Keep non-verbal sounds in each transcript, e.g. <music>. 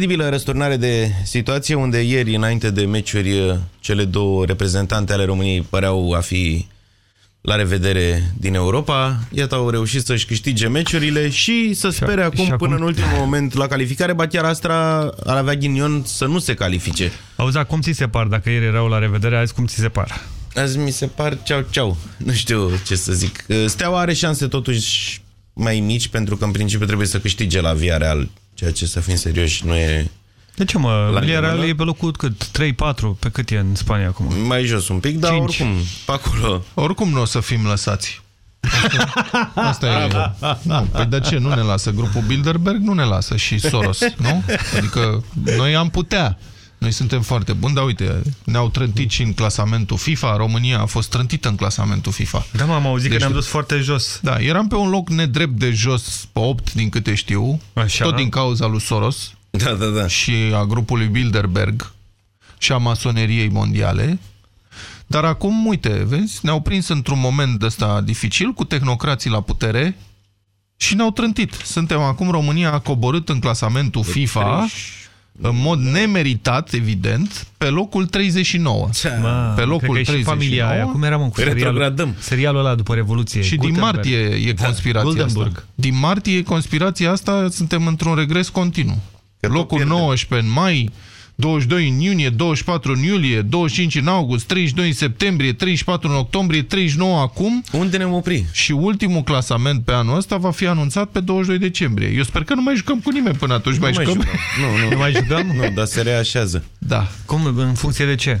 Incredibilă răsturnare de situație unde ieri, înainte de meciuri, cele două reprezentante ale României păreau a fi la revedere din Europa. Iată, au reușit să-și câștige meciurile și să spere acum, și până acum- în ultimul moment la calificare, ba chiar Astra ar avea ghinion să nu se califice. Auzi, cum ți se par? Dacă ieri erau la revedere, azi cum ți se par? Azi mi se par ceau-ceau. Nu știu ce să zic. Steaua are șanse totuși mai mici, pentru că în principiu trebuie să câștige la Via Real, ceea ce, să fim serioși, nu e De ce, mă? La Villarreal nivelul? e pe locul cât? 3-4? Pe cât e în Spania acum? mai jos un pic, dar Cinci. oricum, pe acolo. Oricum nu o să fim lăsați. Asta, asta e. <laughs> Nu, păi de ce nu ne lasă? Grupul Bilderberg nu ne lasă și Soros, nu? Adică noi am putea. Noi suntem foarte buni, dar uite, ne-au trântit și în clasamentul FIFA. România a fost trântită în clasamentul FIFA. Da, m-am auzit Deci- că ne-am dus foarte jos. Da, eram pe un loc nedrept de jos, pe 8 din câte știu, Așa. tot din cauza lui Soros Da, da, da. și a grupului Bilderberg și a masoneriei mondiale. Dar acum, uite, vezi, ne-au prins într-un moment ăsta dificil, cu tehnocrații la putere și ne-au trântit. Suntem acum, România a coborât în clasamentul FIFA, în mod nemeritat, evident, pe locul 39. Mă, Pe locul cred că e și 39. familia aia. Cum eram cu serialul, Retrogradăm. serialul ăla după Revoluție? Și din Gutenberg. martie e conspirația Goldenburg. asta. Din martie e conspirația asta, suntem într-un regres continuu. Că tot Locul pierdem. 19 în mai, 22 în iunie, 24 în iulie, 25 în august, 32 în septembrie, 34 în octombrie, 39 acum Unde ne-am oprit? și ultimul clasament pe anul ăsta va fi anunțat pe 22 decembrie. Eu sper că nu mai jucăm cu nimeni până atunci. Mai Nu mai jucăm? jucăm. Nu, nu. Nu mai <laughs> jucăm? Nu, dar se reașează. Da. Cum? În funcție de ce?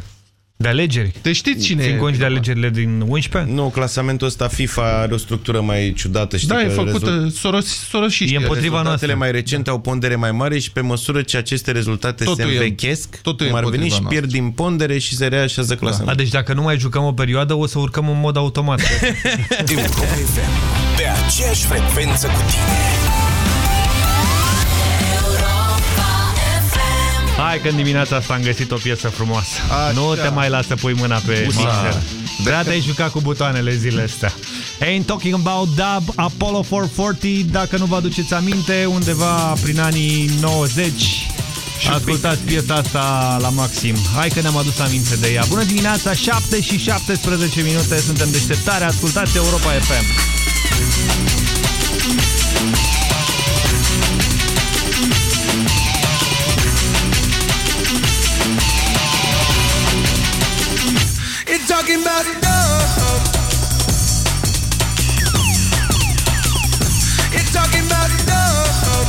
De alegeri? Deci știți cine Țin e? conci de alegerile din 11? Nu, clasamentul ăsta FIFA are o structură mai ciudată. Știi Da, e că făcută rezult- Soros, Soros și E împotriva Rezultatele noastră. mai recente au pondere mai mare și pe măsură ce aceste rezultate Totul se e- învechesc, totul e cum ar veni împotriva și pierd din pondere și se reașează A, clasamentul. deci dacă nu mai jucăm o perioadă, o să urcăm în mod automat. <laughs> Europa FM. Pe aceeași frecvență cu tine. Hai că în dimineața asta am găsit o piesă frumoasă. Așa. Nu te mai lasă pui mâna pe mixer. Vrea te-ai jucat cu butoanele zilele astea. Ain't talking about dub, Apollo 440, dacă nu vă aduceți aminte, undeva prin anii 90. Ascultați piesa asta la maxim. Hai că ne-am adus aminte de ea. Bună dimineața, 7 și 17 minute, suntem deșteptare, ascultați Europa FM. Talking about love. It's talking about love.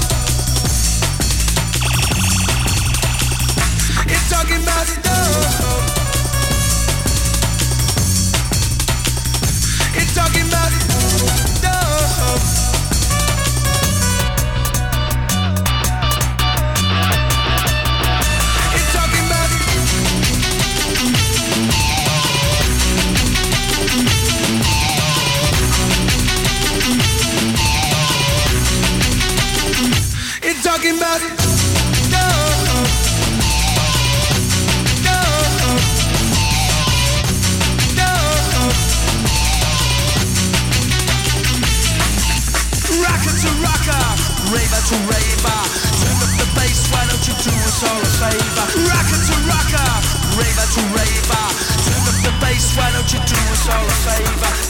It's talking about love. Talking about. Love. Rocker to rocker, raver to raver. Turn up the bass, why don't you do us all a favor? Rocker to rocker, raver to raver. Turn up the bass, why don't you do us all a favor?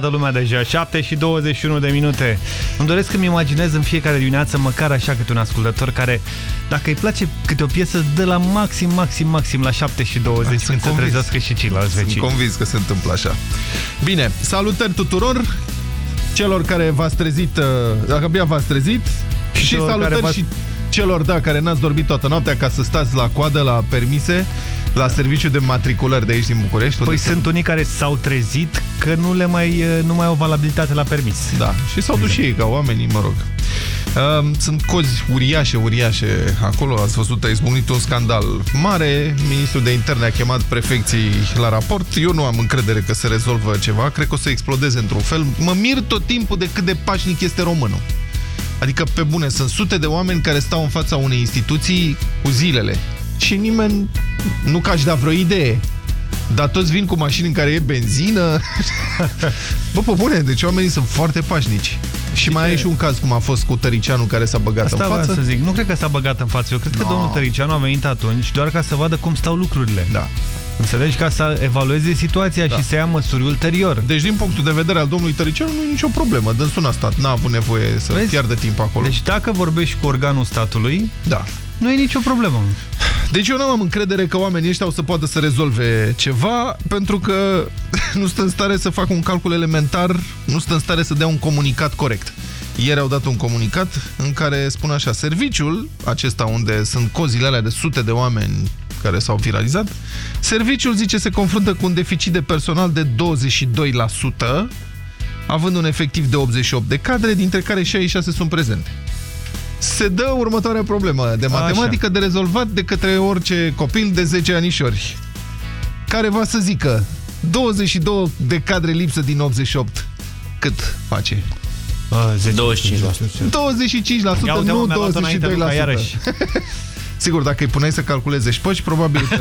Toată lumea deja. 7 și 21 de minute. Îmi doresc să-mi imaginez în fiecare dimineață măcar așa câte un ascultător care, dacă îi place câte o piesă, de la maxim, maxim, maxim la 7 și 20 Sunt când se trezească și ceilalți vecini. Sunt convins că se întâmplă așa. Bine, salutări tuturor celor care v-ați trezit, uh, dacă abia v-ați trezit, și, și salutări și celor, da, care n-ați dormit toată noaptea ca să stați la coadă, la permise, la serviciu de matriculări de aici din București. Păi sunt unii care s-au trezit că nu, le mai, nu mai au valabilitate la permis. Da, și s-au dus și ei ca oamenii, mă rog. Uh, sunt cozi uriașe, uriașe acolo. Ați văzut, a izbucnit un scandal mare. Ministrul de interne a chemat prefecții la raport. Eu nu am încredere că se rezolvă ceva. Cred că o să explodeze într-un fel. Mă mir tot timpul de cât de pașnic este românul. Adică, pe bune, sunt sute de oameni care stau în fața unei instituții cu zilele. Și nimeni nu ca și da vreo idee. Dar toți vin cu mașini în care e benzină. <laughs> Bă, pe bune, deci oamenii sunt foarte pașnici. Și mai e și un caz cum a fost cu Tăricianu care s-a băgat Asta în față. să zic. Nu cred că s-a băgat în față. Eu cred că No. domnul Tăricianu a venit atunci doar ca să vadă cum stau lucrurile. Da. Înțelegi? Ca să evalueze situația Da. și să ia măsuri ulterior. Deci, din punctul de vedere al domnului Tăricianu, nu e nicio problemă. Dânsul n-a stat, n-a avut nevoie să Vezi? piardă timp acolo. Deci dacă vorbești cu organul statului, da. Nu e nicio problemă. Deci eu nu am încredere că oamenii ăștia o să poată să rezolve ceva, pentru că <laughs> nu stă în stare să facă un calcul elementar, nu stă în stare să dea un comunicat corect. Ieri au dat un comunicat în care spun așa, serviciul acesta unde sunt cozile alea de sute de oameni care s-au viralizat, serviciul zice se confruntă cu un deficit de personal de 22%, având un efectiv de 88 de cadre, dintre care 66 sunt prezente se dă următoarea problemă de matematică de rezolvat de către orice copil de 10 anișori. Care va să zică 22 de cadre lipsă din 88. Cât face? 25%. 25%, Ia uite, nu mă, mi-a luat-o înainte, Luca, 22%. iarăși. <laughs> Sigur, dacă îi puneai să calculeze și păci, probabil că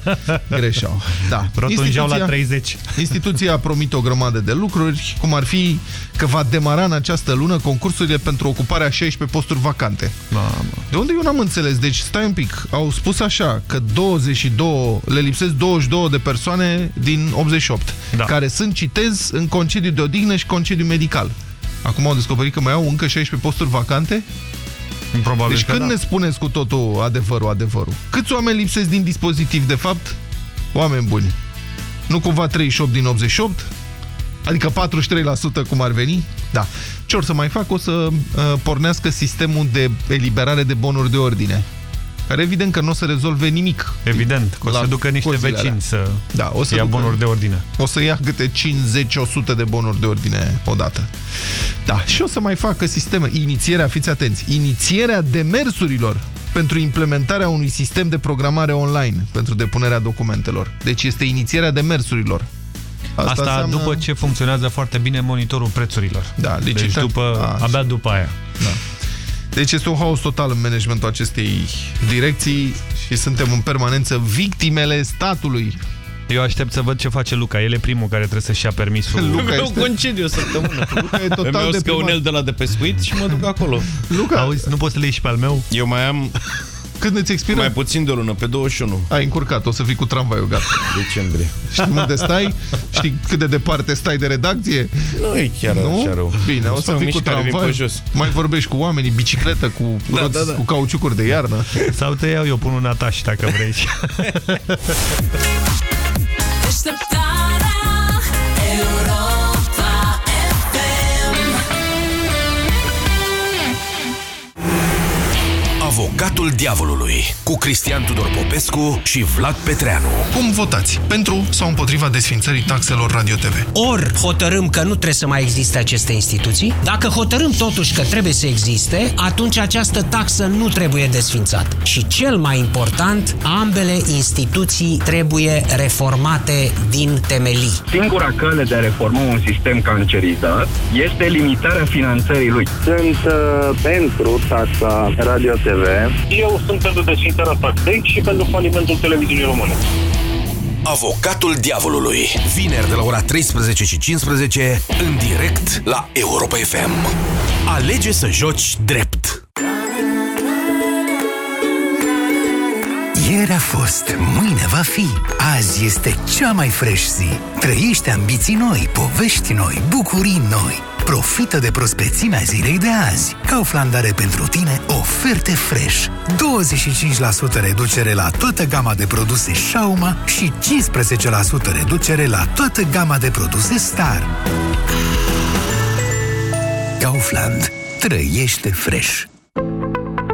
<laughs> greșeau. Da. Rotunjeau la Instituția- 30. Instituția promite o grămadă de lucruri, cum ar fi că va demara în această lună concursurile pentru ocuparea 16 posturi vacante. Mamă. De unde eu n-am înțeles? Deci, stai un pic, au spus așa, că 22, le lipsesc 22 de persoane din 88, Da. care sunt, citez, în concediu de odihnă și concediu medical. Acum au descoperit că mai au încă 16 posturi vacante? Probabil Deci că când da. ne spuneți cu totul adevărul, adevărul? Câți oameni lipsesc din dispozitiv, de fapt? Oameni buni. Nu cumva 38 din 88? Adică 43% cum ar veni? Da. Ce or să mai fac? O să uh, pornească sistemul de eliberare de bonuri de ordine. Care evident că nu o să rezolve nimic. Evident, că o La să ducă niște cozile vecini alea. să Da, o să ia ducă- bonuri de ordine. O să ia câte 50-100 de bonuri de ordine odată. Da, și o să mai facă sisteme. Inițierea, fiți atenți, inițierea demersurilor pentru implementarea unui sistem de programare online pentru depunerea documentelor. Deci este inițierea demersurilor. Asta, Asta înseamnă- după ce funcționează foarte bine monitorul prețurilor. Da, deci licita- după, A, abia după aia. Da. Deci este un haos total în managementul acestei direcții și suntem în permanență victimele statului. Eu aștept să văd ce face Luca. El e primul care trebuie să-și ia permisul. <laughs> Luca Eu este- concediu o săptămână. <laughs> Luca e Îmi total iau deprimat. scăunel de la de pescuit și mă duc acolo. Luca, Auzi, nu poți să le ieși și pe al meu? Eu mai am când îți expiră? mai puțin de o lună, pe 21 Ai încurcat, o să fii cu tramvaiul, gata. decembrie. Știi unde stai? Știi cât de departe stai de redacție? Nu e chiar Nu? așa rău. Bine, o Sunt să fii mici cu care vin tramvai. pe jos. Mai vorbești cu oamenii, bicicletă, cu, Da, roți, da, da. cu cauciucuri de iarnă. Sau te iau eu, pun un ataș dacă vrei. <laughs> Avocatul diavolului cu Cristian Tudor Popescu și Vlad Petreanu. Cum votați? Pentru sau împotriva desfințării taxelor Radio TV? Ori hotărâm că nu trebuie să mai existe aceste instituții, dacă hotărâm totuși că trebuie să existe, atunci această taxă nu trebuie desfințată. Și cel mai important, ambele instituții trebuie reformate din temelii. Singura cale de a reforma un sistem cancerizat este limitarea finanțării lui. Sunt uh, pentru taxa Radio TV. Eu sunt pentru desfințarea taxei și pentru falimentul televiziunii române. Avocatul diavolului. Vineri de la ora 13 și 15 în direct la Europa FM. Alege să joci drept. Ieri a fost, mâine va fi. Azi este cea mai fresh zi. Trăiește ambiții noi, povești noi, bucurii noi. Profită de prospețimea zilei de azi. Kaufland are pentru tine oferte fresh. 25% reducere la toată gama de produse Shauma și 15% reducere la toată gama de produse Star. Kaufland. Trăiește fresh.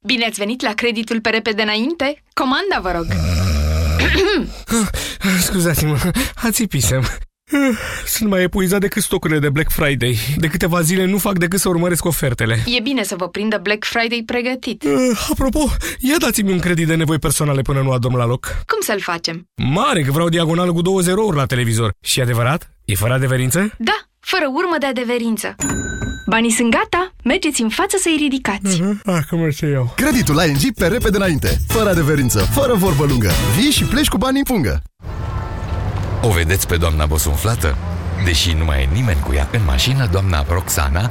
Bine ați venit la creditul pe repede înainte? Comanda, vă rog! Scuzați-mă, ațipisem. Sunt mai epuizat decât stocurile de Black Friday. De câteva zile nu fac decât să urmăresc ofertele. E bine să vă prindă Black Friday pregătit. Uh, apropo, ia dați-mi un credit de nevoi personale până nu adorm la loc. Cum să-l facem? Mare, că vreau diagonală cu două zerouri la televizor. Și adevărat? E fără adeverință? Da, fără urmă de adeverință. Banii sunt gata, mergeți în față să-i ridicați. Uh-huh. Acum ce iau. Creditul ING pe repede înainte, fără adeverință, fără vorbă lungă. Vii și pleci cu banii în pungă. O vedeți pe doamna bosunflată? Deși nu mai e nimeni cu ea în mașină, doamna Roxana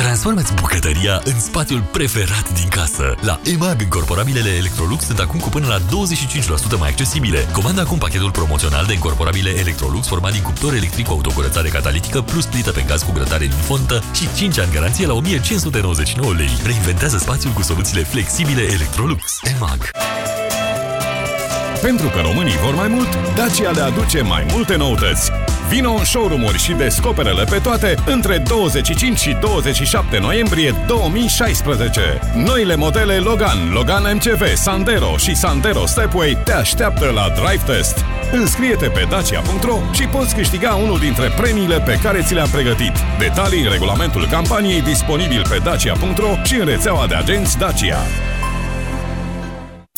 Transformați bucătăria în spațiul preferat din casă. La EMAG, încorporabilele Electrolux sunt acum cu până la 25% mai accesibile. Comanda acum pachetul promoțional de încorporabile Electrolux format din cuptor electric cu autocurățare catalitică plus plită pe gaz cu grătare din fontă și 5 ani garanție la 1599 lei. Reinventează spațiul cu soluțiile flexibile Electrolux. EMAG. Pentru că românii vor mai mult, Dacia le aduce mai multe noutăți. Vino în showroom-uri și descoperele pe toate între 25 și 27 noiembrie 2016. Noile modele Logan, Logan MCV, Sandero și Sandero Stepway te așteaptă la Drive Test. Înscrie-te pe dacia.ro și poți câștiga unul dintre premiile pe care ți le-am pregătit. Detalii în regulamentul campaniei disponibil pe dacia.ro și în rețeaua de agenți Dacia.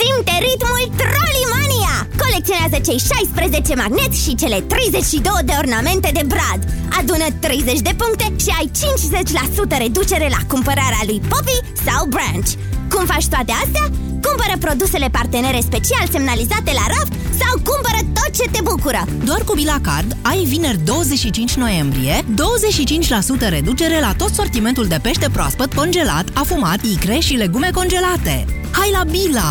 Simte ritmul Trollimania! Colecționează cei 16 magneți și cele 32 de ornamente de brad. Adună 30 de puncte și ai 50% reducere la cumpărarea lui Poppy sau Branch. Cum faci toate astea? Cumpără produsele partenere special semnalizate la raft sau cumpără tot ce te bucură! Doar cu Bila Card ai vineri 25 noiembrie 25% reducere la tot sortimentul de pește proaspăt congelat, afumat, icre și legume congelate. Hai la Bila!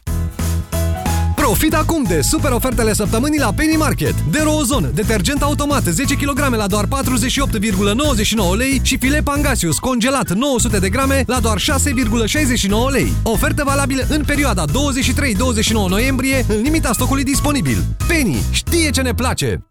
Profit acum de super ofertele săptămânii la Penny Market. De Rozon, detergent automat 10 kg la doar 48,99 lei și filet Pangasius congelat 900 de grame la doar 6,69 lei. Ofertă valabilă în perioada 23-29 noiembrie, în limita stocului disponibil. Penny știe ce ne place!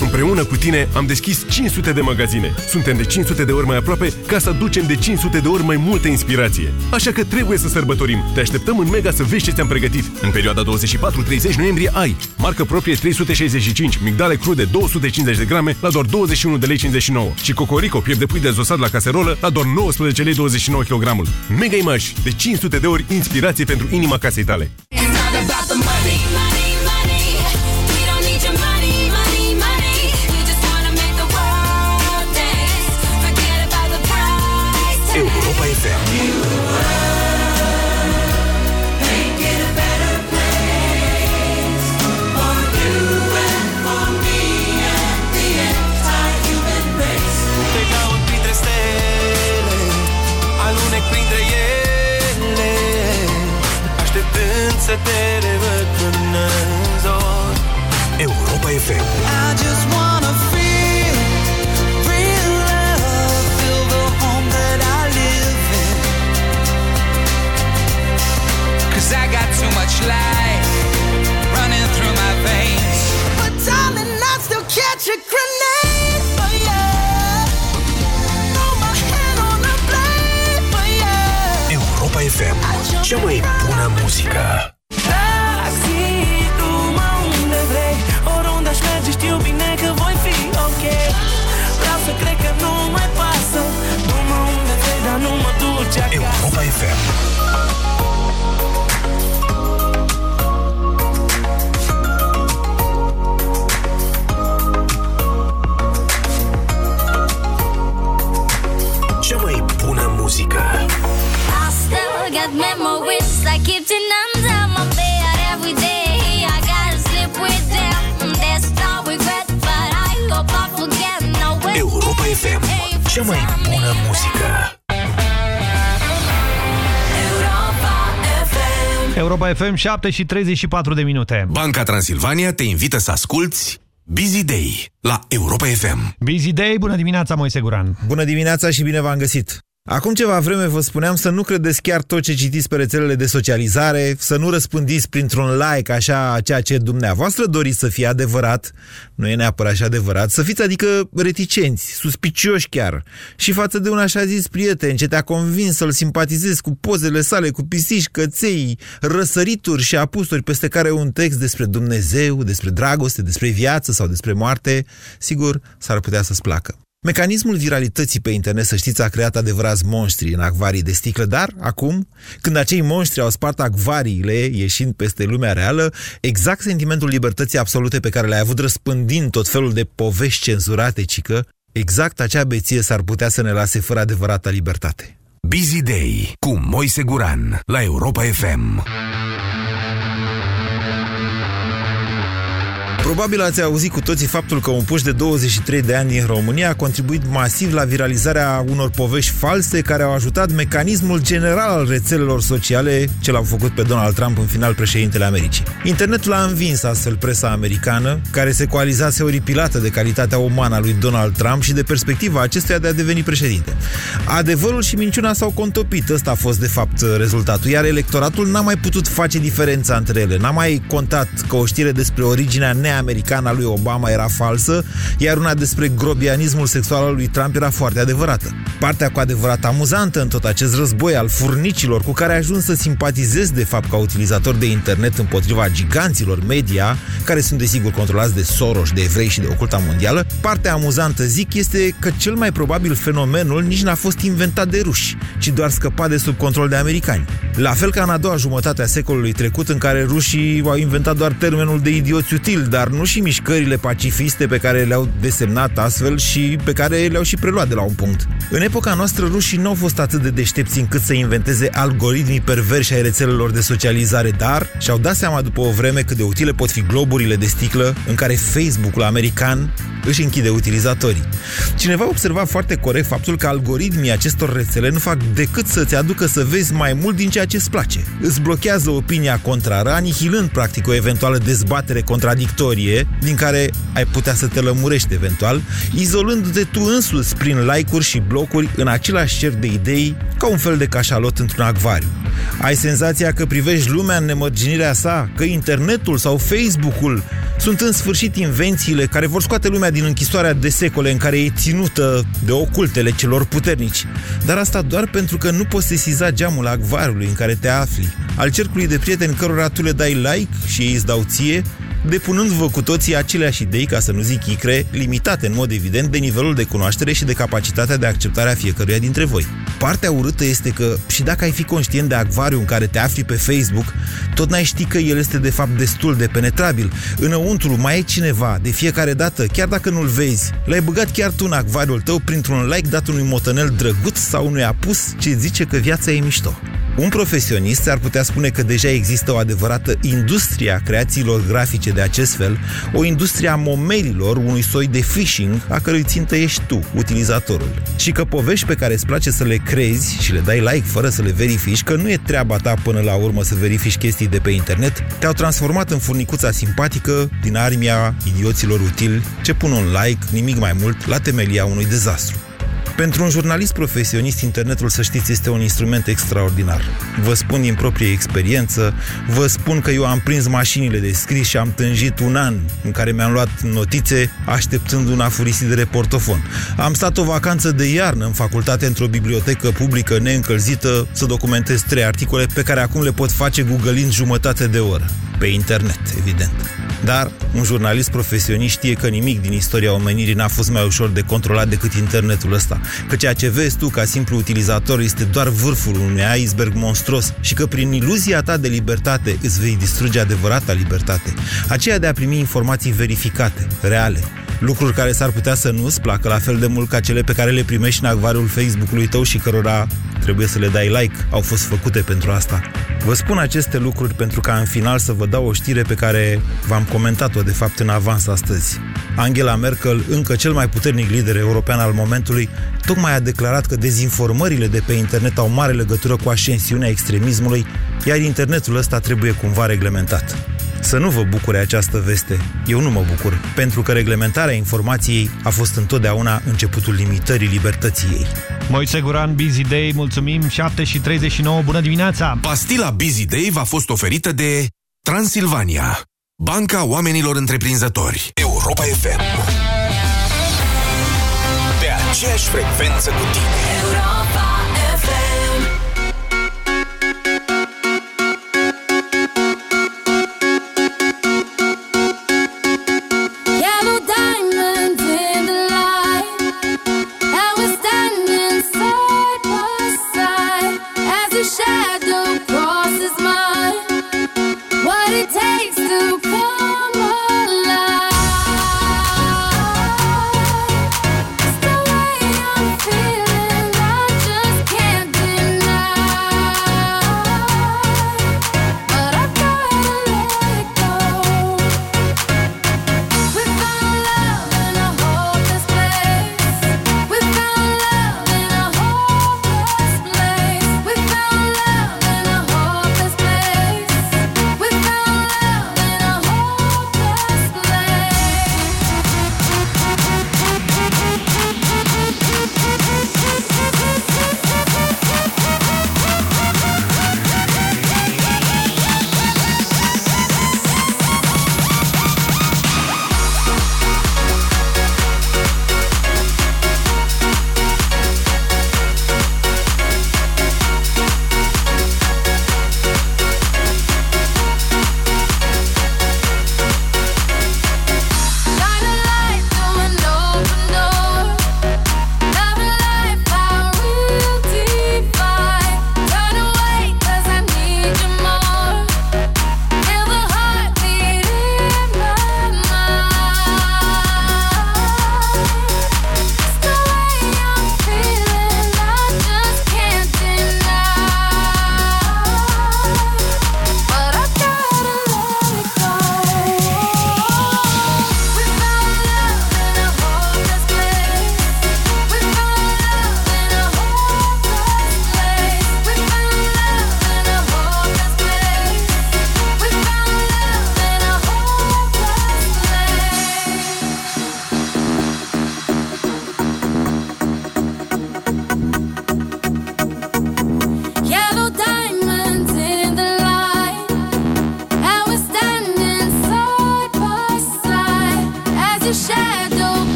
Împreună cu tine am deschis 500 de magazine. Suntem de 500 de ori mai aproape ca să aducem de 500 de ori mai multă inspirație. Așa că trebuie să sărbătorim. Te așteptăm în Mega să vezi ce ți-am pregătit. În perioada 24-30 noiembrie ai marcă proprie 365, migdale crude 250 de grame la doar 21 de lei 59 și cocorico piept de pui dezosat la caserolă la doar 19 lei 29 kg. Mega Image, de 500 de ori inspirație pentru inima casei tale. Europa să te revăd până în zor Europa FM. I just wanna feel real love Feel the home that I live in Cause I got too much life running through my veins But darling, I still catch a grenade for you Throw my hand on the blade for you Europa FM. Cea mai bună muzică. FM. Cea mai bună muzică. Europa FM 7 și 34 de minute. Banca Transilvania te invită să asculti Busy Day la Europa FM. Busy Day, bună dimineața, Moise Guran. Bună dimineața și bine v-am găsit! Acum ceva vreme vă spuneam să nu credeți chiar tot ce citiți pe rețelele de socializare, să nu răspândiți printr-un like așa ceea ce dumneavoastră doriți să fie adevărat, nu e neapărat și adevărat, să fiți adică reticenți, suspicioși chiar, și față de un așa zis prieten ce te-a convins să-l simpatizezi cu pozele sale, cu pisici, căței, răsărituri și apusuri peste care un text despre Dumnezeu, despre dragoste, despre viață sau despre moarte, sigur, s-ar putea să-ți placă. Mecanismul viralității pe internet, să știți, a creat adevărați monștri în acvarii de sticlă, dar acum, când acei monștri au spart acvariile ieșind peste lumea reală, exact sentimentul libertății absolute pe care l-ai avut răspândind tot felul de povești cenzurate, cică, exact acea beție s-ar putea să ne lase fără adevărata libertate. Busy Day cu Moise Guran la Europa FM. Probabil ați auzit cu toții faptul că un puș de 23 de ani din România a contribuit masiv la viralizarea unor povești false care au ajutat mecanismul general al rețelelor sociale ce l-au făcut pe Donald Trump în final președintele Americii. Internetul a învins astfel presa americană, care se coalizase oripilată de calitatea umană a lui Donald Trump și de perspectiva acestuia de a deveni președinte. Adevărul și minciuna s-au contopit, ăsta a fost de fapt rezultatul, iar electoratul n-a mai putut face diferența între ele, n-a mai contat că o știre despre originea femeia americană a lui Obama era falsă, iar una despre grobianismul sexual al lui Trump era foarte adevărată. Partea cu adevărat amuzantă în tot acest război al furnicilor cu care a ajuns să simpatizez de fapt ca utilizator de internet împotriva giganților media, care sunt desigur controlați de Soros, de evrei și de oculta mondială, partea amuzantă, zic, este că cel mai probabil fenomenul nici n-a fost inventat de ruși, ci doar scăpat de sub control de americani. La fel ca în a doua jumătate a secolului trecut, în care rușii au inventat doar termenul de idioți util, dar nu și mișcările pacifiste pe care le-au desemnat astfel și pe care le-au și preluat de la un punct. În epoca noastră, rușii nu au fost atât de deștepți încât să inventeze algoritmii perversi ai rețelelor de socializare, dar și-au dat seama după o vreme cât de utile pot fi globurile de sticlă în care Facebook-ul american își închide utilizatorii. Cineva a observat foarte corect faptul că algoritmii acestor rețele nu fac decât să-ți aducă să vezi mai mult din ceea ce îți place. Îți blochează opinia contrară, anihilând practic o eventuală dezbatere contradictorie, din care ai putea să te lămurești eventual, izolându-te tu însuți prin like-uri și blocuri în același cer de idei, ca un fel de cașalot într-un acvariu. Ai senzația că privești lumea în nemărginirea sa, că internetul sau Facebook-ul sunt în sfârșit invențiile care vor scoate lumea din închisoarea de secole în care e ținută de ocultele celor puternici. Dar asta doar pentru că nu poți sesiza geamul acvariului în care te afli, al cercului de prieteni cărora tu le dai like și ei îți dau ție, depunându-vă cu toții aceleași idei, ca să nu zic icre, limitate în mod evident de nivelul de cunoaștere și de capacitatea de acceptare a fiecăruia dintre voi. Partea urâtă este că, și dacă ai fi conștient de acvariu în care te afli pe Facebook, tot n-ai ști că el este de fapt destul de penetrabil. Înăuntru mai e cineva, de fiecare dată, chiar dacă nu-l vezi, l-ai băgat chiar tu în acvariul tău printr-un like dat unui motanel drăguț sau unui apus ce zice că viața e mișto. Un profesionist ar putea spune că deja există o adevărată industrie a creațiilor grafice de acest fel, o industrie a momelilor, unui soi de phishing, a cărui țintă ești tu, utilizatorul. Și că povești pe care îți place să le crezi și le dai like fără să le verifici, că nu e treaba ta până la urmă să verifici chestii de pe internet, te-au transformat în furnicuța simpatică din armia idioților utili ce pun un like, nimic mai mult, la temelia unui dezastru. Pentru un jurnalist profesionist, internetul, să știți, este un instrument extraordinar. Vă spun din proprie experiență, vă spun că eu am prins mașinile de scris și am tânjit un an în care mi-am luat notițe așteptând un afurisit de portofon. Am stat o vacanță de iarnă în facultate într-o bibliotecă publică neîncălzită să documentez trei articole pe care acum le pot face googălind jumătate de oră. Pe internet, evident. Dar un jurnalist profesionist știe că nimic din istoria omenirii n-a fost mai ușor de controlat decât internetul ăsta. Că ceea ce vezi tu ca simplu utilizator este doar vârful unui iceberg monstruos și că prin iluzia ta de libertate îți vei distruge adevărata libertate. Aceea de a primi informații verificate, reale, lucruri care s-ar putea să nu-ți placă la fel de mult ca cele pe care le primești în acvariul Facebook-ului tău și cărora trebuie să le dai like, au fost făcute pentru asta. Vă spun aceste lucruri pentru ca în final să vă dau o știre pe care v-am comentat-o de fapt în avans astăzi. Angela Merkel, încă cel mai puternic lider european al momentului, tocmai a declarat că dezinformările de pe internet au mare legătură cu ascensiunea extremismului, iar internetul ăsta trebuie cumva reglementat. Să nu vă bucure această veste. Eu nu mă bucur, pentru că reglementarea informației a fost întotdeauna începutul limitării libertății ei. Moise Guran, Busy Day, mulțumim, 7 și 39, bună dimineața! Pastila Busy Day v-a fost oferită de Transilvania, Banca Oamenilor Întreprinzători, Europa FM. Pe aceeași frecvență cu tine. Europa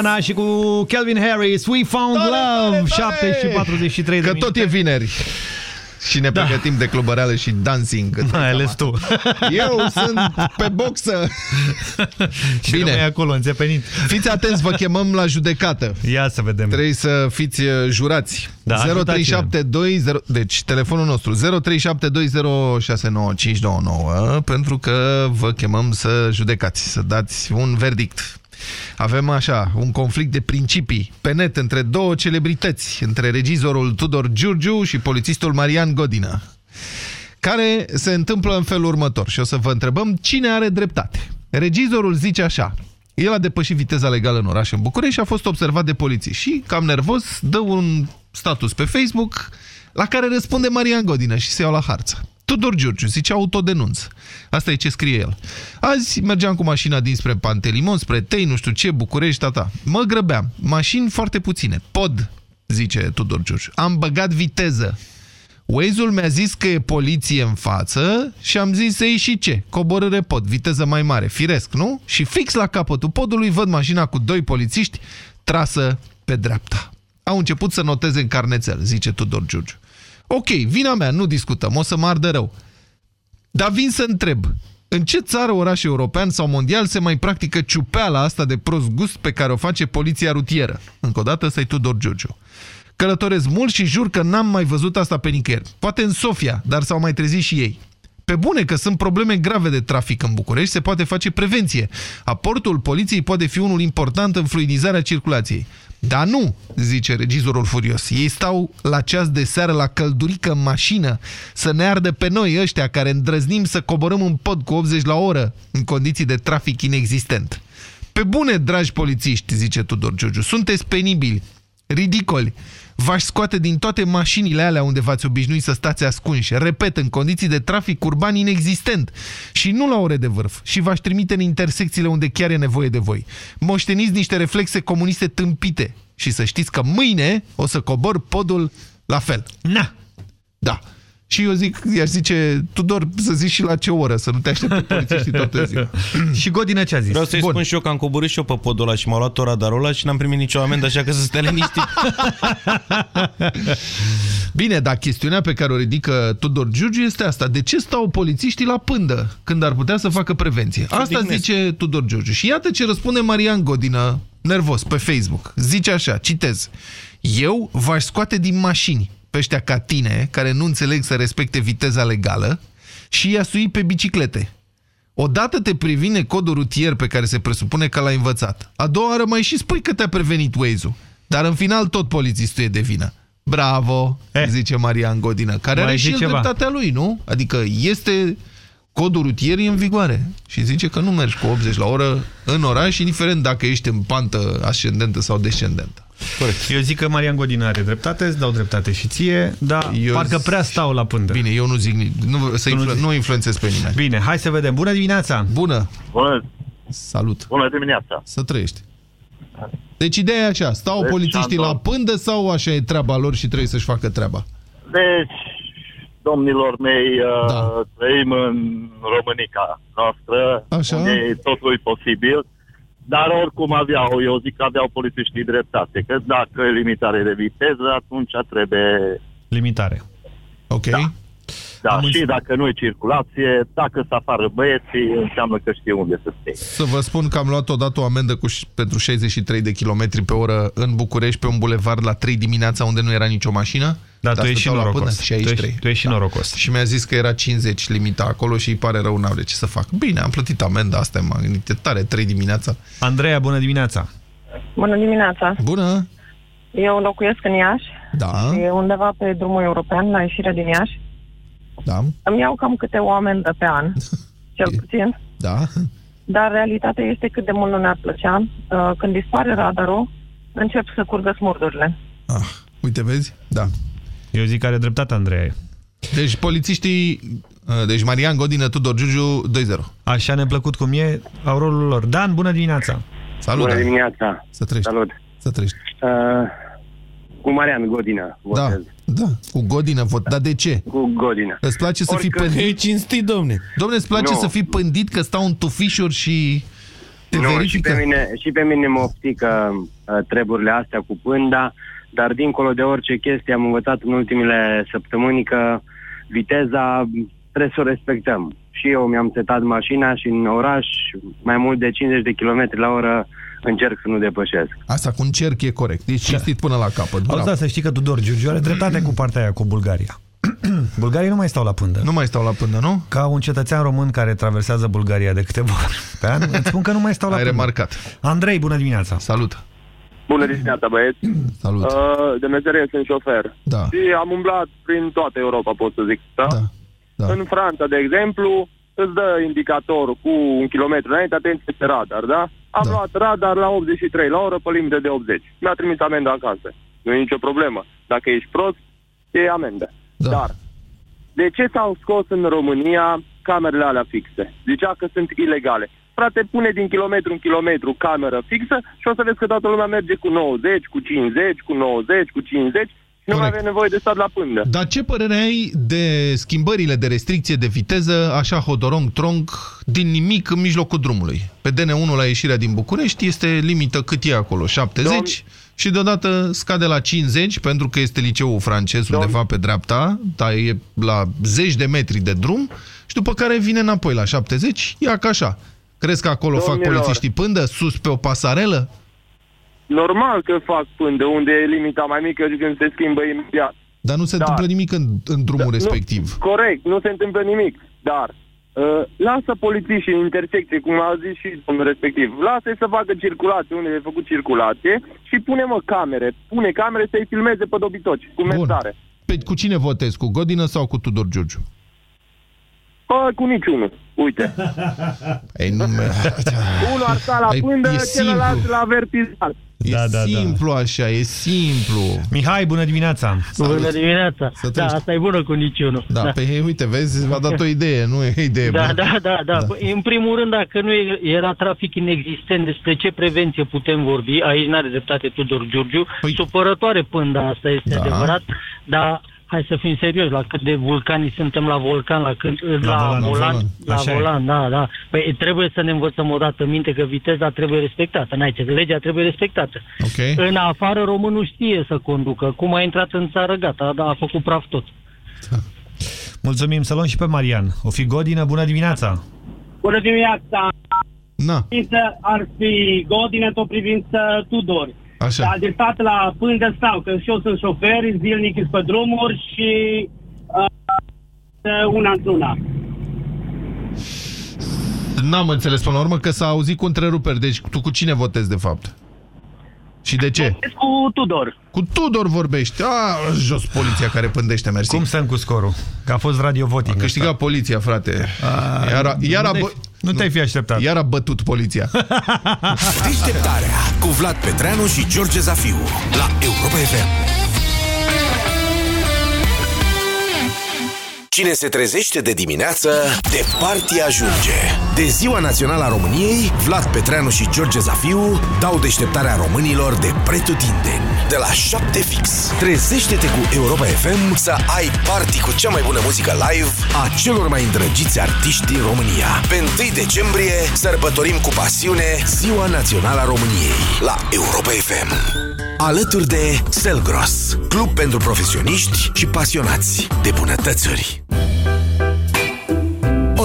Rihanna și cu Calvin Harris, We Found Love, 7 și 43 de Că minute. tot e vineri. Și ne pregătim de clubăreală și dancing. Da. Mai ales tu. Eu sunt pe boxă. <laughs> Și rămâi acolo, înțepenit. Fiți atenți, vă chemăm la judecată. Ia să vedem. Trebuie să fiți uh, jurați. Da, 0372 Deci telefonul nostru 0372069599 pentru că vă chemăm să judecați, să dați un verdict. Avem așa, un conflict de principii pe net între două celebrități, între regizorul Tudor Giurgiu și polițistul Marian Godină, care se întâmplă în felul următor și o să vă întrebăm cine are dreptate. Regizorul zice așa, el a depășit viteza legală în oraș în București și a fost observat de poliție și, cam nervos, dă un status pe Facebook la care răspunde Marian Godină și se iau la harță. Tudor Giurgiu zice autodenunț. Asta e ce scrie el. Azi mergeam cu mașina dinspre Pantelimon, spre Tei, nu știu ce, București, tata. Mă grăbeam. Mașini foarte puține. Pod, zice Tudor Giurgiu. Am băgat viteză. Waze-ul mi-a zis că e poliție în față și am zis ei și ce? Coborâre pod, viteză mai mare, firesc, nu? Și fix la capătul podului văd mașina cu doi polițiști trasă pe dreapta. Au început să noteze în carnețel, zice Tudor Giurgiu. Ok, vina mea, nu discutăm, o să mă ardă rău. Dar vin să întreb, în ce țară, oraș european sau mondial se mai practică ciupeala asta de prost gust pe care o face poliția rutieră? Încă o dată, ăsta Tudor Giurgiu. Călătoresc mult și jur că n-am mai văzut asta pe nicăieri. Poate în Sofia, dar s-au mai trezit și ei. Pe bune că sunt probleme grave de trafic în București, se poate face prevenție. Aportul poliției poate fi unul important în fluidizarea circulației. Dar nu, zice regizorul furios. Ei stau la ceas de seară la căldurică în mașină să ne ardă pe noi ăștia care îndrăznim să coborâm un pod cu 80 la oră în condiții de trafic inexistent. Pe bune, dragi polițiști, zice Tudor Giurgiu, sunteți penibili, ridicoli. V-aș scoate din toate mașinile alea unde v-ați obișnuit să stați ascunși, repet, în condiții de trafic urban inexistent și nu la ore de vârf și v-aș trimite în intersecțiile unde chiar e nevoie de voi. Moșteniți niște reflexe comuniste tâmpite și să știți că mâine o să cobor podul la fel. Na! Da. Și eu zic, i-aș zice, Tudor, să zici și la ce oră, să nu te aștepte <laughs> polițiștii toată ziua. <laughs> și Godină ce a zis? Vreau să-i Bun. spun și eu că am coborât și eu pe podul ăla și m-a luat radarul ăla și n-am primit nicio amendă, așa că să stea liniștit. <laughs> Bine, dar chestiunea pe care o ridică Tudor Giurgiu este asta. De ce stau polițiștii la pândă când ar putea să facă prevenție? Asta dignesc. zice Tudor Giurgiu. Și iată ce răspunde Marian Godină, nervos, pe Facebook. Zice așa, citez. Eu v-aș scoate din mașini pe ăștia ca tine, care nu înțeleg să respecte viteza legală, și i-a sui pe biciclete. Odată te previne codul rutier pe care se presupune că l-ai învățat. A doua oară mai și spui că te-a prevenit Waze-ul. Dar în final tot polițistul e de vină. Bravo, eh. zice Marian Godină, care Mai are și zice el ceva. dreptatea lui, nu? Adică este codul rutier e în vigoare și zice că nu mergi cu 80 la oră în oraș, indiferent dacă ești în pantă ascendentă sau descendentă. Corect. Eu zic că Marian Godină are dreptate, îți dau dreptate și ție, dar Eu parcă prea stau la pândă. Bine, eu nu zic nici, nu, să Tu nu influ, zici. nu influențez pe nimeni. Bine, hai să vedem. Bună dimineața! Bună! Bună, Salut! bună dimineața! Să trăiești! Deci ideea e așa, stau Deci, polițiștii Andon. la pândă sau așa e treaba lor și trebuie să-și facă treaba? Deci, domnilor mei, uh, Da. trăim în Românica noastră, Așa. unde totul e posibil, dar oricum aveau, eu zic că aveau polițiștii dreptate, că dacă e limitare de viteză, atunci trebuie... Limitare. Ok. Da. Da, și dacă nu e circulație, dacă se afară băieții, înseamnă că știe unde să stea. Să vă spun că am luat odată o amendă cu, pentru 63 de km pe oră în București, pe un bulevard la 3 dimineața, unde nu era nicio mașină. Dar tu ești și stăteau la norocos. până și aici Tu ești- 3. tu ești și norocos. Și mi-a zis că era 50 limita acolo și îi pare rău, n-are ce să fac. Bine, am plătit amenda, asta m-am gândit, e tare, 3 dimineața. Andreea, bună dimineața! Bună dimineața! Bună! Eu locuiesc în Iași Da. și undeva pe drumul european, la ieșirea din Iași. Da. Îmi iau cam câte o amendă pe an, <laughs> cel puțin. Da. Dar realitatea este cât de mult nu ne-ar plăcea. Uh, Când dispare radarul, încep să curgă smurdurile. Uite, vezi? Da. Eu zic că are dreptate, Andreea. Deci polițiștii, uh, deci Marian Godină, Tudor Giurgiu, 2-0. Așa neplăcut cum e, au rolul lor. Dan, bună dimineața! Salut, Bună Dan. dimineața. Să trăiești. Salut. Să trăiești. Uh, cu Marian Godină Da, votez. da, cu Godină vot. Dar de ce? Cu Godină. Îți place să fii Oricând- pândit? E cinstit, domne. Domne, îți place Nu. să fii pândit că stau în tufișuri și te nu, și verifică? pe, mine, și pe mine mă oftică uh, treburile astea cu pânda, dar dincolo de orice chestie am învățat în ultimele săptămâni că viteza trebuie să o respectăm. Și eu mi-am setat mașina și în oraș mai mult de 50 de km la oră încerc să nu depășesc. Asta cu un cerc e corect. Deci cinstit până la capăt. Auzi, Bravo. da, să știi că Tudor Giurgiu are dreptate cu partea aia cu Bulgaria. <clears throat> Bulgarii nu mai stau la pândă. Nu mai stau la pândă, nu? Ca un cetățean român care traversează Bulgaria de câteva ori pe an, îți spun că nu mai stau la Ai pândă. remarcat. Andrei, bună dimineața! Salut! Bună dimineața, băieți! <clears throat> Salut! Uh, de meserie sunt șofer. Da. Și am umblat prin toată Europa, pot să zic. Da? da. În Franța, de exemplu, îți dă indicator cu un kilometru înainte, atenție, este radar, da? Am luat radar la 83 la oră pe limite de 80. Mi-a trimis amenda acasă. Nu e nicio problemă. Dacă ești prost, e amendă. Da. Dar, de ce s-au scos în România camerele alea fixe? Zicea că sunt ilegale. Frate, pune din kilometru în kilometru cameră fixă și o să vezi că toată lumea merge cu 90, cu 50, cu 90, cu 50 și nu mai avem nevoie de stat la pândă. Dar ce părere ai de schimbările de restricție de viteză, așa hodorong-trong, din nimic în mijlocul drumului? Pe DN1 la ieșirea din București este limită cât e acolo? 70? Și deodată scade la 50 pentru că este liceul francez undeva pe dreapta, dar e la zeci de metri de drum și după care vine înapoi la 70, ia ca așa. Crezi că acolo fac Domnilor. polițiștii pândă sus pe o pasarelă? Normal că fac pândă unde e limita mai mică și când se schimbă imediat. Dar nu se întâmplă nimic în, în drumul Da, respectiv. Nu, corect, nu se întâmplă nimic, dar uh, lasă polițiștii în intersecție, cum a zis și domnul respectiv, lasă să facă circulație unde e făcut circulație și pune mă camere, pune camere să-i filmeze pe dobitoci, cu mesare. Pe, cu cine votezi? Cu Godină sau cu Tudor Giurgiu? Bă, cu niciunul, uite. Ei, nu <laughs> Unul ar sta la Ai- pândă, e celălalt simplu. la avertizat. E Da, da, da. simplu așa, e simplu. Mihai, bună dimineața! Bună dimineața! Să Da, trăiești. asta e bună cu niciunul. Da, pe Pe uite, vezi, v-a dat o idee, nu e idee Da, bună. da, da, da. Păi, În primul rând, dacă nu e- era trafic inexistent, despre ce prevenție putem vorbi? Aici n-are dreptate Tudor Giurgiu. Păi- Supărătoare pânda asta este Da. adevărat, dar hai să fim serioși, la cât de vulcani suntem la volcan, la, cât, la, volan, la volan, volan. la Așa e. volan, da, da. Păi trebuie să ne învățăm odată minte că viteza trebuie respectată, n-ai ce, legea trebuie respectată. Ok. În afară românul știe să conducă, cum a intrat în țară, gata, da, a făcut praf tot. Mulțumim, să luăm și pe Marian. O fi Godină, bună dimineața! Bună dimineața! Na. Privință ar fi Godine, tot privință Tudor. Așa. Dar de stat la pândă stau, că și eu sunt șofer, zilnic sunt pe drumuri și uh, una într-una. N-am înțeles până la urmă că s-a auzit cu întreruperi. Deci tu cu cine votezi de fapt? Și de ce? Cu Tudor. Cu Tudor vorbești. A, jos poliția care pândește, mersi. Cum stăm cu scorul? Că a fost radio voting. A câștigat poliția, frate. Iar a, iar a, nu bă... te-ai- nu te-ai fi așteptat. Iar a bătut poliția. Deșteptarea cu Vlad Petreanu și George Zafiu la Europa FM. Cine se trezește de dimineață, departe ajunge. De Ziua Națională a României, Vlad Petreanu și George Zafiu dau deșteptarea românilor de pretutindeni. De la 7 fix. Trezește-te cu Europa FM să ai party cu cea mai bună muzică live a celor mai îndrăgiți artiști din România. Pe 1 decembrie sărbătorim cu pasiune Ziua Națională a României la Europa FM. Alături de Selgros, club pentru profesioniști și pasionați de bunătățuri.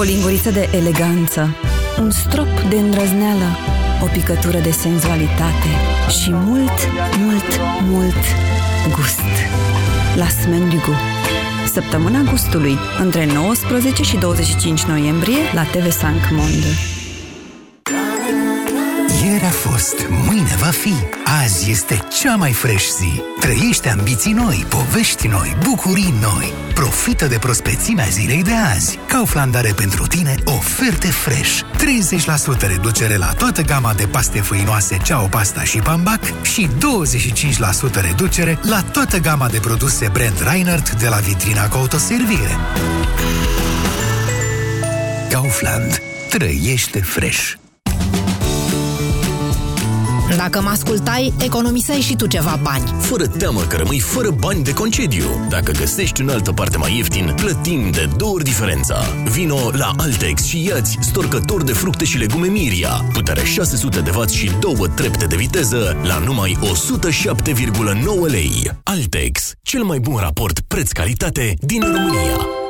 O linguriță de eleganță, un strop de îndrăzneală, o picătură de senzualitate și mult, mult, mult gust. La Semaine du Goût. Săptămâna gustului, între 19 și 25 noiembrie la TV5 Monde. Ieri a fost, mâine va fi. Azi este cea mai fresh zi. Trăiește ambiții noi, povești noi, bucurii noi. Profită de prospețimea zilei de azi. Kaufland are pentru tine oferte fresh. 30% reducere la toată gama de paste făinoase Ceau Pasta și Pambac și 25% reducere la toată gama de produse brand Reinhardt de la vitrina cu autoservire. Kaufland. Trăiește fresh. Dacă mă ascultai, economiseai și tu ceva bani. Fără teamă că rămâi fără bani de concediu. Dacă găsești în altă parte mai ieftin, plătim de două ori diferența. Vino la Altex și iați storcător de fructe și legume Miria. Putere 600 de W și două trepte de viteză la numai 107,9 lei. Altex, cel mai bun raport preț-calitate din România.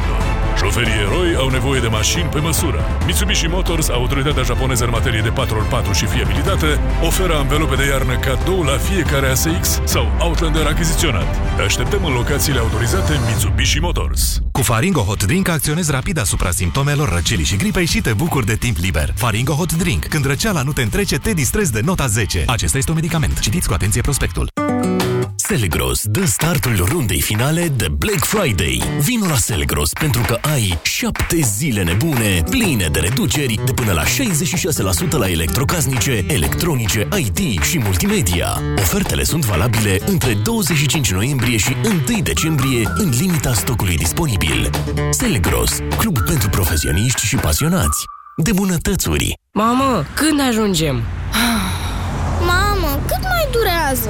Șoferii eroi au nevoie de mașini pe măsură. Mitsubishi Motors, autoritatea japoneză în materie de 4x4 și fiabilitate, oferă anvelope de iarnă cadou la fiecare ASX sau Outlander achiziționat. Te așteptăm în locațiile autorizate Mitsubishi Motors. Cu Faringo Hot Drink acționezi rapid asupra simptomelor răcelii și gripei și te bucuri de timp liber. Faringo Hot Drink. Când răceala nu te întrece, te distrezi de nota 10. Acesta este un medicament. Citiți cu atenție prospectul. Selgros dă startul rundei finale de Black Friday. Vino la Selgros pentru că ai 7 zile nebune, pline de reduceri de până la 66% la electrocasnice, electronice, IT și multimedia. Ofertele sunt valabile între 25 noiembrie și 1 decembrie în limita stocului disponibil. Selgros, club pentru profesioniști și pasionați de bunătățuri. Mamă, când ajungem? Mamă, cât mai durează?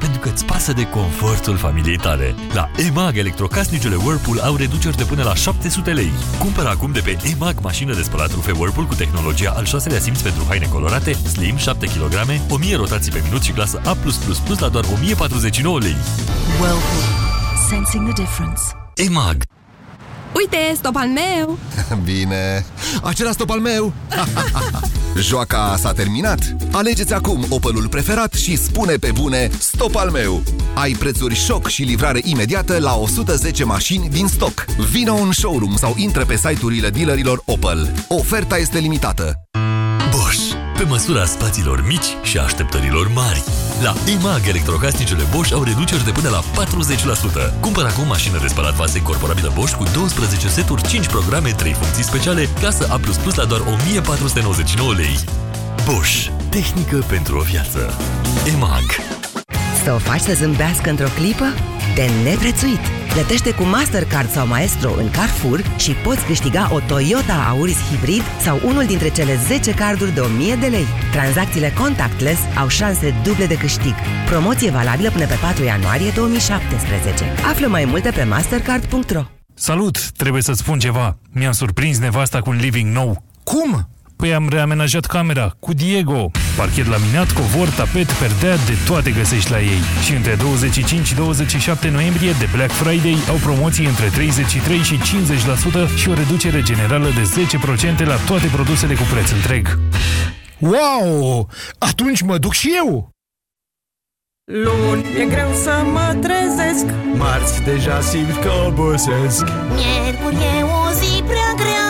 Pentru că îți pasă de confortul familiei tale. La EMAG, electrocasnicele Whirlpool au reduceri de până la 700 lei. Cumpără acum de pe EMAG mașină de spălat rufe Whirlpool cu tehnologia al șaselea simț pentru haine colorate, slim, 7 kg, 1000 rotații pe minut și clasă A+++ la doar 1049 lei. Whirlpool. Sensing the difference. EMAG. Uite, stop al meu! <laughs> Bine, acela stop al meu! <laughs> Joaca s-a terminat? Alegeți acum Opelul preferat și spune pe bune stop al meu! Ai prețuri șoc și livrare imediată la 110 mașini din stoc. Vino în showroom sau intră pe site-urile dealerilor Opel. Oferta este limitată. Bosch. Pe măsura spațiilor mici și a așteptărilor mari. La EMAG, electrocasnicele Bosch au reduceri de până la 40%. Cumpăr acum mașină de spălat vase incorporabilă Bosch cu 12 seturi, 5 programe, 3 funcții speciale, clasă A++ la doar 1499 lei. Bosch. Tehnică pentru o viață. EMAG. Să o faci să zâmbească într-o clipă? De neprețuit! Plătește cu Mastercard sau Maestro în Carrefour și poți câștiga o Toyota Auris Hybrid sau unul dintre cele 10 carduri de 1000 de lei. Tranzacțiile contactless au șanse duble de câștig. Promoție valabilă până pe 4 ianuarie 2017. Află mai multe pe mastercard.ro Salut! Trebuie să-ți spun ceva. Mi-am surprins nevasta cu un living nou. Cum? Păi am reamenajat camera cu Diego. Parchet laminat, covor, tapet, perdea, de toate găsești la ei. Și între 25 și 27 noiembrie de Black Friday au promoții între 33 și 50% și o reducere generală de 10% la toate produsele cu preț întreg. Wow! Atunci mă duc și eu! Luni e greu să mă trezesc Marți deja simt că obosesc Miercuri e o zi prea grea Joi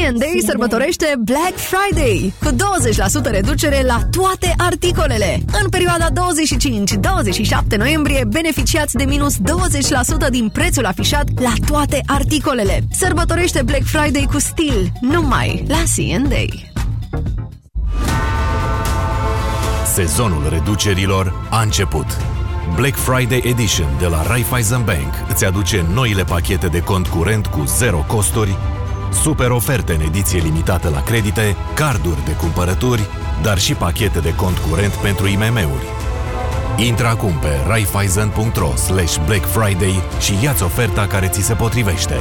C&A sărbătorește Black Friday cu 20% reducere la toate articolele. În perioada 25-27 noiembrie beneficiați de minus 20% din prețul afișat la toate articolele. Sărbătorește Black Friday cu stil, numai la C&A. Sezonul reducerilor a început. Black Friday Edition de la Raiffeisen Bank îți aduce noile pachete de cont curent cu zero costuri, super oferte în ediție limitată la credite, carduri de cumpărături, dar și pachete de cont curent pentru IMM-uri. Intră acum pe raiffeisen.ro slash Black Friday și ia-ți oferta care ți se potrivește.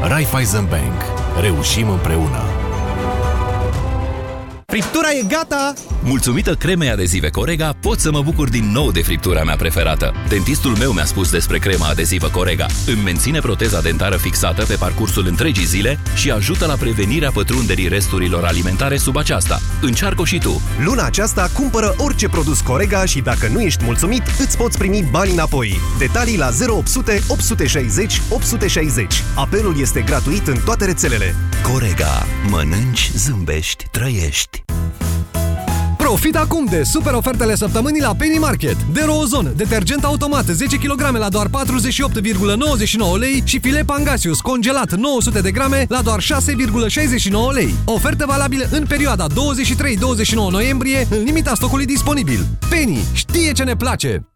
Raiffeisen Bank. Reușim împreună! Friptura e gata! Mulțumită cremei adezive Corega, pot să mă bucur din nou de friptura mea preferată. Dentistul meu mi-a spus despre crema adezivă Corega. Îmi menține proteza dentară fixată pe parcursul întregii zile și ajută la prevenirea pătrunderii resturilor alimentare sub aceasta. Încearcă și tu! Luna aceasta cumpără orice produs Corega și dacă nu ești mulțumit, îți poți primi bani înapoi. Detalii la 0800 860 860. Apelul este gratuit în toate rețelele. Corega. Mănânci, zâmbești, trăiești. Profit acum de super ofertele săptămânii la Penny Market. De Rozon, detergent automat 10 kg la doar 48,99 lei și filet Pangasius congelat 900 de grame la doar 6,69 lei. Ofertă valabilă în perioada 23-29 noiembrie, în limita stocului disponibil. Penny știe ce ne place!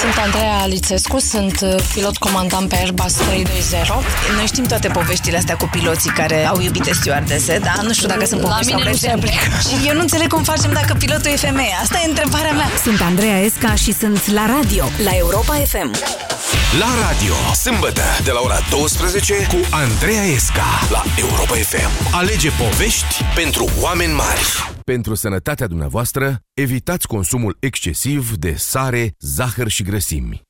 Sunt Andreea Lițescu, sunt uh, pilot comandant pe Airbus 320. Noi știm toate poveștile astea cu piloții care au iubite stewardese, dar nu știu dacă sunt La povești sau mine nu se exemple. <laughs> Eu nu înțeleg cum facem dacă pilotul e femeie. Asta e întrebarea mea. Sunt Andreea Esca și sunt la radio, la Europa FM. La radio, sâmbătă, de la ora 12 cu Andreea Esca la Europa FM. Alege povești pentru oameni mari. Pentru sănătatea dumneavoastră, evitați consumul excesiv de sare, zahăr și grăsimi.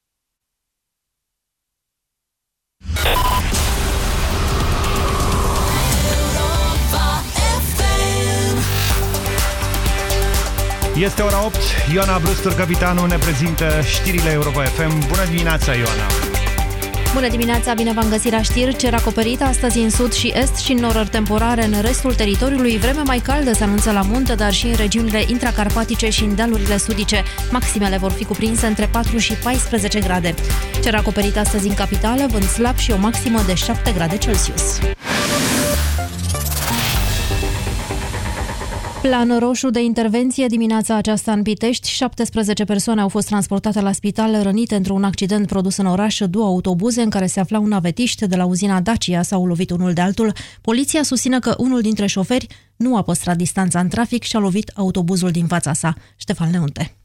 Este ora 8, Ioana Brustur, capitanul, ne prezintă știrile Europa FM. Bună dimineața, Ioana! Bună dimineața, bine v-am găsit la știri. Cer acoperit astăzi în sud și est și în norări temporare în restul teritoriului. Vreme mai caldă se anunță la munte, dar și în regiunile intracarpatice și în dealurile sudice. Maximele vor fi cuprinse între 4 și 14 grade. Cer acoperit astăzi în capitală, vânt slab și o maximă de 7 grade Celsius. Plan roșu de intervenție dimineața aceasta în Pitești. 17 persoane au fost transportate la spital rănite într-un accident produs în oraș. Două autobuze în care se aflau navetiști de la uzina Dacia s-au lovit unul de altul. Poliția susține că unul dintre șoferi nu a păstrat distanța în trafic și a lovit autobuzul din fața sa. Ștefan Leonte.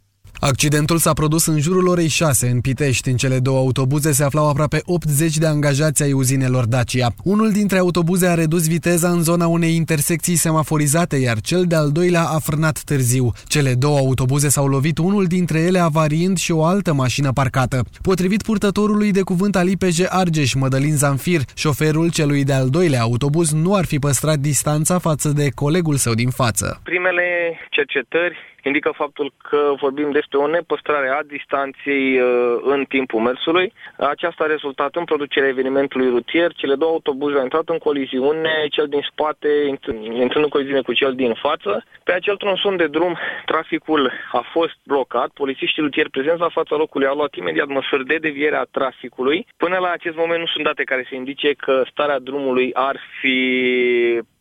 Accidentul s-a produs în jurul orei 6 în Pitești. În cele două autobuze se aflau aproape 80 de angajați ai uzinelor Dacia. Unul dintre autobuze a redus viteza în zona unei intersecții semaforizate, iar cel de-al doilea a frânat târziu. Cele două autobuze s-au lovit, unul dintre ele avariind și o altă mașină parcată. Potrivit purtătorului de cuvânt al IPJ Argeș, Mădălin Zanfir, șoferul celui de-al doilea autobuz nu ar fi păstrat distanța față de colegul său din față. Primele cercetări indică faptul că vorbim despre o nepăstrare a distanței uh, în timpul mersului. Aceasta a rezultat în producerea evenimentului rutier. Cele două autobuze au intrat în coliziune, cel din spate intrând în coliziune cu cel din față. Pe acel tronson de drum, traficul a fost blocat. Polițiștii rutieri prezenți la fața locului au luat imediat măsuri de deviere a traficului. Până la acest moment nu sunt date care să indice că starea drumului ar fi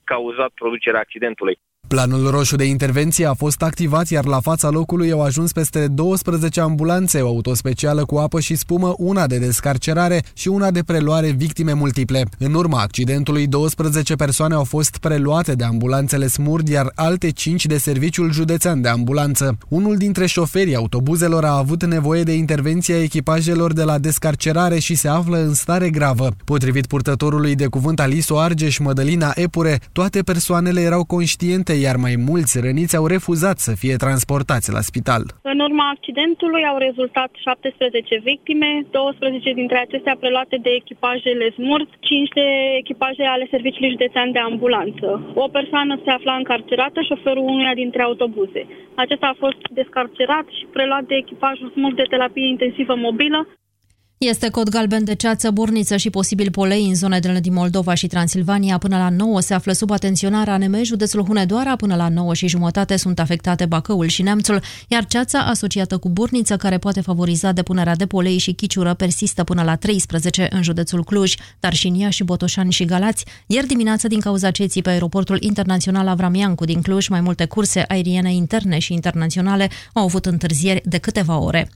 cauzat producerea accidentului. Planul roșu de intervenție a fost activat, iar la fața locului au ajuns peste 12 ambulanțe, o autospecială cu apă și spumă, una de descarcerare și una de preluare victime multiple. În urma accidentului, 12 persoane au fost preluate de ambulanțele Smurd, iar alte 5 de serviciul județean de ambulanță. Unul dintre șoferii autobuzelor a avut nevoie de intervenția echipajelor de la descarcerare și se află în stare gravă. Potrivit purtătorului de cuvânt Aliso Argeș Mădălina Epure, toate persoanele erau conștiente iar mai mulți răniți au refuzat să fie transportați la spital. În urma accidentului au rezultat 17 victime, 12 dintre acestea preluate de echipajele SMURT, 5 de echipaje ale Serviciului Județean de Ambulanță. O persoană se afla încarcerată, șoferul unuia dintre autobuze. Acesta a fost descarcerat și preluat de echipajul SMURT de terapie intensivă mobilă, este cod galben de ceață, burniță și posibil polei în zonele din Moldova și Transilvania. Până la 9 se află sub atenționarea ANM, județul Hunedoara. Până la 9 și jumătate sunt afectate Bacăul și Neamțul, iar ceața asociată cu burniță, care poate favoriza depunerea de polei și chiciură, persistă până la 13 în județul Cluj, dar și în Iași, Botoșani și Galați. Ieri dimineață, din cauza ceții pe aeroportul internațional Avramiancu din Cluj, mai multe curse aeriene interne și internaționale au avut întârzieri de câteva ore.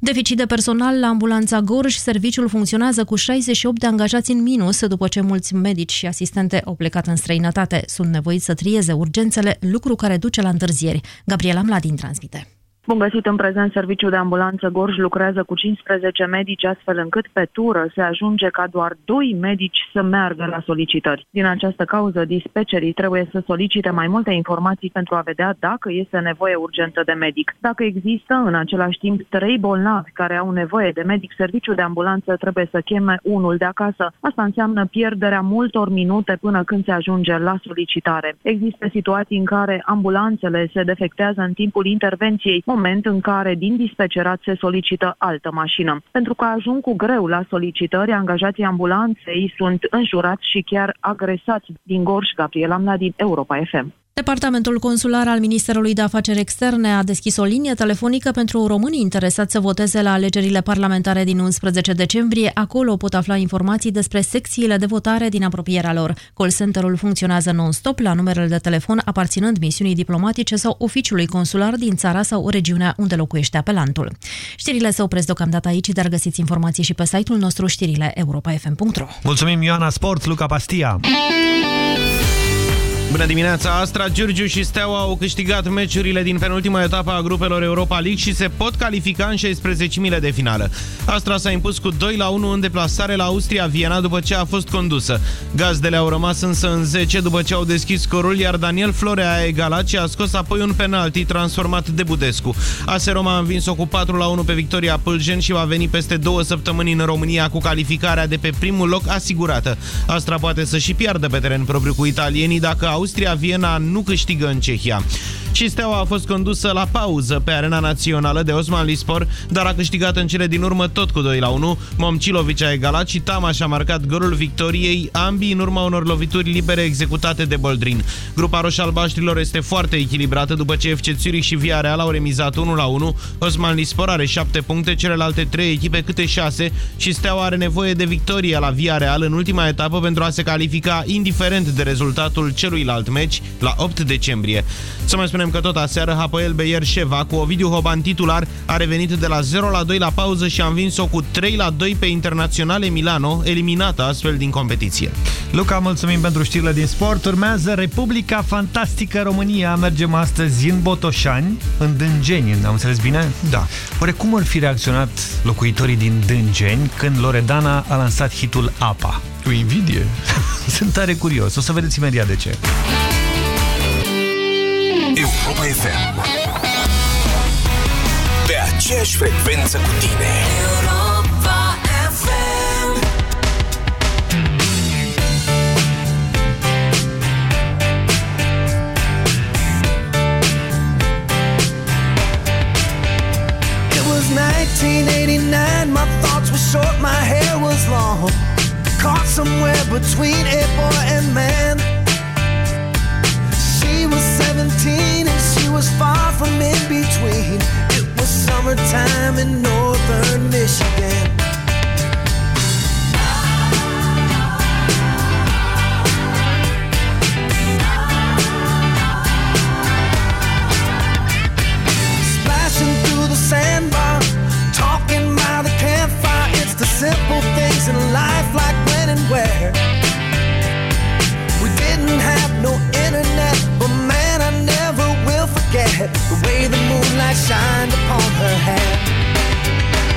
Deficit de personal la ambulanța Gorj, serviciul funcționează cu 68 de angajați în minus după ce mulți medici și asistente au plecat în străinătate. Sunt nevoiți să trieze urgențele, lucru care duce la întârzieri. Gabriela Mladin transmite. Bun găsit în prezent, serviciul de ambulanță Gorj lucrează cu 15 medici, astfel încât pe tură se ajunge ca doar 2 medici să meargă la solicitări. Din această cauză, dispecerii trebuie să solicite mai multe informații pentru a vedea dacă este nevoie urgentă de medic. Dacă există în același timp 3 bolnavi care au nevoie de medic, serviciul de ambulanță trebuie să cheme unul de acasă. Asta înseamnă pierderea multor minute până când se ajunge la solicitare. Există situații în care ambulanțele se defectează în timpul intervenției, moment în care din dispecerat se solicită altă mașină. Pentru că ajung cu greu la solicitări, angajații ambulanței sunt înjurați și chiar agresați din Gorj, Gabriela Mladin, Europa FM. Departamentul Consular al Ministerului de Afaceri Externe a deschis o linie telefonică pentru românii interesați să voteze la alegerile parlamentare din 11 decembrie. Acolo pot afla informații despre secțiile de votare din apropierea lor. Call center-ul funcționează non-stop la numerele de telefon aparținând misiunii diplomatice sau oficiului consular din țara sau regiunea unde locuiește apelantul. Știrile se opresc deocamdată aici, dar găsiți informații și pe site-ul nostru știrile europa.fm.ro Mulțumim Ioana Sport, Luca Pastia! Bună dimineața! Astra, Giurgiu și Steaua au câștigat meciurile din penultima etapă a grupelor Europa League și se pot califica în 16 de finală. Astra s-a impus cu 2 la 1 în deplasare la Austria Viena după ce a fost condusă. Gazdele au rămas însă în 10 după ce au deschis scorul, iar Daniel Florea a egalat și a scos apoi un penalti transformat de Budescu. AS Roma a învins-o cu 4 la 1 pe Victoria Pâljen și va veni peste două săptămâni în România cu calificarea de pe primul loc asigurată. Astra poate să și piardă pe teren propriu cu italienii dacă Austria-Viena nu câștigă în Cehia. Și Steaua a fost condusă la pauză pe arena națională de Osman Lispor, dar a câștigat în cele din urmă tot cu 2 la 1. Momcilovic a egalat și Tamaș a marcat golul victoriei, ambii în urma unor lovituri libere executate de Boldrin. Grupa roș-albaștrilor este foarte echilibrată după ce FC Zurich și Via Real au remizat 1 la 1. Osman Lispor are 7 puncte, celelalte 3 echipe câte 6 și Steaua are nevoie de victorie la Via Real în ultima etapă pentru a se califica indiferent de rezultatul celuilalt meci la 8 decembrie. Să mai spunem spunem că tot aseară Hapoel Beyer Sheva cu Ovidiu Hoban titular a revenit de la 0 la 2 la pauză și a învins-o cu 3 la 2 pe Internaționale Milano, eliminată astfel din competiție. Luca, mulțumim pentru știrile din sport. Urmează Republica Fantastică România. Mergem astăzi în Botoșani, în Dângeni, am înțeles bine? Da. Oare cum ar fi reacționat locuitorii din Dângeni când Loredana a lansat hitul Apa? Cu invidie. <laughs> Sunt tare curios. O să vedeți imediat de ce. It was 1989, my thoughts were short, my hair was long. Caught somewhere between a boy and man. She was 17 and she was far from in between. It was summertime in northern Michigan. Moonlight shined upon her hair.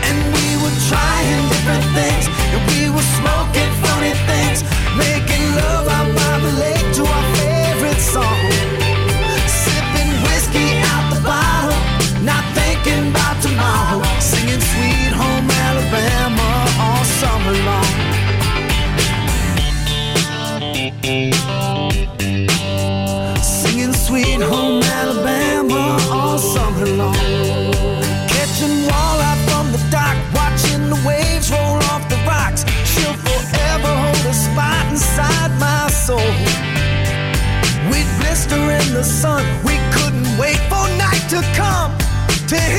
And we were trying different things, and we were smoking funny things, making love out by the lake to our the sun, we couldn't wait for night to come to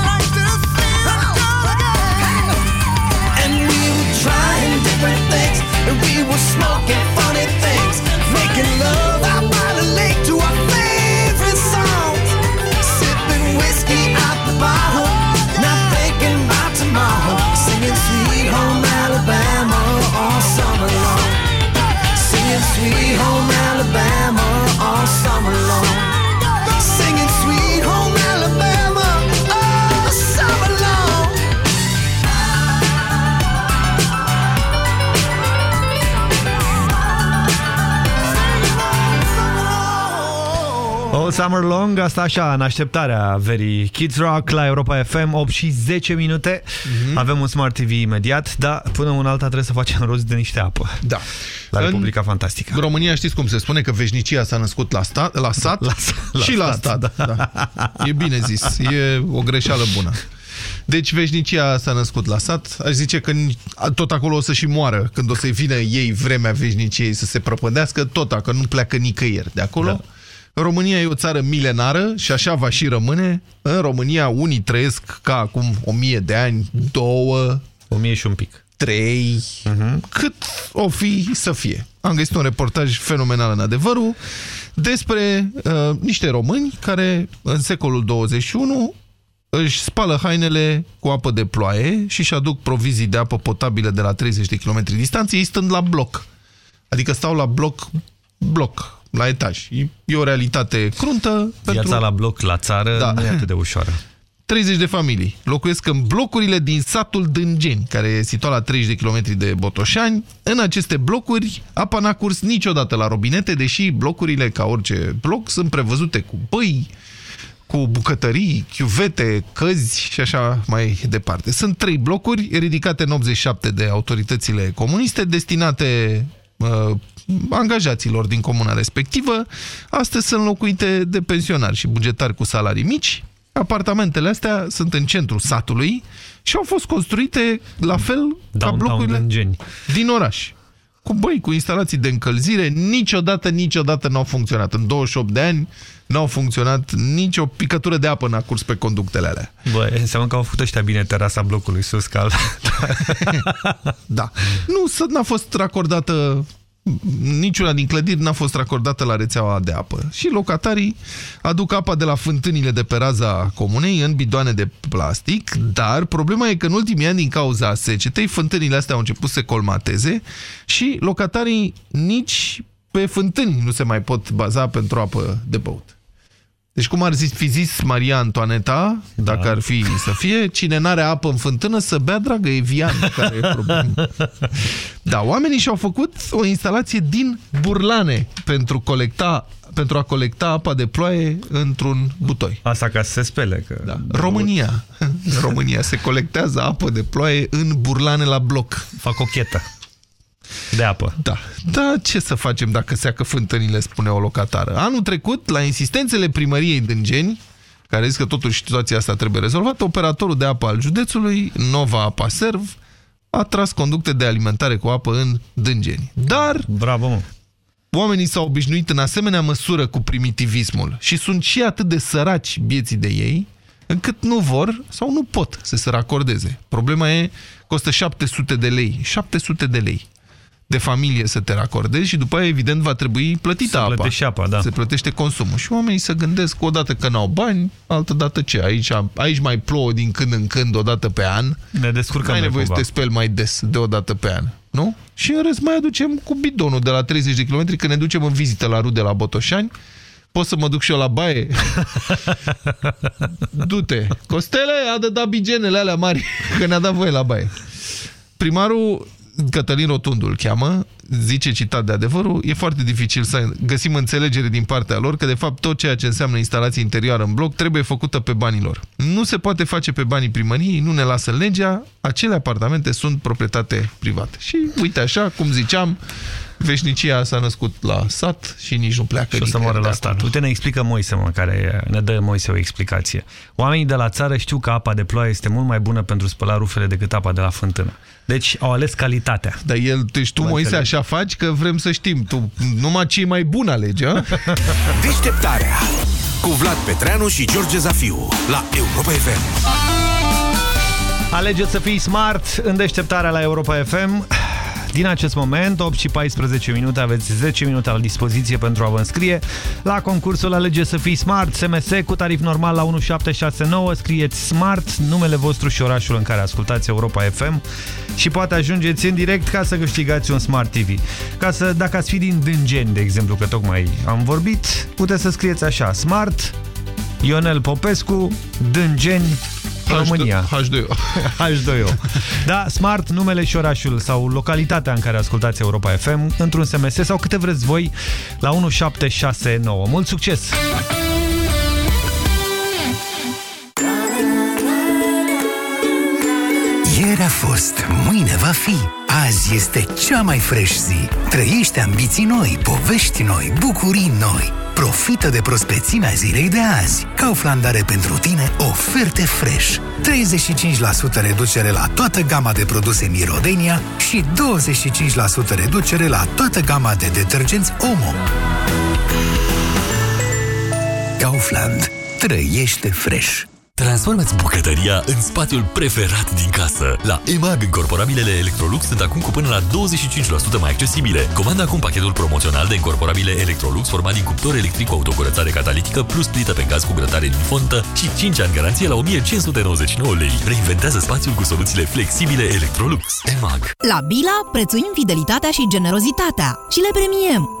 Summer Long, asta așa, în așteptarea verii Kids Rock la Europa FM, 8 și 10 minute. Mhm. Avem un Smart TV imediat, dar până un alta trebuie să facem rost de niște apă. Da. La În Republica Fantastică. România știți cum se spune că veșnicia s-a născut la, sta, la sat La- la și la stat, stat. Da. E bine zis, e o greșeală bună. Deci veșnicia s-a născut la sat, aș zice că tot acolo o să și moară când o să vină ei vremea veșniciei să se prăpădească, tot că nu pleacă nicăieri de acolo. Da. România e o țară milenară și așa va și rămâne. În România unii trăiesc ca acum o mie de ani, două, o mie și un pic. Trei, uh-huh. cât o fi să fie. Am găsit un reportaj fenomenal în adevărul despre uh, niște români care în secolul 21 își spală hainele cu apă de ploaie și își aduc provizii de apă potabilă de la 30 de km distanță, ei stând la bloc. Adică stau la bloc, bloc, la etaj. E, e o realitate cruntă. Viața pentru... la bloc, la țară, Da. nu e atât de ușoară. <laughs> 30 de familii locuiesc în blocurile din satul Dângeni, care e situat la 30 de kilometri de Botoșani. În aceste blocuri, apa n-a curs niciodată la robinete, deși blocurile, ca orice bloc, sunt prevăzute cu băi, cu bucătării, chiuvete, căzi și așa mai departe. Sunt trei blocuri ridicate în 87 de autoritățile comuniste, destinate uh, angajaților din comuna respectivă. Astăzi sunt locuite de pensionari și bugetari cu salarii mici. Apartamentele astea sunt în centrul satului și au fost construite la fel ca blocurile Dângeni. din oraș. Cu băi, cu instalații de încălzire, niciodată, niciodată n-au funcționat. În 28 de ani n-au funcționat nicio picătură de apă n-a curs pe conductele alea. Bă, înseamnă că au făcut ăștia bine terasa blocului sus cal. <laughs> da. Nu, n-a fost racordată niciuna din clădiri n-a fost racordată la rețeaua de apă. Și locatarii aduc apa de la fântânile de pe raza comunei în bidoane de plastic, dar problema e că în ultimii ani, din cauza secetei, fântânile astea au început să se colmateze și locatarii nici pe fântâni nu se mai pot baza pentru apă de băut. Deci cum ar fi zis Maria Antoaneta, dacă da. ar fi să fie, cine n-are apă în fântână să bea, dragă, Evian, care e problemă. Da, oamenii și-au făcut o instalație din burlane pentru, colecta, pentru a colecta apa de ploaie într-un butoi. Asta ca să se spele. Că... Da. România. România se colectează apă de ploaie în burlane la bloc. Fac o chetă de apă. Da. Da, ce să facem dacă seacă fântânile, spune o locatară. Anul trecut, la insistențele primăriei Dângeni, care zic că totuși situația asta trebuie rezolvată, operatorul de apă al județului, Nova Apa Serv, a tras conducte de alimentare cu apă în Dângeni. Dar... Bravo, mă. Oamenii s-au obișnuit în asemenea măsură cu primitivismul și sunt și atât de săraci vieții de ei, încât nu vor sau nu pot să se racordeze. Problema e, costă 700 de lei. 700 de lei de familie să te racordezi și după aia, evident, va trebui plătită apa. plătește apa, da. Se plătește consumul. Și oamenii se gândesc, odată că n-au bani, altă dată ce? Aici, aici mai plouă din când în când, o dată pe an. Ne descurcăm. Ai nevoie să te speli mai des, de o dată pe an. Nu? Și în rest mai aducem cu bidonul de la 30 de km, când ne ducem în vizită la rude la Botoșani, Pot să mă duc și eu la baie? <laughs> Du-te! Costele, a de da bigenele alea mari, <laughs> că ne-a dat voie la baie. Primarul Cătălin Rotundu îl cheamă, zice citat de adevărul, e foarte dificil să găsim înțelegere din partea lor că de fapt tot ceea ce înseamnă instalație interioară în bloc trebuie făcută pe banii lor. Nu se poate face pe banii primăriei, nu ne lasă legea, acele apartamente sunt proprietate private. Și uite așa, cum ziceam, veșnicia s-a născut la sat și nici nu pleacă Și o să moară la stat. Uite, ne explică Moise, mă, care ne dă Moise o explicație. Oamenii de la țară știu că apa de ploaie este mult mai bună pentru spăla rufele decât apa de la fântână. Deci au ales calitatea. Dar el, deci tu, Moise, așa faci că vrem să știm. Tu numai ce mai bun alege, a? <laughs> Deșteptarea cu Vlad Petreanu și George Zafiu la Europa FM. Alegeți să fii smart în deșteptarea la Europa FM. Din acest moment, 8 și 14 minute, aveți 10 minute la dispoziție pentru a vă înscrie la concursul Alege să fii smart, SMS cu tarif normal la 1769, scrieți smart, numele vostru și orașul în care ascultați Europa FM și poate ajungeți în direct ca să câștigați un Smart TV. Ca să, dacă ați fi din Dângeni, de exemplu, că tocmai am vorbit, puteți să scrieți așa, smart, Ionel Popescu, Dângeni, România. H2O. H2O. <laughs> Da, Smart, numele și orașul sau localitatea în care ascultați Europa FM într-un SMS sau câte vreți voi la 1769. Mult succes! Ieri a fost, mâine va fi. Azi este cea mai fresh zi. Trăiește ambiții noi, povești noi, bucurii noi. Profită de prospețimea zilei de azi. Kaufland are pentru tine oferte fresh. 35% reducere la toată gama de produse Mirodenia și 25% reducere la toată gama de detergenți Omo. Kaufland. Trăiește fresh. Transformați bucătăria în spațiul preferat din casă. La EMAG, încorporabilele Electrolux sunt acum cu până la 25% mai accesibile. Comanda acum pachetul promoțional de încorporabile Electrolux format din cuptor electric cu autocurățare catalitică plus plită pe gaz cu grătare din fontă și 5 ani garanție la 1599 lei. Reinventează spațiul cu soluțiile flexibile Electrolux. EMAG. La Bila prețuim fidelitatea și generozitatea și le premiem.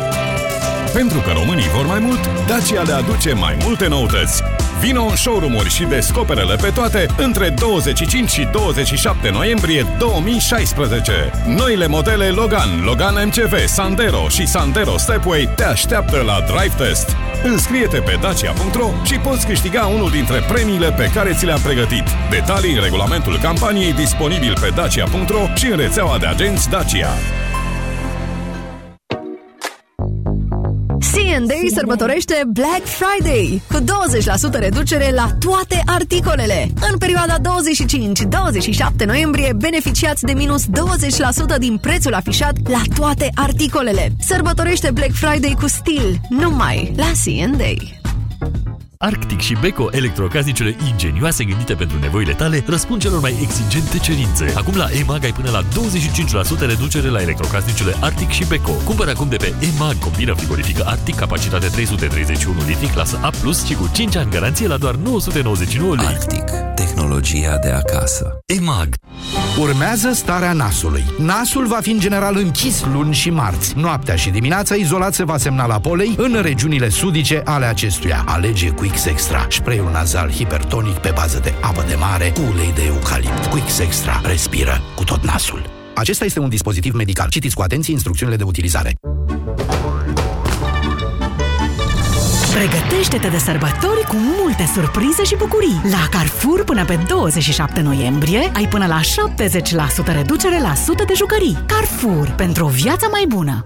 Pentru că românii vor mai mult, Dacia le aduce mai multe noutăți. Vino în showroom-uri și descoperele pe toate între 25 și 27 noiembrie 2016. Noile modele Logan, Logan MCV, Sandero și Sandero Stepway te așteaptă la Drive Test. Înscrie-te pe dacia.ro și poți câștiga unul dintre premiile pe care ți le-am pregătit. Detalii în regulamentul campaniei disponibil pe dacia.ro și în rețeaua de agenți Dacia. C&A sărbătorește Black Friday cu 20% reducere la toate articolele. În perioada 25-27 noiembrie beneficiați de minus 20% din prețul afișat la toate articolele. Sărbătorește Black Friday cu stil numai la C&A. Arctic și Beko, electrocasnicele ingenioase gândite pentru nevoile tale, răspund celor mai exigente cerințe. Acum la EMAG ai până la 25% reducere la electrocasnicele Arctic și Beko. Cumpără acum de pe EMAG combina frigorifică Arctic, capacitate 331 litri, clasă A+, și cu 5 ani garanție la doar 999 lei. Arctic. Tehnologia de acasă. EMAG. Urmează starea nasului. Nasul va fi în general închis luni și marți. Noaptea și dimineața izolat se va semna la polei în regiunile sudice ale acestuia. Alege Quix Extra, spray-ul nazal hipertonic pe bază de apă de mare cu ulei de eucalipt. Quix Extra. Respiră cu tot nasul. Acesta este un dispozitiv medical. Citiți cu atenție instrucțiunile de utilizare. Pregătește-te de sărbători cu multe surprize și bucurii. La Carrefour, până pe 27 noiembrie, ai până la 70% reducere la sute de jucării. Carrefour, pentru o viață mai bună.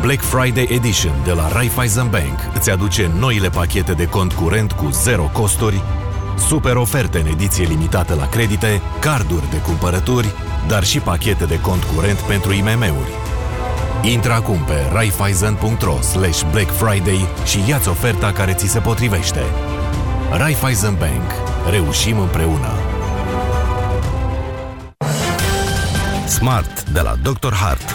Black Friday Edition de la Raiffeisen Bank îți aduce noile pachete de cont curent cu zero costuri, super oferte în ediție limitată la credite, carduri de cumpărături, dar și pachete de cont curent pentru IMM-uri. Intră acum pe raiffeisen.ro slash Black Friday și ia-ți oferta care ți se potrivește. Raiffeisen Bank. Reușim împreună! Smart de la Dr. Hart.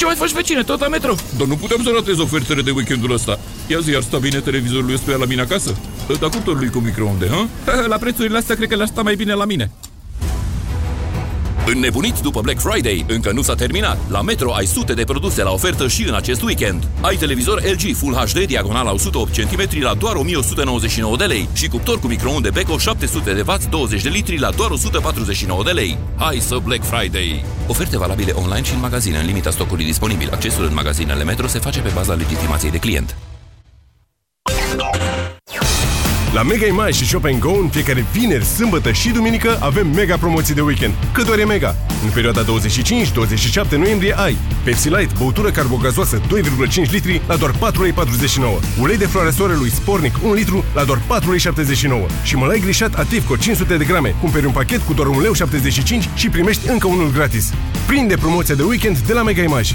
Ce mai faci, vecine? Tot la metro? Dar nu putem să ratez ofertele de weekendul ăsta. Ia zi, ar sta bine televizorul ăstuia la mine acasă? Dar cuptorului cu microunde, ha? <laughs> La prețurile astea cred că le-ar sta mai bine la mine. Înnebuniți după Black Friday? Încă nu s-a terminat. La Metro ai sute de produse la ofertă și în acest weekend. Ai televizor LG Full HD diagonal 108 cm la doar 1199 de lei și cuptor cu microunde Beko 700 de W 20 de litri la doar 149 de lei. Hai să Black Friday! Oferte valabile online și în magazine în limita stocului disponibil. Accesul în magazinele Metro se face pe baza legitimației de client. La Mega Image și Shop Go în fiecare vineri, sâmbătă și duminică avem mega promoții de weekend. Cât ori e mega? În perioada 25-27 noiembrie ai Pepsi Light, băutură carbogazoasă 2,5 litri la doar 4,49 lei. Ulei de floarea soarelui Spornic 1 litru la doar 4,79 lei. Și mălai grișat Ativco 500 de grame. Cumperi un pachet cu doar 1,75 lei și primești încă unul gratis. Prinde promoția de weekend de la Mega Image.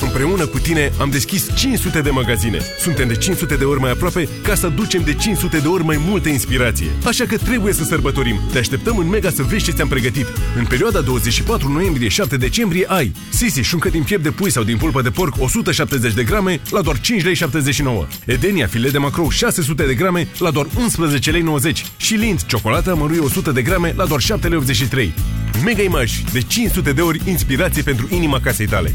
Împreună cu tine am deschis 500 de magazine. Suntem de 500 de ori mai aproape ca să ducem de 500 de ori mai multă inspirație. Așa că trebuie să sărbătorim. Te așteptăm în Mega să vezi ce ți-am pregătit. În perioada 24 noiembrie-7 decembrie ai Sisi șuncă din piept de pui sau din pulpă de porc 170 de grame la doar 5,79 lei. Edenia filet de macrou 600 de grame la doar 11,90 lei și Lind ciocolată măruie 100 de grame la doar 7,83 lei. Mega Image, de 500 de ori inspirație pentru inima casei tale.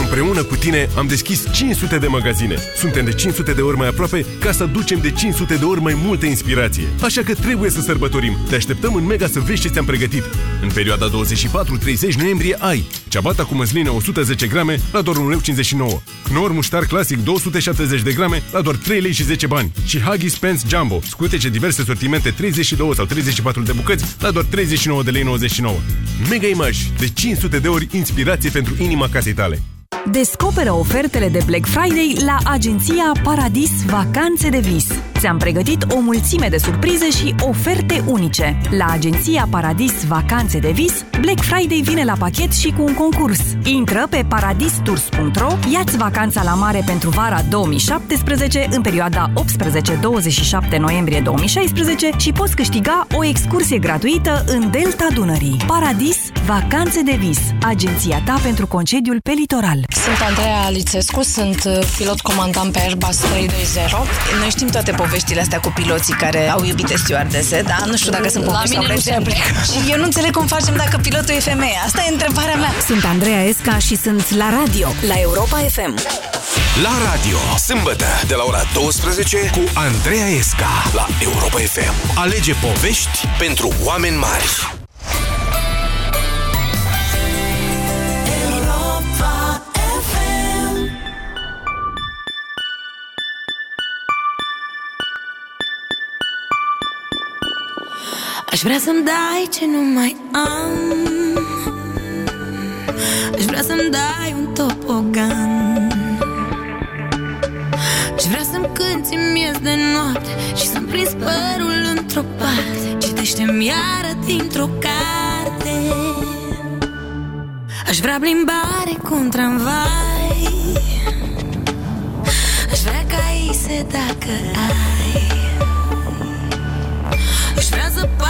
Împreună cu tine am deschis 500 de magazine. Suntem de 500 de ori mai aproape ca să ducem de 500 de ori mai multă inspirație. Așa că trebuie să sărbătorim. Te așteptăm în Mega să vezi ce ți-am pregătit. În perioada 24-30 noiembrie ai ceabata cu măsline 110 grame la doar 1,59 lei. Knorr muștar clasic 270 de grame la doar 3 lei și 10 bani. Și Huggies Pants Jumbo, scutece diverse sortimente 32 sau 34 de bucăți la doar 39 de lei 99. Mega Image, de 500 de ori inspirație pentru inima casei tale. Descoperă ofertele de Black Friday la agenția Paradis Vacanțe de Vis. Ți-am pregătit o mulțime de surprize și oferte unice. La agenția Paradis Vacanțe de Vis, Black Friday vine la pachet și cu un concurs. Intră pe paradistours.ro, ia-ți vacanța la mare pentru vara 2017 în perioada 18-27 noiembrie 2016 și poți câștiga o excursie gratuită în Delta Dunării. Paradis Vacanțe de Vis, agenția ta pentru concediul pe litoral. Sunt Andreea Lițescu, sunt uh, pilot comandant pe Airbus 320. Noi știm toate poveștile astea cu piloții care au iubite stewardese, da? Nu știu dacă sunt La povești sau mine nu se legende. Și eu nu înțeleg cum facem dacă pilotul e femeie. Asta e întrebarea mea. Sunt Andreea Esca și sunt la radio, la Europa FM. La radio, sâmbătă, de la ora 12 cu Andreea Esca la Europa FM. Alege povești pentru oameni mari. Aș vrea să-mi dai ce nu mai am. Aș vrea să-mi dai un topogan. Aș vrea să-mi cânti miez de noapte Și să-mi prins părul într-o parte. Citește-mi iară dintr-o carte. Aș vrea plimbare cu un tramvai. Aș vrea caise dacă ai. Aș vrea zăpadă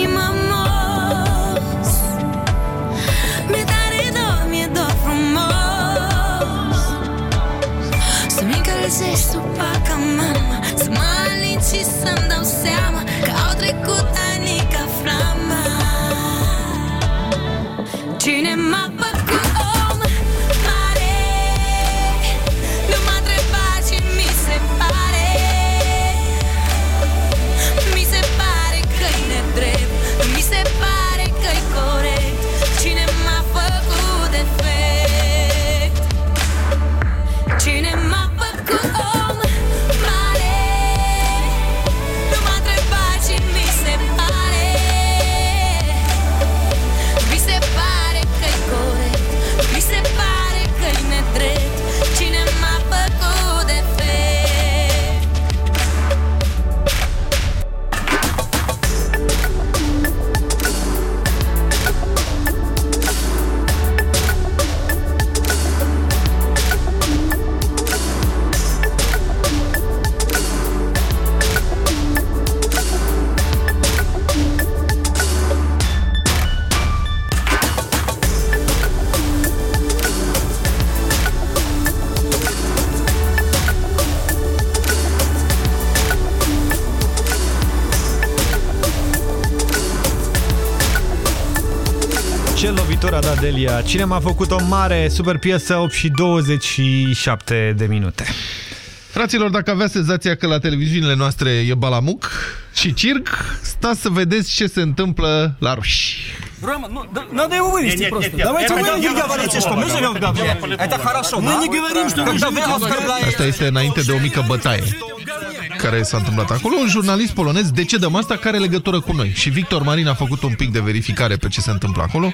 existe o Pai. lovitură a dat Delia. Cine m-a făcut o mare super piesă 8 și 27 de minute. Fraților, dacă aveți senzația că la televiziunile noastre e balamuc și circ, stați să vedeți ce se întâmplă la ruși. Рома, ну да- надо его вывести просто. Давайте вы не говорите, что мы живем в говне. Это хорошо. Мы не говорим, что вы живете в говне. Asta este înainte de o mică bătaie care s-a întâmplat acolo. Un jurnalist polonez decedăm asta care are legătură cu noi. Și Victor Marin a făcut un pic de verificare pe ce se întâmplă acolo.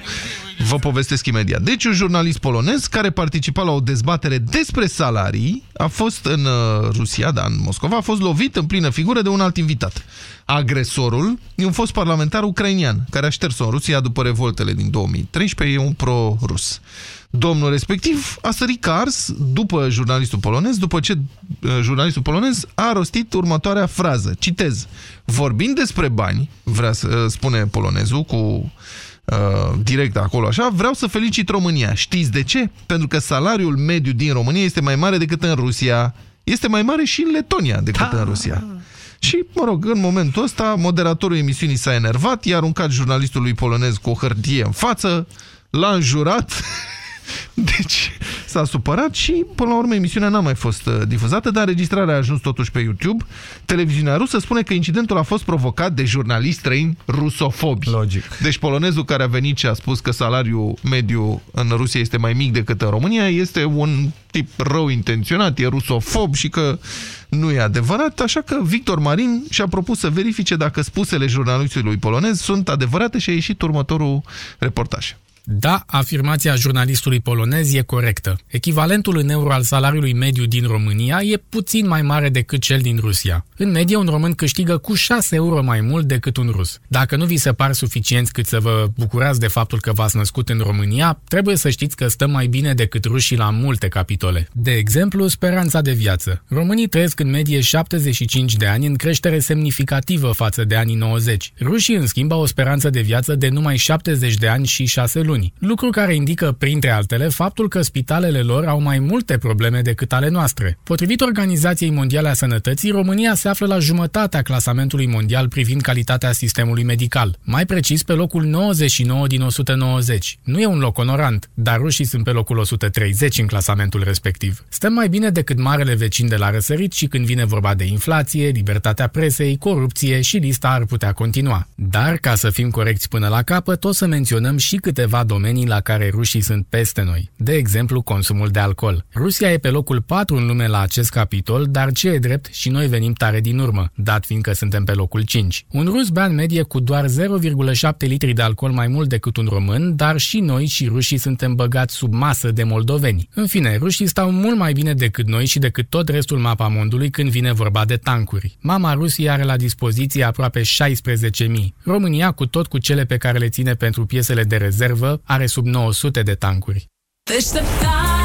Vă povestesc imediat. Deci un jurnalist polonez care participa la o dezbatere despre salarii a fost în uh, Rusia, da, în Moscova, a fost lovit în plină figură de un alt invitat. Agresorul e un fost parlamentar ucrainian care a șters-o în Rusia după revoltele din 2013, e un pro-rus. Domnul respectiv a sărit ca ars după jurnalistul polonez, după ce uh, jurnalistul polonez a rostit următoarea frază. Citez. Vorbind despre bani, vrea să uh, spune polonezul cu uh, direct acolo așa, vreau să felicit România. Știți de ce? Pentru că salariul mediu din România este mai mare decât în Rusia. Este mai mare și în Letonia decât în Rusia. Și, mă rog, în momentul ăsta, moderatorul emisiunii s-a enervat, i-a aruncat jurnalistului polonez cu o hârtie în față, l-a înjurat <laughs> <laughs> Deci s-a supărat și până la urmă emisiunea n-a mai fost uh, difuzată, dar înregistrarea a ajuns totuși pe YouTube. Televiziunea rusă spune că incidentul a fost provocat de jurnaliști străini rusofobi. Logic. Deci polonezul care a venit și a spus că salariul mediu în Rusia este mai mic decât în România este un tip rău intenționat, e rusofob și că nu e adevărat, așa că Victor Marin și-a propus să verifice dacă spusele jurnalistului polonez sunt adevărate și a ieșit următorul reportaj. Da, afirmația jurnalistului polonez e corectă. Echivalentul în euro al salariului mediu din România e puțin mai mare decât cel din Rusia. În medie, un român câștigă cu 6 euro mai mult decât un rus. Dacă nu vi se par suficienți cât să vă bucurați de faptul că v-ați născut în România, trebuie să știți că stăm mai bine decât rușii la multe capitole. De exemplu, speranța de viață. Românii trăiesc în medie 75 de ani în creștere semnificativă față de anii 90. Rușii, în schimb, au o speranță de viață de numai 70 de ani și 6 luni luni, lucru care indică, printre altele, faptul că spitalele lor au mai multe probleme decât ale noastre. Potrivit Organizației Mondiale a Sănătății, România se află la jumătatea clasamentului mondial privind calitatea sistemului medical, mai precis pe locul 99 din 190. Nu e un loc onorant, dar rușii sunt pe locul 130 în clasamentul respectiv. Stăm mai bine decât marele vecin de la răsărit și când vine vorba de inflație, libertatea presei, corupție și lista ar putea continua. Dar, ca să fim corecți până la capăt, o să menționăm și câteva domenii la care rușii sunt peste noi. De exemplu, consumul de alcool. Rusia e pe locul 4 în lume la acest capitol, dar ce e drept și noi venim tare din urmă, dat fiindcă suntem pe locul 5. Un rus bea în medie cu doar 0,7 litri de alcool mai mult decât un român, dar și noi și rușii suntem băgați sub masă de moldoveni. În fine, rușii stau mult mai bine decât noi și decât tot restul mapamondului când vine vorba de tancuri. Mama Rusiei are la dispoziție aproape 16.000. România, cu tot cu cele pe care le ține pentru piesele de rezervă, are sub 900 de tancuri. Deșteptarea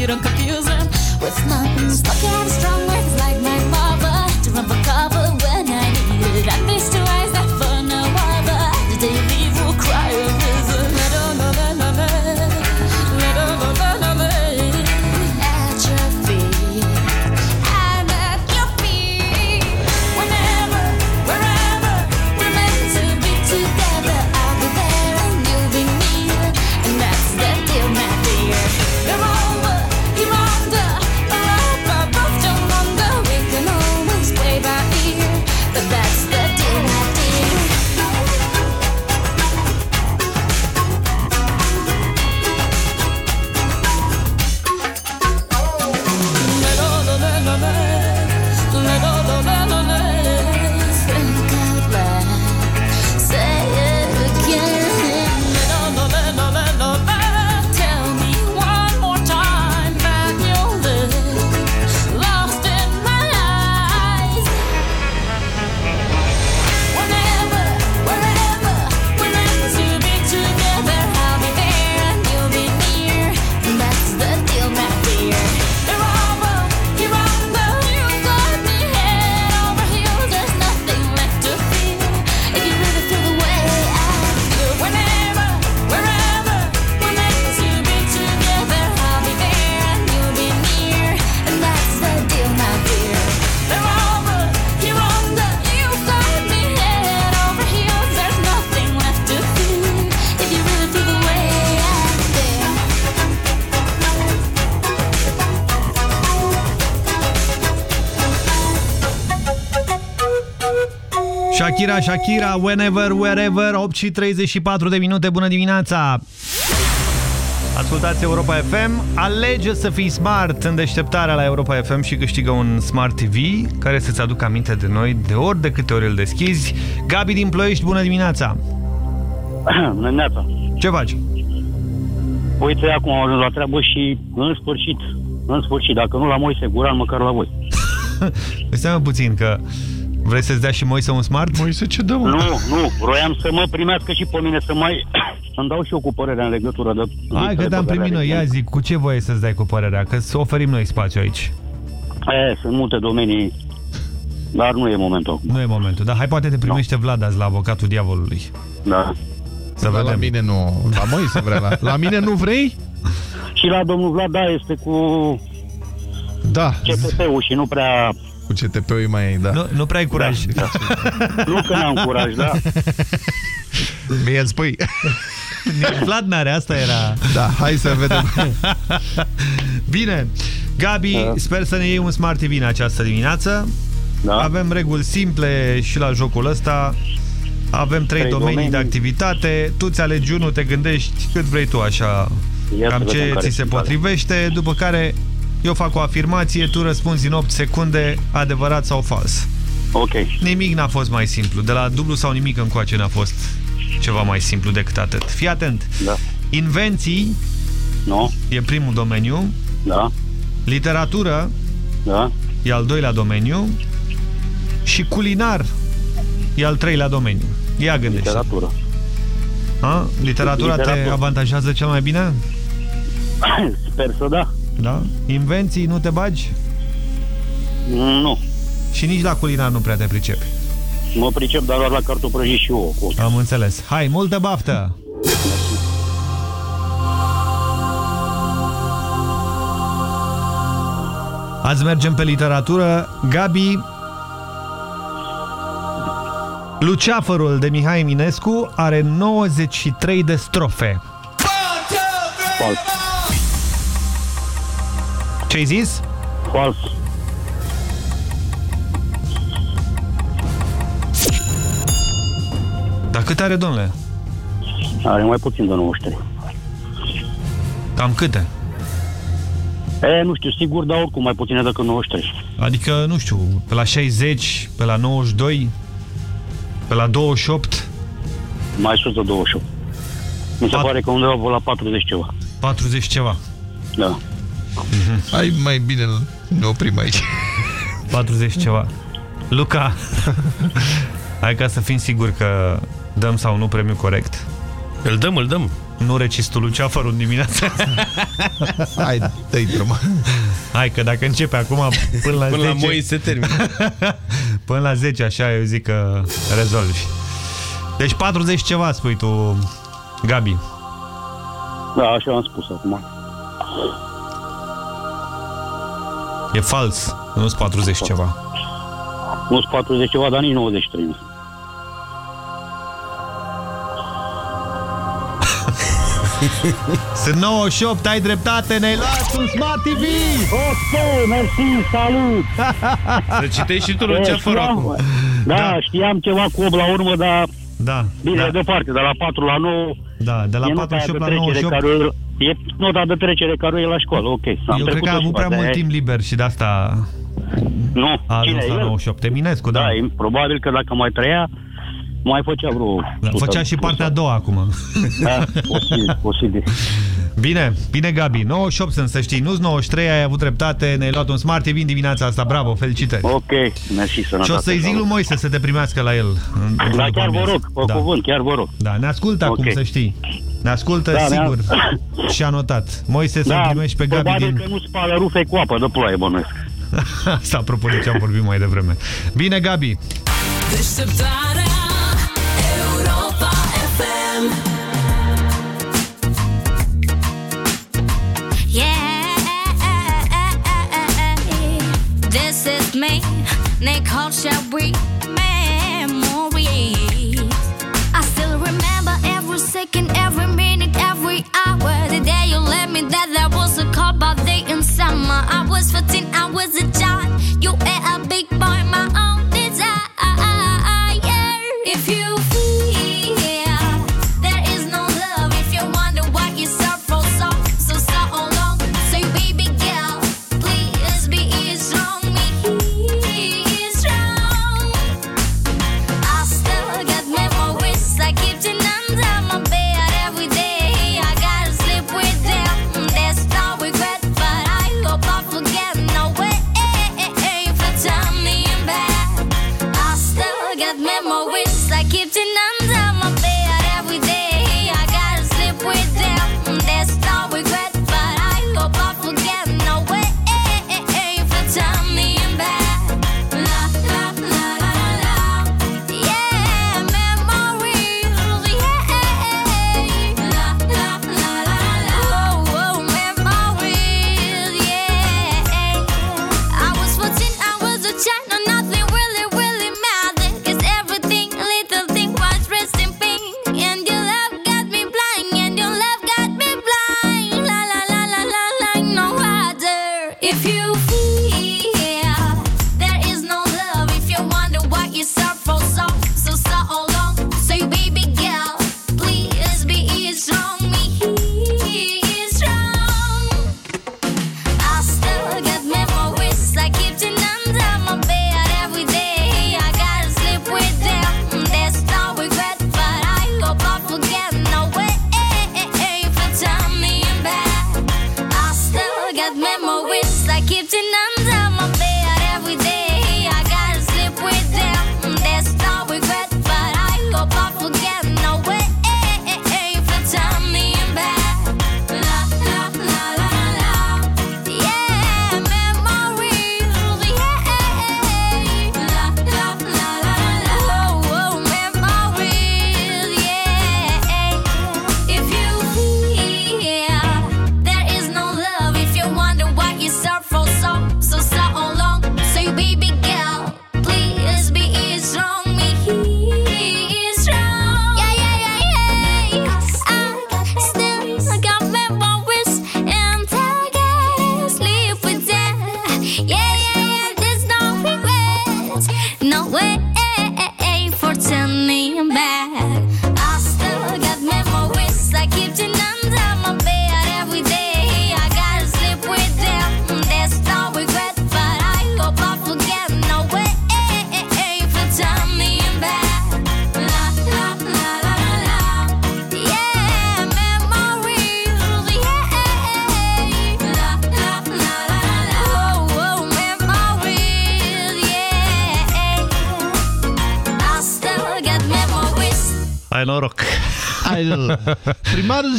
you don't confuse them with nothing. Stuck I Shakira, Shakira, whenever, wherever, 8 și 34 de minute, bună dimineața! Ascultați Europa FM, alege să fii smart în deșteptarea la Europa FM și câștigă un Smart TV care să-ți aducă aminte de noi de ori de câte ori îl deschizi. Gabi din Ploiești, bună dimineața! <clears throat> Bună dimineața! Ce faci? Uite, acum am ajuns la treabă și în sfârșit, în sfârșit, dacă nu la Moise Guran, măcar la voi. <laughs> Seamă puțin că vrei să-ți dea și Moise un smart? Moise ce dă, Nu, nu, vroiam să mă primească și pe mine să mai... <coughs> Să-mi dau și eu cu părerea în legătură de... Hai că te-am primit noi, ia zic, cu ce voie să-ți dai cu părerea? Că să oferim noi spațiu aici. E, sunt multe domenii, dar nu e momentul acum. Nu e momentul, dar hai poate te primește Vlad azi la avocatul diavolului. Da. Să Da, vedem. La mine nu. La Moise vrea. La, la mine nu vrei? Și la domnul Vlad, da, este cu Da. CTP-ul și nu prea... Cu CTP-ul e mai... Da. Nu, nu prea ai curaj. Da, <laughs> da. nu că n-am curaj, da. Mie îmi spui. Nici Vlad n-are, asta era... Da, hai să vedem. <laughs> Bine, Gabi, Da. sper să ne iei un Smart TV în această dimineață. Da. Avem reguli simple și la jocul ăsta. Avem trei, Trei domenii, domenii. de activitate. Tu ți alegi unul, te gândești cât vrei tu așa, Ia cam să vedem ce care ți se sunt potrivește, după care eu fac o afirmație, tu răspunzi în 8 secunde, adevărat sau fals. Ok. Nimic n-a fost mai simplu. De la dublu sau nimic încoace n-a fost ceva mai simplu decât atât. Fii atent. Da. Invenții Nu. e primul domeniu. Da. Literatură Da. e al doilea domeniu. Și culinar e al treilea domeniu. Ia gândește. Literatură. A? Literatura te Literatură. avantajează cel mai bine? <coughs> Sper să da. Da? Invenții nu te bagi? Nu. Și nici la culinar nu prea te pricepi. Mă pricep, dar doar la cartofi prăjiți și ouă. cu- Am înțeles. Hai, multă baftă! Azi mergem pe literatură. Gabi, Luceafărul de Mihai Eminescu are 93 de strofe. Fals. Ce-ai zis? Fals. Dar cât are, domnule? Are mai puțin de 93. Cam câte? E, nu știu, sigur, dar oricum mai puține decât 93. Adică, nu știu, pe la 60, pe la 92, pe la 28, Mai sus de 28. Mi se pare că undeva la 40 ceva. 40 ceva. Da. Hai mai bine ne oprim aici. <laughs> 40 ceva. Luca, <laughs> hai ca să fim siguri că dăm sau nu premiul corect. Îl dăm, îl dăm. Nu recistul Luceafărul în dimineața <laughs> asta. Hai, dă-i drumă. Hai că dacă începe acum până la Până 10... la moi se termină. până la 10, așa, eu zic că rezolvi. Deci 40 ceva, spui tu, Gabi. Da, așa am spus acum. E fals, nu sunt 40 ceva. Nu sunt 40 ceva, dar nici 93. nu. <laughs> Sunt 98, ai dreptate, ne-ai luat un Smart TV! Ok, mersi, salut! <laughs> Să citești și tu E, Luceafărul știam, acum. Da, da, știam ceva cu 8 la urmă, dar Da. bine, da. e departe, de la 4 la 9 Da, de la e nota 48 la de trecere 98. Care, e nota de trecere care e la școală, ok. Am Eu cred că a trecut-o avut și prea poate mult aia e- timp liber și de asta Nu, a cine ajuns e la el? 98. Eminescu, da. Da, e, probabil că dacă mai trăia, mai făcea vreo... Da, Făcea și partea a doua acum. <laughs> Da, posibil, posibil. Bine, bine Gabi. 98 sunt, să știi. Nu-ți 93, ai avut dreptate, ne-ai luat un Smart TV în dimineața asta. Bravo, felicitări. Ok, mersi, sănătate. Și o să-i zic lui Moise să te primească la el. în- în Da, după chiar vă amiază. rog, pe da. cuvânt, chiar vă rog. Da, ne ascultă acum, Ok. să știi. Ne ascultă, Da, ne-a- sigur. <coughs> Și a notat. Moise să-l primești pe Gabi probabil din... că nu spală rufe cu apă de ploaie, bănuiesc. <laughs> Asta apropo de ce am vorbit mai devreme. Bine, Gabi. Deșteptarea Europa FM Yeah, this is me. They call shall we memories. Me that there was a cold by day in summer. I was 14, I was a child. You were a big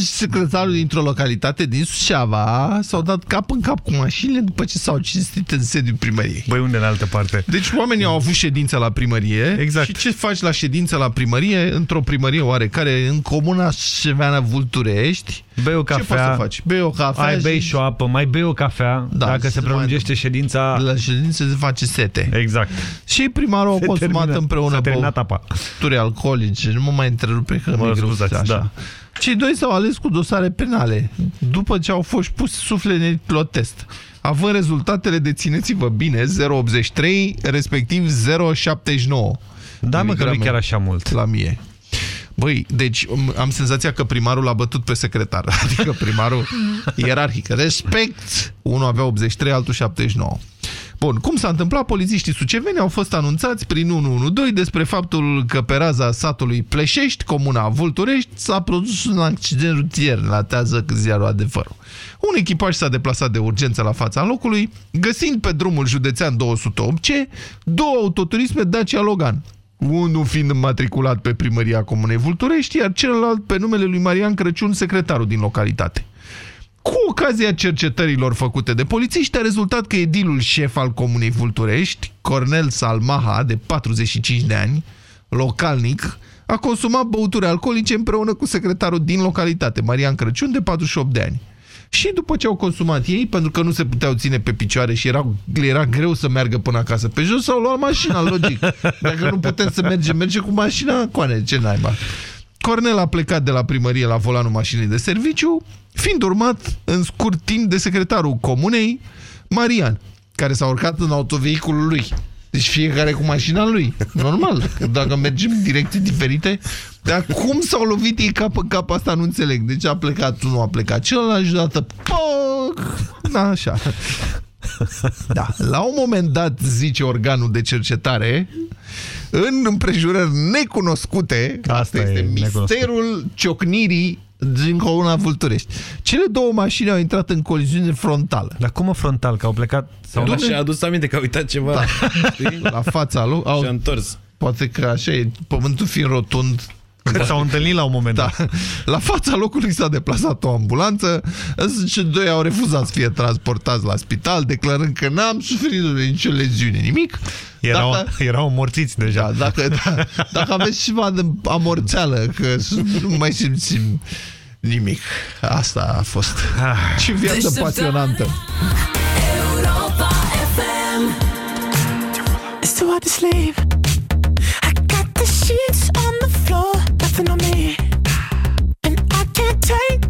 secretarul dintr-o localitate din Suceava s-au dat cap în cap cu mașinile după ce s-au cinstit în sediul primăriei. Băi, unde în altă parte? Deci oamenii au avut ședință la primărie. Exact. Și ce faci la ședință la primărie, într-o primărie oarecare, în comuna Șeveana Vulturești? Bei o Ce cafea, poți să faci? Bei o cafea ai bei și... și o apă, mai bei o cafea, Da, dacă se se prelungește ședința... La ședință se face sete. Exact. Și primarul au Se consumat termină. împreună S-a terminat apa. băuturi alcoolice. Nu mă mai întrerupe că Mă mi-e greu să scuzați, așa. da. Cei doi s-au ales cu dosare penale, după ce au fost pus suflete la test. Având rezultatele de, țineți-vă bine, 0,83, respectiv 0,79. Da, mă, că nu miligrame chiar așa mult. La mie. Băi, deci m- am senzația că primarul l-a bătut pe secretar. <laughs> Adică primarul <laughs> ierarhic. Respect! Unul avea 83, altul 79. Bun, cum s-a întâmplat? Polițiștii suceveni au fost anunțați prin 112 despre faptul că pe raza satului Pleșești, comuna Vulturești, s-a produs un accident rutier, relatează ziarul adevărul. Un echipaj s-a deplasat de urgență la fața locului, găsind pe drumul județean 208C două autoturisme Dacia Logan, unul fiind înmatriculat pe primăria Comunei Vulturești, iar celălalt pe numele lui Marian Crăciun, secretarul din localitate. Cu ocazia cercetărilor făcute de polițiști, a rezultat că edilul șef al Comunei Vulturești, Cornel Salmaha, de 45 de ani, localnic, a consumat băuturi alcoolice împreună cu secretarul din localitate, Marian Crăciun, de 48 de ani. Și după ce au consumat ei, pentru că nu se puteau ține pe picioare și era, le era greu să meargă până acasă pe jos, au luat mașina, logic. Dacă nu putem să mergem, merge cu mașina, coane, ce naiba. Cornel a plecat de la primărie la volanul mașinii de serviciu, fiind urmat în scurt timp de secretarul comunei, Marian, care s-a urcat în autovehiculul lui. Deci fiecare cu mașina lui. Normal, că dacă mergem în direcții diferite, dar cum s-au lovit ei cap în cap, asta nu înțeleg. Deci a plecat unul, a plecat celălalt și deodată, poc! Da, așa. <laughs> Da. La un moment dat, zice organul de cercetare, în împrejurări necunoscute, asta, asta este e misterul ciocnirii din Comuna Vulturești. Cele două mașini au intrat în coliziune frontală. Dar cum o frontal? Că au plecat... Sau Sau și a adus aminte că a uitat ceva. Da. <laughs> La fața lui au... Și a întors. Poate că așa e, pământul fiind rotund, Că s-au întâlnit la un moment da. dat. La fața locului s-a deplasat o ambulanță, însă cei doi au refuzat să fie transportați la spital, declarând că n-am suferit nicio leziune, nimic. Erau, erau morțiți deja. Da, dacă, da, dacă aveți ceva de amorțeală, că nu mai simțim nimic. Asta a fost. Și viață pasionantă. It's too hard to sleep. I got the sheets on the floor, nothing on me. And I can't take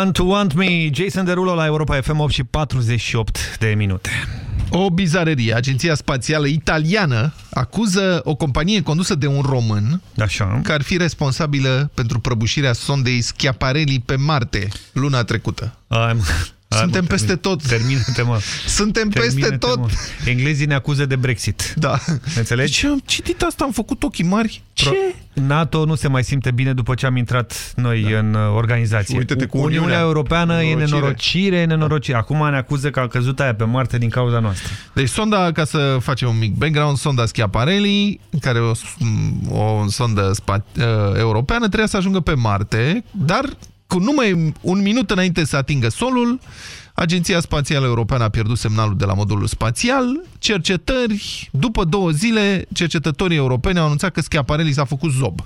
Want to Want Me, Jason Derulo la Europa FM 8 și 48 de minute. O bizarerie. Agenția Spațială Italiană acuză o companie condusă de un român Așa. că ar fi responsabilă pentru prăbușirea sondei Schiaparelli pe Marte luna trecută. Ai, mă. Hai, Suntem mă, peste termin- tot. Termină-te, mă. Suntem peste Termină-te, tot. mă. Englezii ne acuză de Brexit. Da. Înțelegi? Ce am citit asta, am făcut ochii mari. Ce? NATO nu se mai simte bine după ce am intrat noi da. în uh, organizație. Și uite-te cu Uniunea, Uniunea. Europeană Nenorocire. e nenorocire, e nenorocire. Acum ne acuză că a căzut aia pe Marte din cauza noastră. Deci sonda, ca să facem un mic background, sonda Schiaparelli, care e o, o sondă spa, uh, europeană, trebuia să ajungă pe Marte, dar cu numai un minut înainte să atingă solul, Agenția Spațială Europeană a pierdut semnalul de la modulul spațial. Cercetări, după două zile, cercetătorii europeni au anunțat că Schiaparelli s-a făcut zob.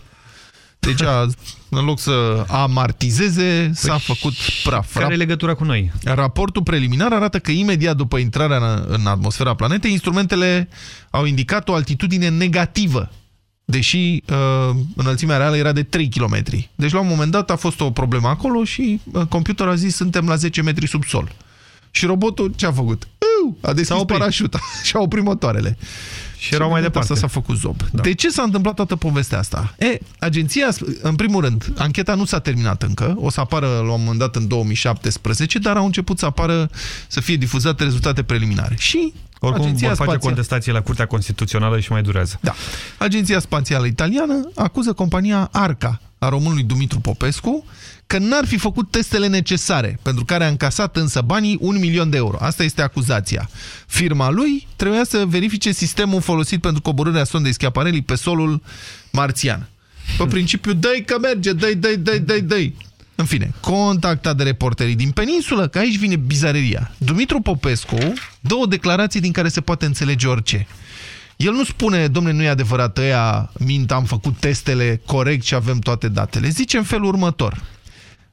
Deci, a, în loc să amartizeze, s-a făcut praf. Care e legătura cu noi? Raportul preliminar arată că imediat după intrarea în, în atmosfera planetei, instrumentele au indicat o altitudine negativă, deși uh, înălțimea reală era de 3 km. Deci la un moment dat a fost o problemă acolo și uh, computerul a zis suntem la 10 metri sub sol. Și robotul ce a făcut? Uu, a deschis parașuta <laughs> și a oprit motoarele. Și erau mai departe. Asta s-a făcut zob. Da. De ce s-a întâmplat toată povestea asta? E, agenția, în primul rând, ancheta nu s-a terminat încă, o să apară la un moment dat în 2017, dar au început să apară, să fie difuzate rezultate preliminare. Și Oricum Agenția vor face Spațială- contestație la Curtea Constituțională și mai durează. Da. Agenția Spațială Italiană acuză compania Arca a românului Dumitru Popescu că n-ar fi făcut testele necesare, pentru care a încasat însă banii un milion de euro. Asta este acuzația. Firma lui trebuia să verifice sistemul folosit pentru coborârea sondei Schiaparelli pe solul marțian. Pe principiu, dă că merge, dă dă dă dă dă În fine, contactat de reporterii din peninsulă, că aici vine bizareria. Dumitru Popescu dă o declarație din care se poate înțelege orice. El nu spune, domnule, nu e adevărat, ăia mint, am făcut testele corect și avem toate datele. Zice în felul următor.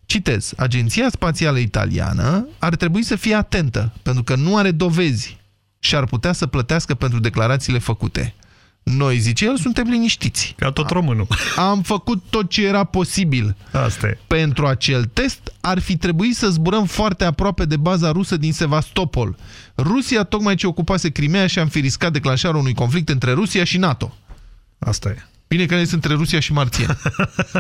Citez, Agenția Spațială Italiană ar trebui să fie atentă, pentru că nu are dovezi și ar putea să plătească pentru declarațiile făcute. Noi, zice el, suntem liniștiți. Ca tot românul. <laughs> Am făcut tot ce era posibil. Asta e. Pentru acel test ar fi trebuit să zburăm foarte aproape de baza rusă din Sevastopol. Rusia tocmai ce ocupase Crimea și am fi riscat declanșarea unui conflict între Rusia și NATO. Asta e. Bine că este între Rusia și marțieni.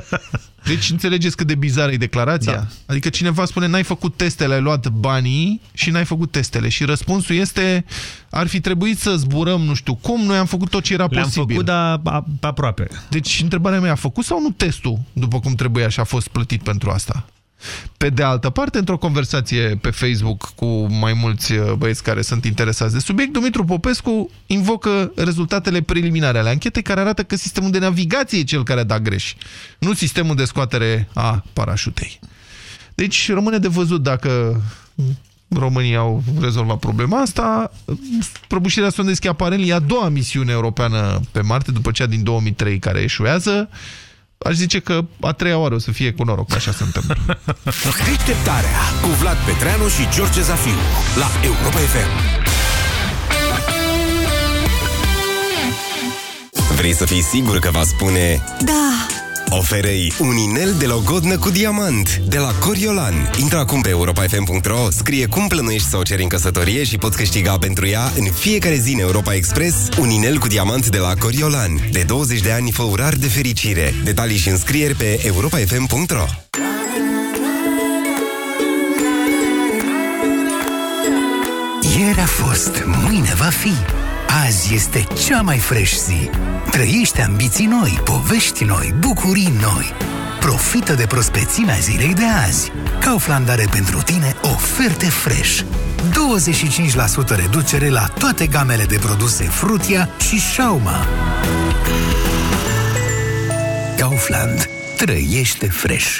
<laughs> Deci înțelegeți cât de bizară e declarația? Da. Adică cineva spune n-ai făcut testele, ai luat banii și n-ai făcut testele. Și răspunsul este ar fi trebuit să zburăm nu știu cum, noi am făcut tot ce era Le-am posibil. făcut, dar a- aproape. Deci întrebarea mea, a făcut sau nu testul după cum trebuia și a fost plătit pentru asta? Pe de altă parte, într-o conversație pe Facebook cu mai mulți uh, băieți care sunt interesați de subiect, Dumitru Popescu invocă rezultatele preliminare ale anchetei care arată că sistemul de navigație e cel care a dat greș, nu sistemul de scoatere a parașutei. Deci rămâne de văzut dacă România au rezolvat problema asta. Prăbușirea sondei Schiaparelli e a doua misiune europeană pe Marte, după cea din 2003 care eșuează. Aș zice că a treia oară o să fie cu noroc, așa se întâmplă. <laughs> Deșteptarea cu Vlad Petreanu și George Zafiu la Europa FM. Vrei să fii sigur că va spune Da, Oferei un inel de logodnă cu diamant de la Coriolan. Intră acum pe europa.fm.ro, scrie cum plănuiești să o ceri în căsătorie și poți câștiga pentru ea în fiecare zi în Europa Express un inel cu diamant de la Coriolan. De 20 de ani fă urar de fericire. Detalii și înscrieri pe europa.fm.ro Ieri a fost, mâine va fi. Azi este cea mai fresh zi. Trăiește ambiții noi, povești noi, bucurii noi. Profită de prospețimea zilei de azi. Kaufland are pentru tine oferte fresh. 25% reducere la toate gamele de produse Frutia și Schauma. Kaufland. Trăiește fresh.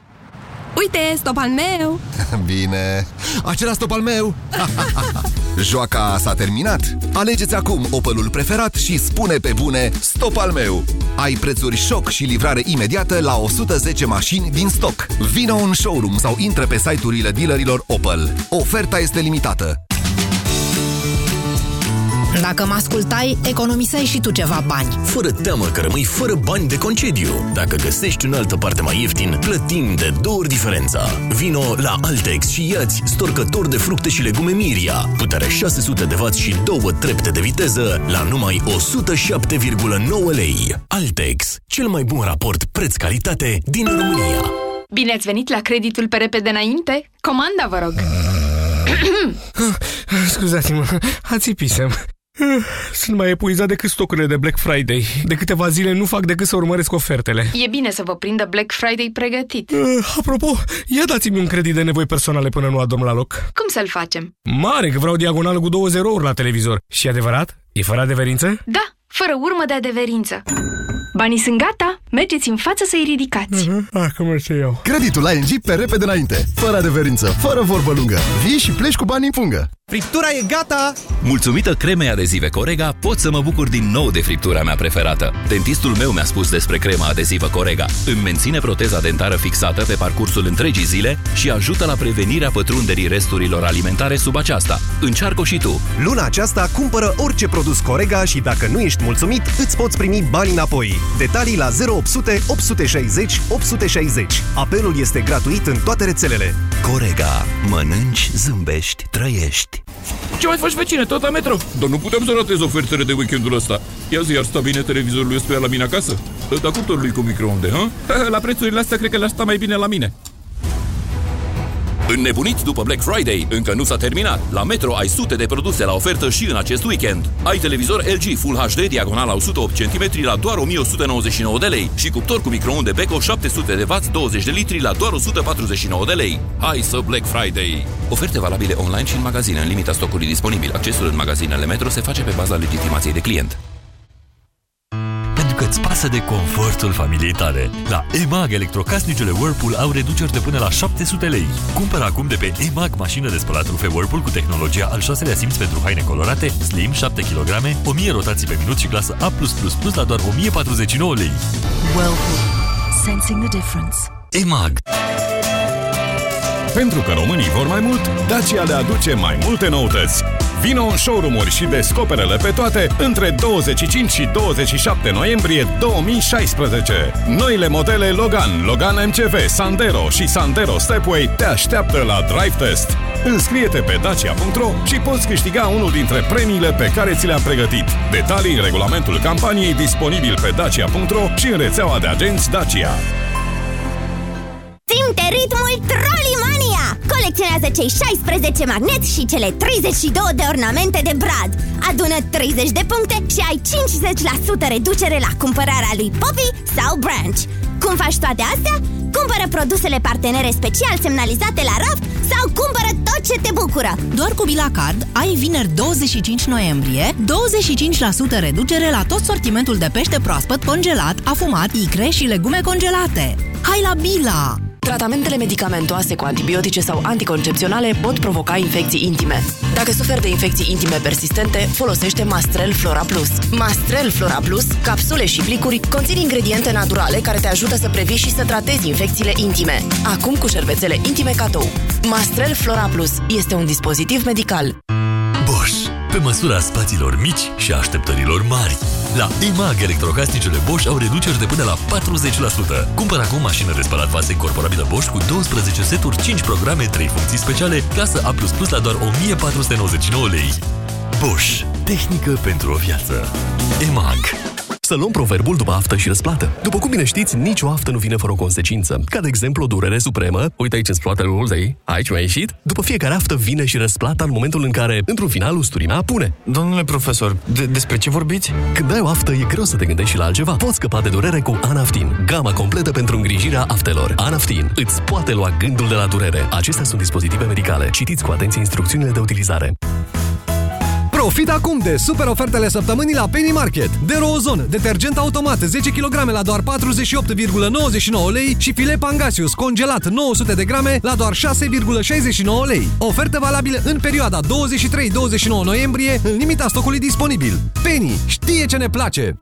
Uite, stop al meu! <laughs> Bine, acela stop al meu! <laughs> Joaca s-a terminat? Alegeți acum Opelul preferat și spune pe bune stop al meu! Ai prețuri șoc și livrare imediată la 110 mașini din stoc. Vino în showroom sau intră pe site-urile dealerilor Opel. Oferta este limitată. Dacă mă ascultai, economiseai și tu ceva bani. Fără teamă că rămâi fără bani de concediu. Dacă găsești în altă parte mai ieftin, plătim de două ori diferența. Vino la Altex și iați storcător de fructe și legume Miria. Putere 600 de W și două trepte de viteză la numai 107,9 lei. Altex, cel mai bun raport preț-calitate din România. Bine ați venit la creditul pe repede înainte? Comanda, vă rog! <clears throat> Scuzați-mă, ațipisem. Sunt mai epuizat decât stocurile de Black Friday. De câteva zile nu fac decât să urmăresc ofertele. E bine să vă prindă Black Friday pregătit. Uh, apropo, ia dați-mi un credit de nevoi personale până nu adorm la loc. Cum să-l facem? Mare, că vreau diagonală cu două zerouri la televizor. Și adevărat? E fără adeverință? Da, fără urmă de adeverință. Banii sunt gata, mergeți în față să-i ridicați. Uh-huh. Ah, că mă să iau. Creditul ING pe repede înainte, fără adeverință, fără vorbă lungă. Vii și pleci cu banii în pungă. Friptura e gata! Mulțumită cremei adezive Corega, pot să mă bucur din nou de friptura mea preferată. Dentistul meu mi-a spus despre crema adezivă Corega. Îmi menține proteza dentară fixată pe parcursul întregii zile și ajută la prevenirea pătrunderii resturilor alimentare sub aceasta. Încearcă și tu! Luna aceasta cumpără orice produs Corega și dacă nu ești mulțumit, îți poți primi bani înapoi. Detalii la 0800 860 860. Apelul este gratuit în toate rețelele. Corega. Mănânci, zâmbești, trăiești. Ce mai faci, vecine? Tot la metro? Dar nu putem să ratez ofertele de weekendul ăsta. Ia zi, ar sta bine televizorul ăsta la mine acasă? Dar cuptorului cu microunde, ha? La prețurile astea, cred că le-ar sta mai bine la mine. Înnebuniți după Black Friday? Încă nu s-a terminat. La Metro ai sute de produse la ofertă și în acest weekend. Ai televizor LG Full HD diagonal 108 cm la doar 1199 de lei și cuptor cu microunde Beko 700 de W 20 de litri la doar 149 de lei. Hai să Black Friday! Oferte valabile online și în magazine în limita stocului disponibil. Accesul în magazinele Metro se face pe baza legitimației de client pentru că îți pasă de confortul familiei tale. La EMAG, electrocasnicele Whirlpool au reduceri de până la 700 lei. Cumpără acum de pe EMAG mașină de spălat rufe Whirlpool cu tehnologia al șaselea simț pentru haine colorate, slim, 7 kg, 1000 rotații pe minut și clasă A+++ la doar 1049 lei. Whirlpool. Sensing the difference. EMAG pentru că românii vor mai mult, Dacia le aduce mai multe noutăți. Vino în showroom-uri și descoperele pe toate între 25 și 27 noiembrie 2016. Noile modele Logan, Logan MCV, Sandero și Sandero Stepway te așteaptă la Drive Test. Înscrie-te pe dacia.ro și poți câștiga unul dintre premiile pe care ți le-am pregătit. Detalii în regulamentul campaniei disponibil pe dacia.ro și în rețeaua de agenți Dacia. Simte ritmul Trollimania! Colecționează cei 16 magneți și cele 32 de ornamente de brad. Adună 30 de puncte și ai 50% reducere la cumpărarea lui Poppy sau Branch. Cum faci toate astea? Cumpără produsele partenere special semnalizate la RAF sau cumpără tot ce te bucură! Doar cu Bila Card ai vineri 25 noiembrie 25% reducere la tot sortimentul de pește proaspăt congelat, afumat, icre și legume congelate. Hai la Bila! Tratamentele medicamentoase cu antibiotice sau anticoncepționale pot provoca infecții intime. Dacă suferi de infecții intime persistente, folosește Mastrel Flora Plus. Mastrel Flora Plus, capsule și plicuri, conțin ingrediente naturale care te ajută să previi și să tratezi infecțiile intime. Acum cu șervețele intime cadou. Mastrel Flora Plus este un dispozitiv medical. Bosch. Pe măsura spațiilor mici și a așteptărilor mari. La EMAG, electrocasnicele Bosch au reduceri de până la 40%. Cumpără acum mașină de spălat vase incorporabilă Bosch cu 12 seturi, 5 programe, 3 funcții speciale, clasă A++ la doar 1499 lei. Bosch. Tehnică pentru o viață. EMAG. Să luăm proverbul după aftă și răsplată. După cum bine știți, nicio aftă nu vine fără o consecință. Ca de exemplu o durere supremă, uite aici în spatele ulei, aici mi-a ieșit. După fiecare aftă vine și răsplata în momentul în care, într-un final, usturimea pune. Domnule profesor, de- despre ce vorbiți? Când ai o aftă, e greu să te gândești și la altceva. Poți scăpa de durere cu Anaftin, gama completă pentru îngrijirea aftelor. Anaftin îți poate lua gândul de la durere. Acestea sunt dispozitive medicale. Citiți cu atenție instrucțiunile de utilizare. Profit acum de super ofertele săptămânii la Penny Market. De Rozon, detergent automat 10 kg la doar 48,99 lei și filet Pangasius congelat 900 de grame la doar 6,69 lei. Ofertă valabilă în perioada 23-29 noiembrie, în limita stocului disponibil. Penny știe ce ne place!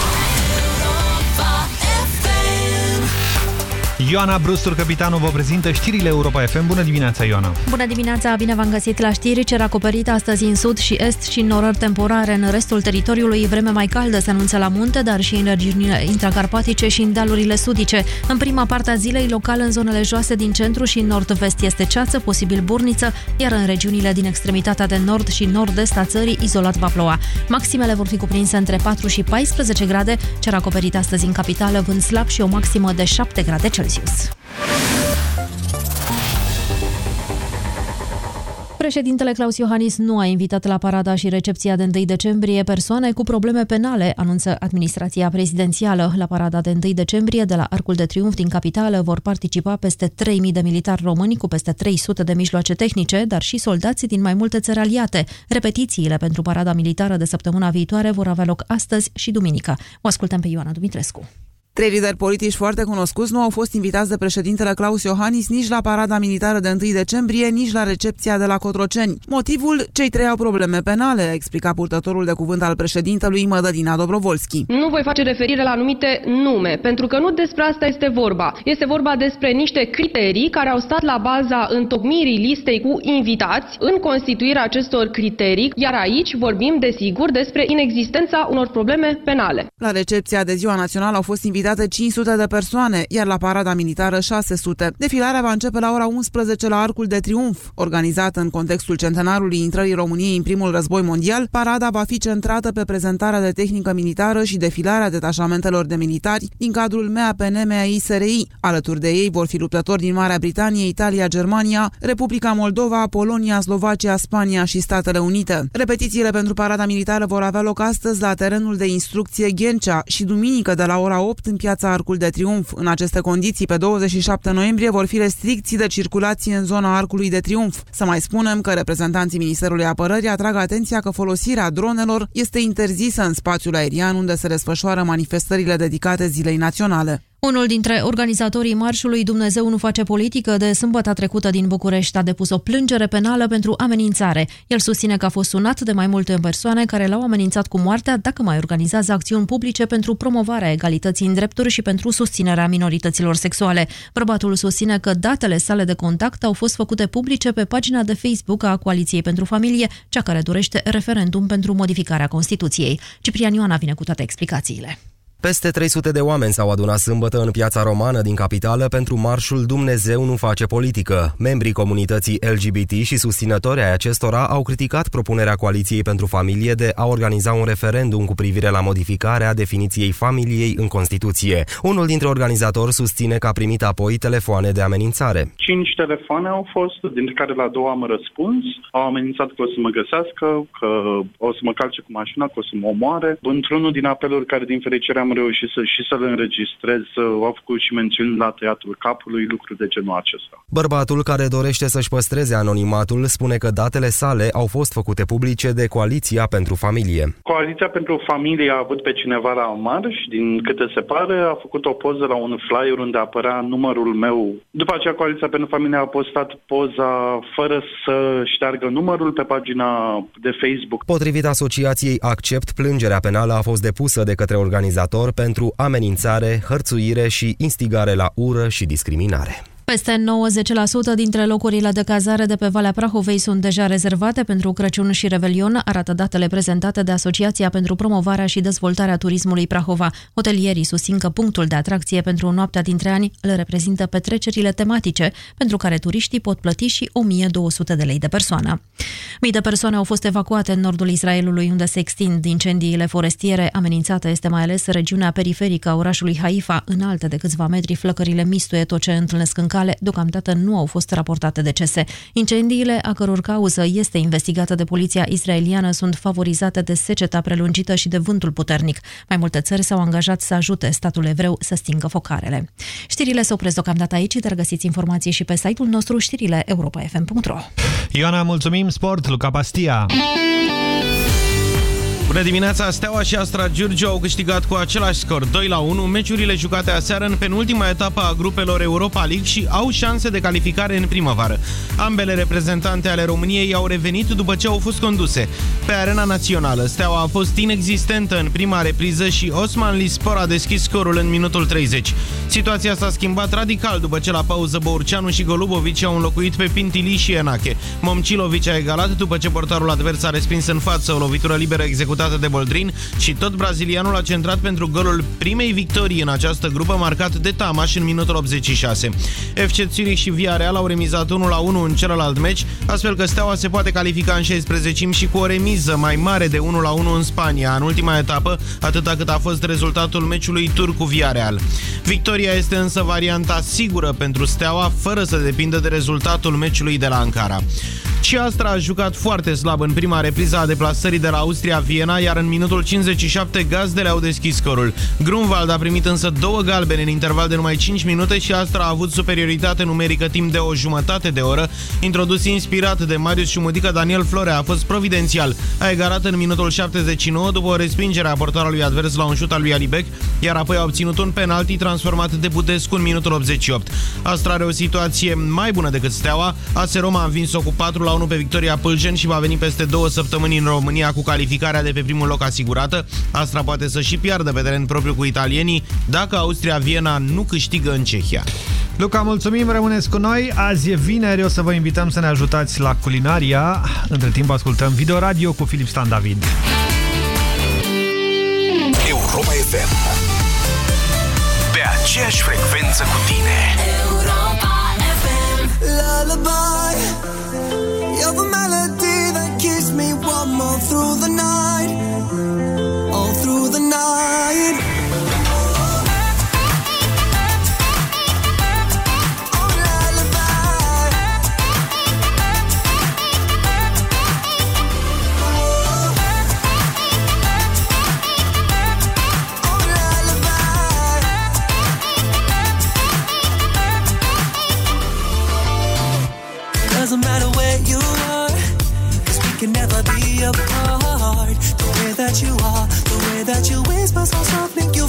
Ioana Brustur, capitanul, vă prezintă știrile Europa FM. Bună dimineața, Ioana! Bună dimineața, bine v-am găsit la știri. Cer acoperit astăzi în sud și est și în norări temporare. În restul teritoriului vreme mai caldă se anunță la munte, dar și în regiunile intracarpatice și în dealurile sudice. În prima parte a zilei, local în zonele joase din centru și nord-vest este ceață, posibil burniță, iar în regiunile din extremitatea de nord și nord-est a țării, izolat va ploua. Maximele vor fi cuprinse între 4 și 14 grade, cer acoperit astăzi în capitală, vânt slab și o maximă de 7 grade Celsius. Președintele Claus Iohannis nu a invitat la parada și recepția de 1 decembrie persoane cu probleme penale, anunță administrația prezidențială. La parada de 1 decembrie de la Arcul de Triunf din capitală vor participa peste 3.000 de militari români cu peste 300 de mijloace tehnice, dar și soldați din mai multe țări aliate. Repetițiile pentru parada militară de săptămâna viitoare vor avea loc astăzi și duminică. O ascultăm pe Ioana Dumitrescu. Trei lideri politici foarte cunoscuți nu au fost invitați de președintele Claus Iohannis nici la parada militară de 1 decembrie, nici la recepția de la Cotroceni. Motivul? Cei trei au probleme penale, a explicat purtătorul de cuvânt al președintelui Mădălina Dobrovolski. Nu voi face referire la anumite nume, pentru că nu despre asta este vorba. Este vorba despre niște criterii care au stat la baza întocmirii listei cu invitați în constituirea acestor criterii, iar aici vorbim, desigur, despre inexistența unor probleme penale. La recepția de ziua națională au fost invitate 500 de persoane, iar la parada militară 600. Defilarea va începe la ora 11 la Arcul de Triunf. Organizată în contextul centenarului intrării României în primul război mondial, parada va fi centrată pe prezentarea de tehnică militară și defilarea detașamentelor de militari din cadrul MEAPN-MAI-SRI. Alături de ei vor fi luptători din Marea Britanie, Italia, Germania, Republica Moldova, Polonia, Slovacia, Spania și Statele Unite. Repetițiile pentru parada militară vor avea loc astăzi la terenul de instrucție Ghencea și duminică de la ora 8 în piața Arcul de Triunf. În aceste condiții, pe 27 noiembrie vor fi restricții de circulație în zona Arcului de Triunf. Să mai spunem că reprezentanții Ministerului Apărării atrag atenția că folosirea dronelor este interzisă în spațiul aerian unde se desfășoară manifestările dedicate zilei naționale. Unul dintre organizatorii marșului Dumnezeu nu face politică de sâmbătă trecută din București a depus o plângere penală pentru amenințare. El susține că a fost sunat de mai multe persoane care l-au amenințat cu moartea dacă mai organizează acțiuni publice pentru promovarea egalității în drepturi și pentru susținerea minorităților sexuale. Bărbatul susține că datele sale de contact au fost făcute publice pe pagina de Facebook a Coaliției pentru Familie, cea care dorește referendum pentru modificarea Constituției. Ciprian Ioana vine cu toate explicațiile. Peste 300 de oameni s-au adunat sâmbătă în piața romană din capitală pentru marșul Dumnezeu nu face politică. Membrii comunității LGBT și susținători ai acestora au criticat propunerea Coaliției pentru Familie de a organiza un referendum cu privire la modificarea definiției familiei în Constituție. Unul dintre organizatori susține că a primit apoi telefoane de amenințare. Cinci telefoane au fost, dintre care la două am răspuns. Au amenințat că o să mă găsească, că o să mă calce cu mașina, că o să mă omoare. Într-unul din apeluri care din fericire am reușit să, și să-l înregistrez, au făcut și mențiuni la Teatrul Capului, lucruri de genul acesta. Bărbatul care dorește să-și păstreze anonimatul spune că datele sale au fost făcute publice de Coaliția pentru Familie. Coaliția pentru Familie a avut pe cineva la marș, din câte se pare, a făcut o poză la un flyer unde apărea numărul meu. După aceea Coaliția pentru Familie a postat poza fără să șteargă numărul pe pagina de Facebook. Potrivit asociației Accept, plângerea penală a fost depusă de către organizator procuror pentru amenințare, hărțuire și instigare la ură și discriminare. Peste 90% dintre locurile de cazare de pe Valea Prahovei sunt deja rezervate pentru Crăciun și Revelion, arată datele prezentate de Asociația pentru Promovarea și Dezvoltarea Turismului Prahova. Hotelierii susțin că punctul de atracție pentru noaptea dintre ani le reprezintă petrecerile tematice, pentru care turiștii pot plăti și 1200 de lei de persoană. Mii de persoane au fost evacuate în nordul Israelului, unde se extind incendiile forestiere. Amenințată este mai ales regiunea periferică a orașului Haifa, înalte de câțiva metri, flăcările mistuie tot ce întâlnesc în cale, deocamdată nu au fost raportate decese. Incendiile, a căror cauză este investigată de poliția israeliană, sunt favorizate de seceta prelungită și de vântul puternic. Mai multe țări s-au angajat să ajute statul evreu să stingă focarele. Știrile se opresc deocamdată aici, dar găsiți informații și pe site-ul nostru știrile europa.fm.ro Ioana, mulțumim! Sport, Luca Pastia! Bună dimineața! Steaua și Astra Giurgiu au câștigat cu același scor 2 la 1 meciurile jucate aseară în penultima etapă a grupelor Europa League și au șanse de calificare în primăvară. Ambele reprezentante ale României au revenit după ce au fost conduse. Pe arena națională, Steaua a fost inexistentă în prima repriză și Osman Lispor a deschis scorul în minutul 30. Situația s-a schimbat radical după ce la pauză Bourceanu și Golubovici au înlocuit pe Pintiliș și Enache. Momcilovici a egalat după ce portarul advers a respins în față o lovitură liberă executată executată de Boldrin și tot brazilianul a centrat pentru golul primei victorii în această grupă marcat de Tamaș în minutul 86. FC Zurich și Villarreal au remizat 1 la 1 în celălalt meci, astfel că Steaua se poate califica în 16 și cu o remiză mai mare de 1 la 1 în Spania, în ultima etapă, atâta cât a fost rezultatul meciului tur cu Villarreal. Victoria este însă varianta sigură pentru Steaua, fără să depindă de rezultatul meciului de la Ankara. Și Astra a jucat foarte slab în prima repriză a deplasării de la Austria-Viena Viena, iar în minutul 57 gazdele au deschis scorul. Grunwald a primit însă două galbene în interval de numai 5 minute și Astra a avut superioritate numerică timp de o jumătate de oră. Introdus inspirat de Marius Șumudică, Daniel Florea a fost providențial. A egarat în minutul 79 după o respingere a portarului advers la un șut al lui Alibec, iar apoi a obținut un penalti transformat de Budescu în minutul 88. Astra are o situație mai bună decât Steaua. AS Roma a învins-o cu 4 la 1 pe Victoria Pâljen și va veni peste două săptămâni în România cu calificarea de pe primul loc asigurată. Astra poate să și piardă pe teren propriu cu italienii dacă Austria-Viena nu câștigă în Cehia. Luca, mulțumim, rămâneți cu noi. Azi e vineri, o să vă invităm să ne ajutați la culinaria. Între timp ascultăm Video Radio cu Filip Stan David. Europa FM Pe aceeași frecvență cu tine Europa FM Lullaby You're the melody that keeps me warm all through the night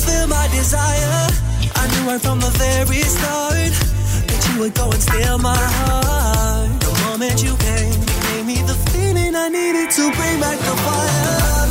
feel my desire. I knew right from the very start that you would go and steal my heart. The moment you came, you gave me the feeling I needed to bring back the fire.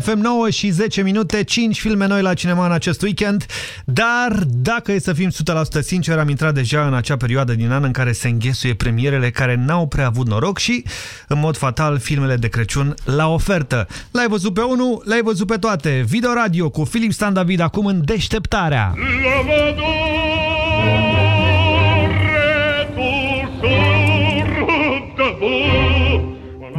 FM 9 și 10 minute, 5 filme noi la cinema în acest weekend, dar dacă e să fim 100% sinceri, am intrat deja în acea perioadă din an în care se înghesuie premierele care n-au prea avut noroc și, în mod fatal, filmele de Crăciun la ofertă. L-ai văzut pe unul, l-ai văzut pe toate. Video Radio cu Filip Stan David acum în Deșteptarea.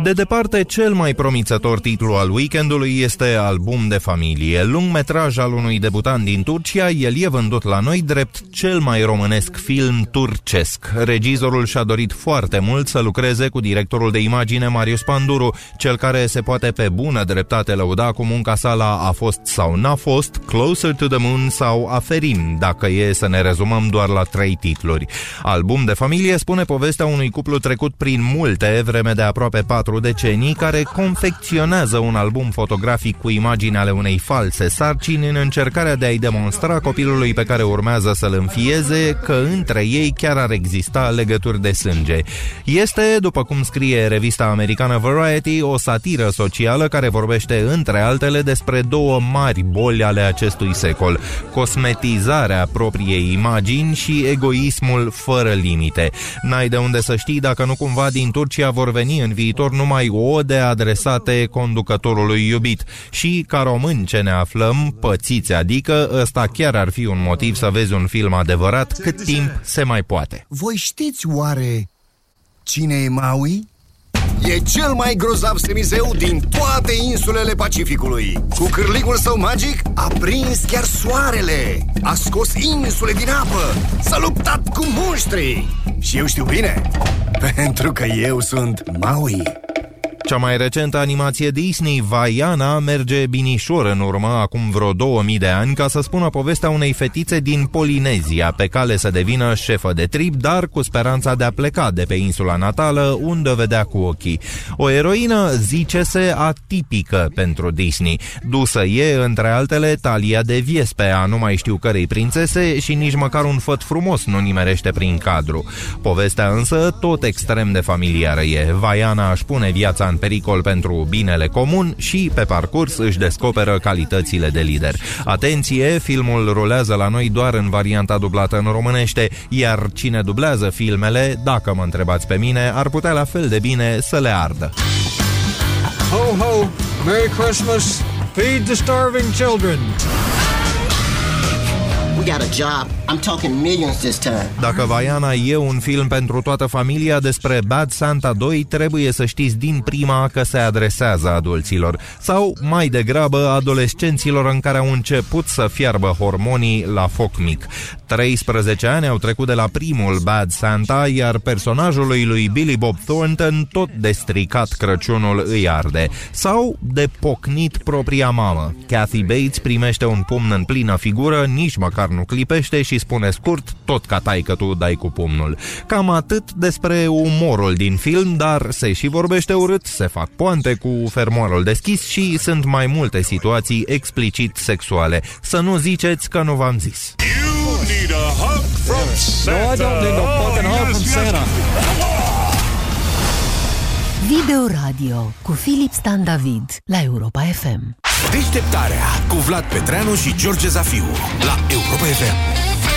De departe, cel mai promițător titlu al weekendului este Album de familie, lung metraj al unui debutant din Turcia, el e vândut la noi drept cel mai românesc film turcesc. Regizorul și-a dorit foarte mult să lucreze cu directorul de imagine Marius Panduru, cel care se poate pe bună dreptate lăuda cu munca sa la A fost sau n-a fost, Closer to the Moon sau Aferin, dacă e să ne rezumăm doar la trei titluri. Album de familie spune povestea unui cuplu trecut prin multe vreme de aproape patru decenii, care confecționează un album fotografic cu imagini ale unei false sarcini în încercarea de a-i demonstra copilului pe care urmează să-l înfieze că între ei chiar ar exista legături de sânge. Este, după cum scrie revista americană Variety, o satiră socială care vorbește între altele despre două mari boli ale acestui secol, cosmetizarea propriei imagini și egoismul fără limite. N-ai de unde să știi dacă nu cumva din Turcia vor veni în viitor numai ode adresate conducătorului iubit. Și ca români ce ne aflăm, pățiți, adică ăsta chiar ar fi un motiv să vezi un film adevărat cât timp se mai poate. Voi știți oare cine e Maui? E cel mai grozav semizeu din toate insulele Pacificului. Cu cârligul său magic a prins chiar soarele, a scos insule din apă, s-a luptat cu monștri. Și eu știu bine, <laughs> pentru că eu sunt Maui. Cea mai recentă animație Disney, Vaiana, merge binișor în urmă acum vreo 2000 de ani ca să spună povestea unei fetițe din Polinezia, pe cale să devină șefă de trib, dar cu speranța de a pleca de pe insula natală, unde o vedea cu ochii. O eroină, zice-se, atipică pentru Disney. Dusă e, între altele, talia de viespe a nu mai știu cărei prințese și nici măcar un făt frumos nu nimerește prin cadru. Povestea însă tot extrem de familiară e. Vaiana își pune viața în pericol pentru binele comun și, pe parcurs, își descoperă calitățile de lider. Atenție, filmul rulează la noi doar în varianta dublată în românește, iar cine dublează filmele, dacă mă întrebați pe mine, ar putea la fel de bine să le ardă. Ho, ho! Merry Christmas! Feed the starving children! We got a job. I'm talking millions this time. Dacă Vaiana e un film pentru toată familia despre Bad Santa 2, trebuie să știți din prima că se adresează adulților sau mai degrabă adolescenților în care au început să fiarbă hormonii la foc mic. 13 ani au trecut de la primul Bad Santa, iar personajului lui Billy Bob Thornton tot de stricat Crăciunul îi arde. Sau de pocnit propria mamă. Kathy Bates primește un pumn în plină figură, nici măcar nu clipește și spune scurt, tot ca taică tu dai cu pumnul. Cam atât despre umorul din film, dar se și vorbește urât, se fac poante cu fermoarul deschis și sunt mai multe situații explicit sexuale. Să nu ziceți că nu v-am zis. need a hug from Santa. No, I don't need no fucking hug from Santa. Video Radio cu Filip Stan David la Europa FM. Deșteptarea cu Vlad Petreanu și George Zafiu la Europa FM.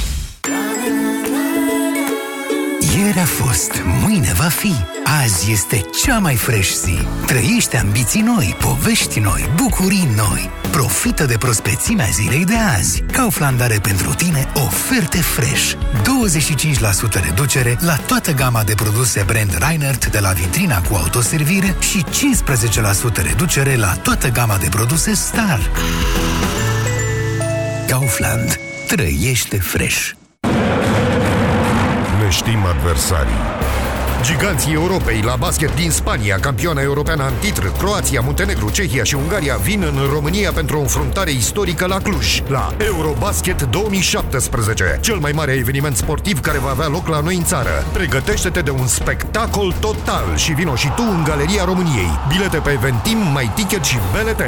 Ieri a fost, mâine va fi. Azi este cea mai fresh zi. Trăiește ambiții noi, povești noi, bucurii noi. Profită de prospețimea zilei de azi. Kaufland are pentru tine oferte fresh. 25% reducere la toată gama de produse brand Reinert de la vitrina cu autoservire și 15% reducere la toată gama de produse Star. Kaufland. Trăiește fresh. Ne știm adversarii. Giganții Europei la basket din Spania, campioana europeană în titr, Croația, Muntenegru, Cehia și Ungaria vin în România pentru o înfruntare istorică la Cluj, la Eurobasket 2017, cel mai mare eveniment sportiv care va avea loc la noi în țară. Pregătește-te de un spectacol total și vino și tu în Galeria României. Bilete pe Eventim, mai ticket și BLT.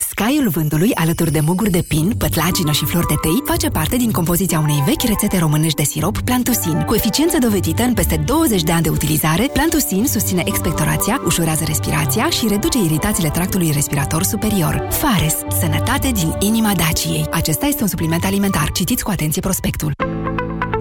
Uscaiul vântului, alături de muguri de pin, pătlagină și flori de tei, face parte din compoziția unei vechi rețete românești de sirop Plantusin. Cu eficiență dovedită în peste 20 de ani de utilizare, Plantusin susține expectorația, ușurează respirația și reduce iritațiile tractului respirator superior. Fares. Sănătate din inima Daciei. Acesta este un supliment alimentar. Citiți cu atenție prospectul.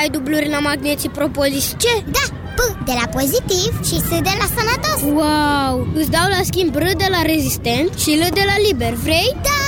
Ai dubluri la magneții propolis ce? Da, P de la pozitiv și S de la sănătos Wow! Îți dau la schimb R de la rezistent și L de la liber, vrei? Da!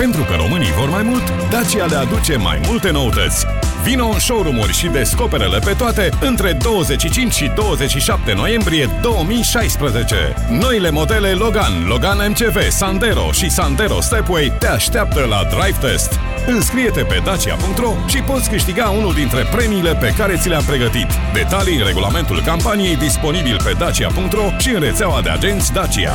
Pentru că românii vor mai mult, Dacia le aduce mai multe noutăți. Vino în showroom-uri și descoperele pe toate între 25 și 27 noiembrie 2016. Noile modele Logan, Logan MCV, Sandero și Sandero Stepway te așteaptă la Drive Test. Înscrie-te pe dacia.ro și poți câștiga unul dintre premiile pe care ți le-am pregătit. Detalii în regulamentul campaniei disponibil pe dacia.ro și în rețeaua de agenți Dacia.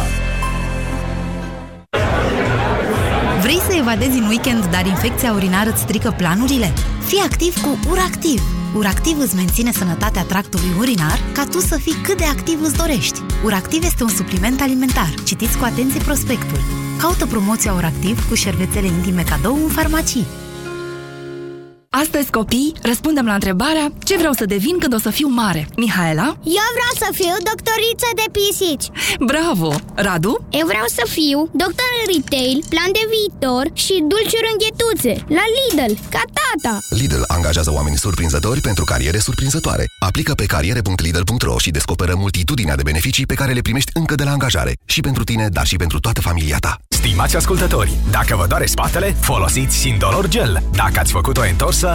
Vrei să evadezi în weekend, dar infecția urinară îți strică planurile? Fii activ cu URACTIV! URACTIV îți menține sănătatea tractului urinar ca tu să fii cât de activ îți dorești. URACTIV este un supliment alimentar. Citiți cu atenție prospectul. Caută promoția URACTIV cu șervețele intime cadou în farmacii. Astăzi, copii, răspundem la întrebarea ce vreau să devin când o să fiu mare. Mihaela? Eu vreau să fiu doctoriță de pisici Bravo! Radu? Eu vreau să fiu doctor în retail, plan de viitor și dulciuri înghetuțe la Lidl, ca tata Lidl angajează oameni surprinzători pentru cariere surprinzătoare. Aplică pe cariere.lidl.ro și descoperă multitudinea de beneficii pe care le primești încă de la angajare. Și pentru tine, dar și pentru toată familia ta. Stimați ascultători, dacă vă doare spatele, folosiți Sindolor Gel. Dacă ați făcut o întorsă,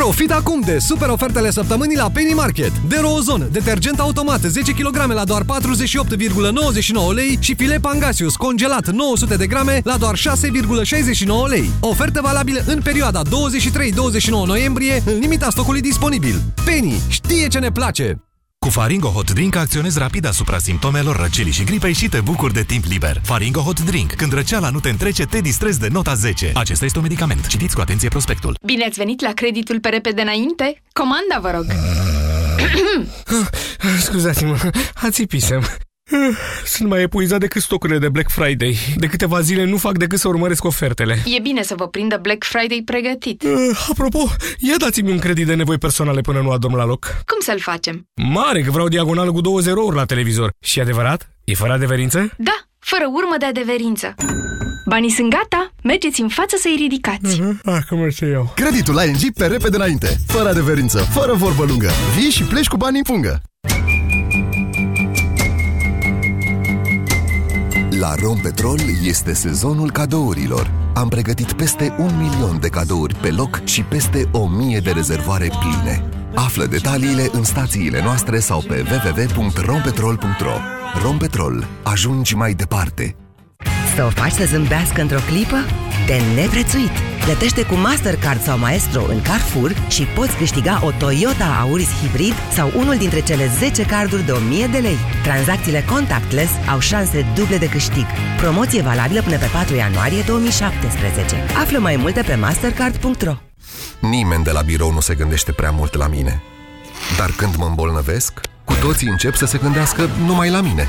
Profit acum de super ofertele săptămânii la Penny Market. De Rozon, detergent automat 10 kg la doar 48,99 lei și filet Pangasius congelat 900 de grame la doar 6,69 lei. Ofertă valabilă în perioada 23-29 noiembrie, în limita stocului disponibil. Penny știe ce ne place! Cu Faringo Hot Drink acționezi rapid asupra simptomelor răcelii și gripei și te bucuri de timp liber. Faringo Hot Drink. Când răceala nu te întrece, te distrezi de nota 10. Acesta este un medicament. Citiți cu atenție prospectul. Bine ați venit la creditul pe repede înainte? Comanda, vă rog! <coughs> <coughs> Scuzați-mă, ațipisem. <sighs> Sunt mai epuizat decât stocurile de Black Friday. De câteva zile nu fac decât să urmăresc ofertele. E bine să vă prindă Black Friday pregătit. Uh, apropo, ia dați-mi un credit de nevoi personale până nu adorm la loc. Cum să-l facem? Mare, că vreau diagonală cu două zerouri la televizor. Și adevărat? E fără adeverință? Da, fără urmă de adeverință. Banii sunt gata, mergeți în față să-i ridicați. Uh-huh. Acum ce iau. Creditul ING pe repede înainte. Fără adeverință, fără vorbă lungă. Vii și pleci cu banii în pungă. La Rompetrol este sezonul cadourilor. Am pregătit peste un milion de cadouri pe loc și peste o mie de rezervoare pline. Află detaliile în stațiile noastre sau pe www.rompetrol.ro Rompetrol. Ajungi mai departe! Să o faci să zâmbească într-o clipă? De neprețuit! Plătește cu Mastercard sau Maestro în Carrefour și poți câștiga o Toyota Auris Hybrid sau unul dintre cele 10 carduri de 1000 de lei. Tranzacțiile contactless au șanse duble de câștig. Promoție valabilă până pe 4 ianuarie 2017. Află mai multe pe mastercard.ro Nimeni de la birou nu se gândește prea mult la mine. Dar când mă îmbolnăvesc, cu toții încep să se gândească numai la mine.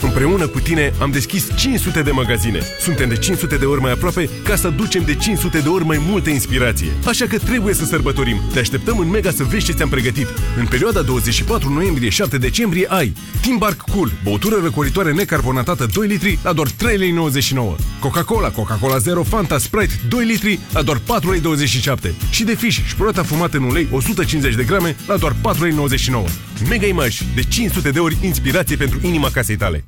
Împreună cu tine am deschis 500 de magazine. Suntem de 500 de ori mai aproape ca să ducem de 500 de ori mai multă inspirație. Așa că trebuie să sărbătorim. Te așteptăm în Mega să vezi ce ți-am pregătit. În perioada 24 noiembrie-7 decembrie ai Timbark Cool, băutură răcoritoare necarbonatată 2 litri la doar 3,99 lei. Coca-Cola, Coca-Cola Zero, Fanta Sprite 2 litri la doar 4,27 lei. Și de fiș, șproata fumată în ulei 150 de grame la doar 4,99 lei. Mega Image, de 500 de ori inspirație pentru inima casei tale.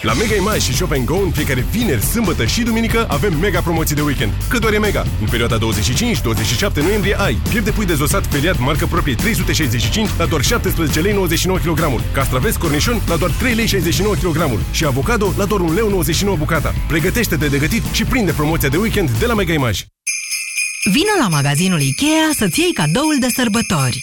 La Mega Image și Shop Go în fiecare vineri, sâmbătă și duminică avem mega promoții de weekend. Cât doar e mega? În perioada 25-27 noiembrie ai piepte pui dezosat feriat marcă proprie 365 la doar 17 lei 99 kg, castraveți cornișon la doar 3 lei 69 kg și avocado la doar 1 lei 99 bucata. Pregătește-te de gătit și prinde promoția de weekend de la Mega Image. Vino la magazinul IKEA să-ți iei cadoul de sărbători.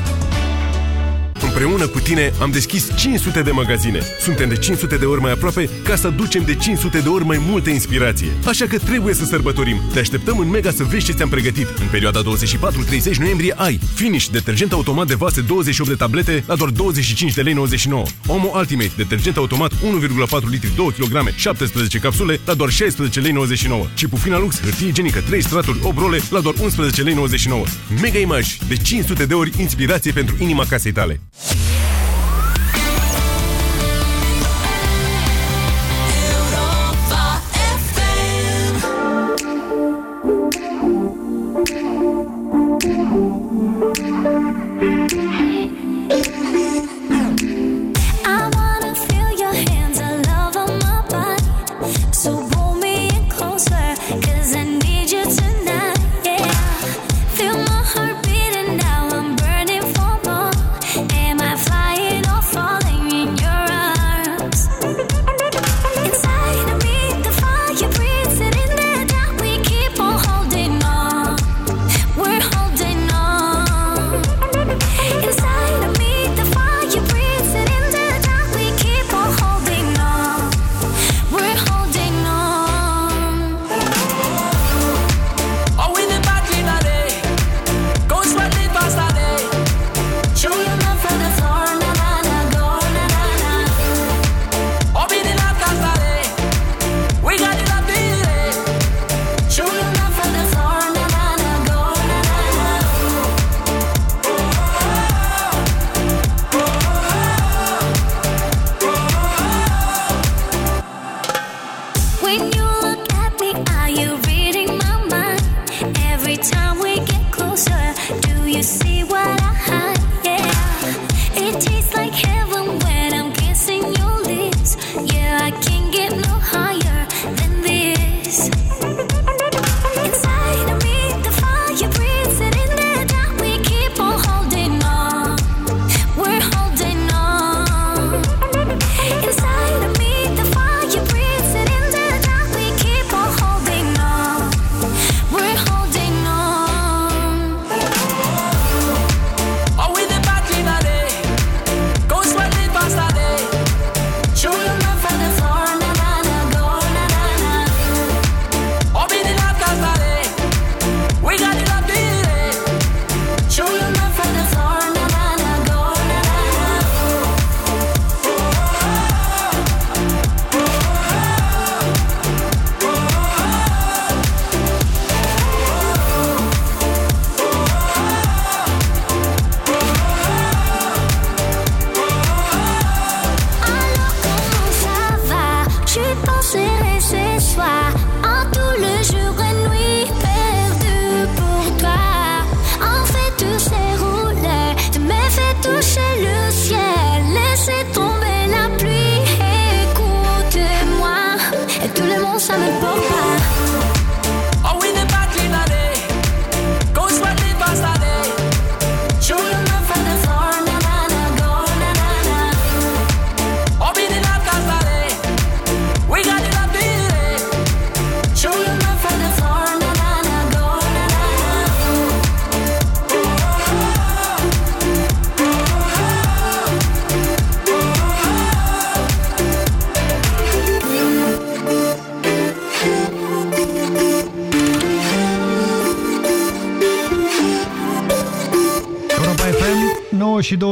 Împreună cu tine am deschis 500 de magazine. Suntem de 500 de ori mai aproape ca să ducem de 500 de ori mai multă inspirație. Așa că trebuie să sărbătorim. Te așteptăm în Mega să vezi ce ți-am pregătit. În perioada 24-30 noiembrie ai Finish, detergent automat de vase 28 de tablete la doar 25 de lei 99. Omo Ultimate, detergent automat 1,4 litri 2 kg, 17 capsule la doar 16 lei 99. Și Pufina Lux, hârtie igienică 3 straturi 8 role la doar 11 lei 99. Mega Image, de 500 de ori inspirație pentru inima casei tale.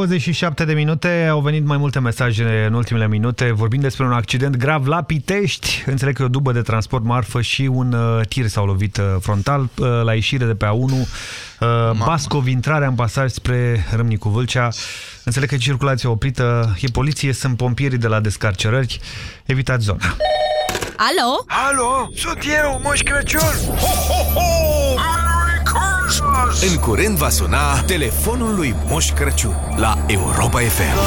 27 de minute, au venit mai multe mesaje în ultimele minute, vorbind despre un accident grav la Pitești. Înțeleg că e o dubă de transport marfă și un uh, tir s-au lovit uh, frontal uh, la ieșire de pe A1. Uh, Bascov, intrarea în pasaj spre Râmnicu Vâlcea. Înțeleg că e circulație oprită, e poliție, sunt pompierii de la descarcerări. Evitați zona. Alo? Alo, sunt eu, Moș Crăciun! Ho, ho, ho! Merry Christmas! În curând va suna telefonul lui Moș Crăciun la Europa FM.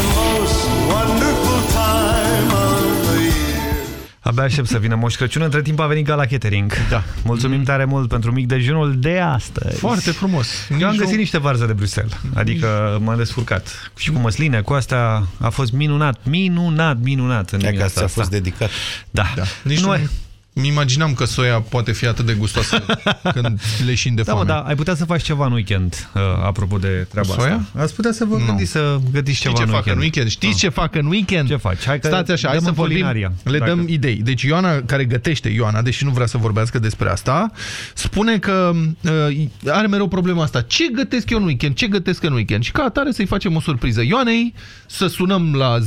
Abia aștept să vină Moș Crăciun. Între timp a venit Gala Catering. Da. Mulțumim mm. tare mult pentru mic dejunul de astăzi. Foarte frumos. Eu am Nici găsit o- niște varză de Bruxelles. Adică m-am descurcat. Și cu măsline, cu asta a fost minunat, minunat, minunat. În E că dimineața ți-a fost asta. dedicat. Da. Da. Nici nu, mi imaginam că soia poate fi atât de gustoasă <laughs> când leșin de Da, mă, foame. da, ai putea să faci ceva în weekend, uh, apropo de treaba Soia? asta. Ați putea să vă Nu. gândiți să gătiți Știi ceva ce în fac weekend. în weekend? Știți ce fac în weekend? Ce faci? Hai că Stați așa, hai dăm să în vorbim, culinaria, le dacă- dăm idei. Deci Ioana, care gătește, Ioana, deși nu vrea să vorbească despre asta, spune că uh, are mereu problema asta. Ce gătesc eu în weekend? Ce gătesc în weekend? Și ca atare să-i facem o surpriză Ioanei, să sunăm la 0372069599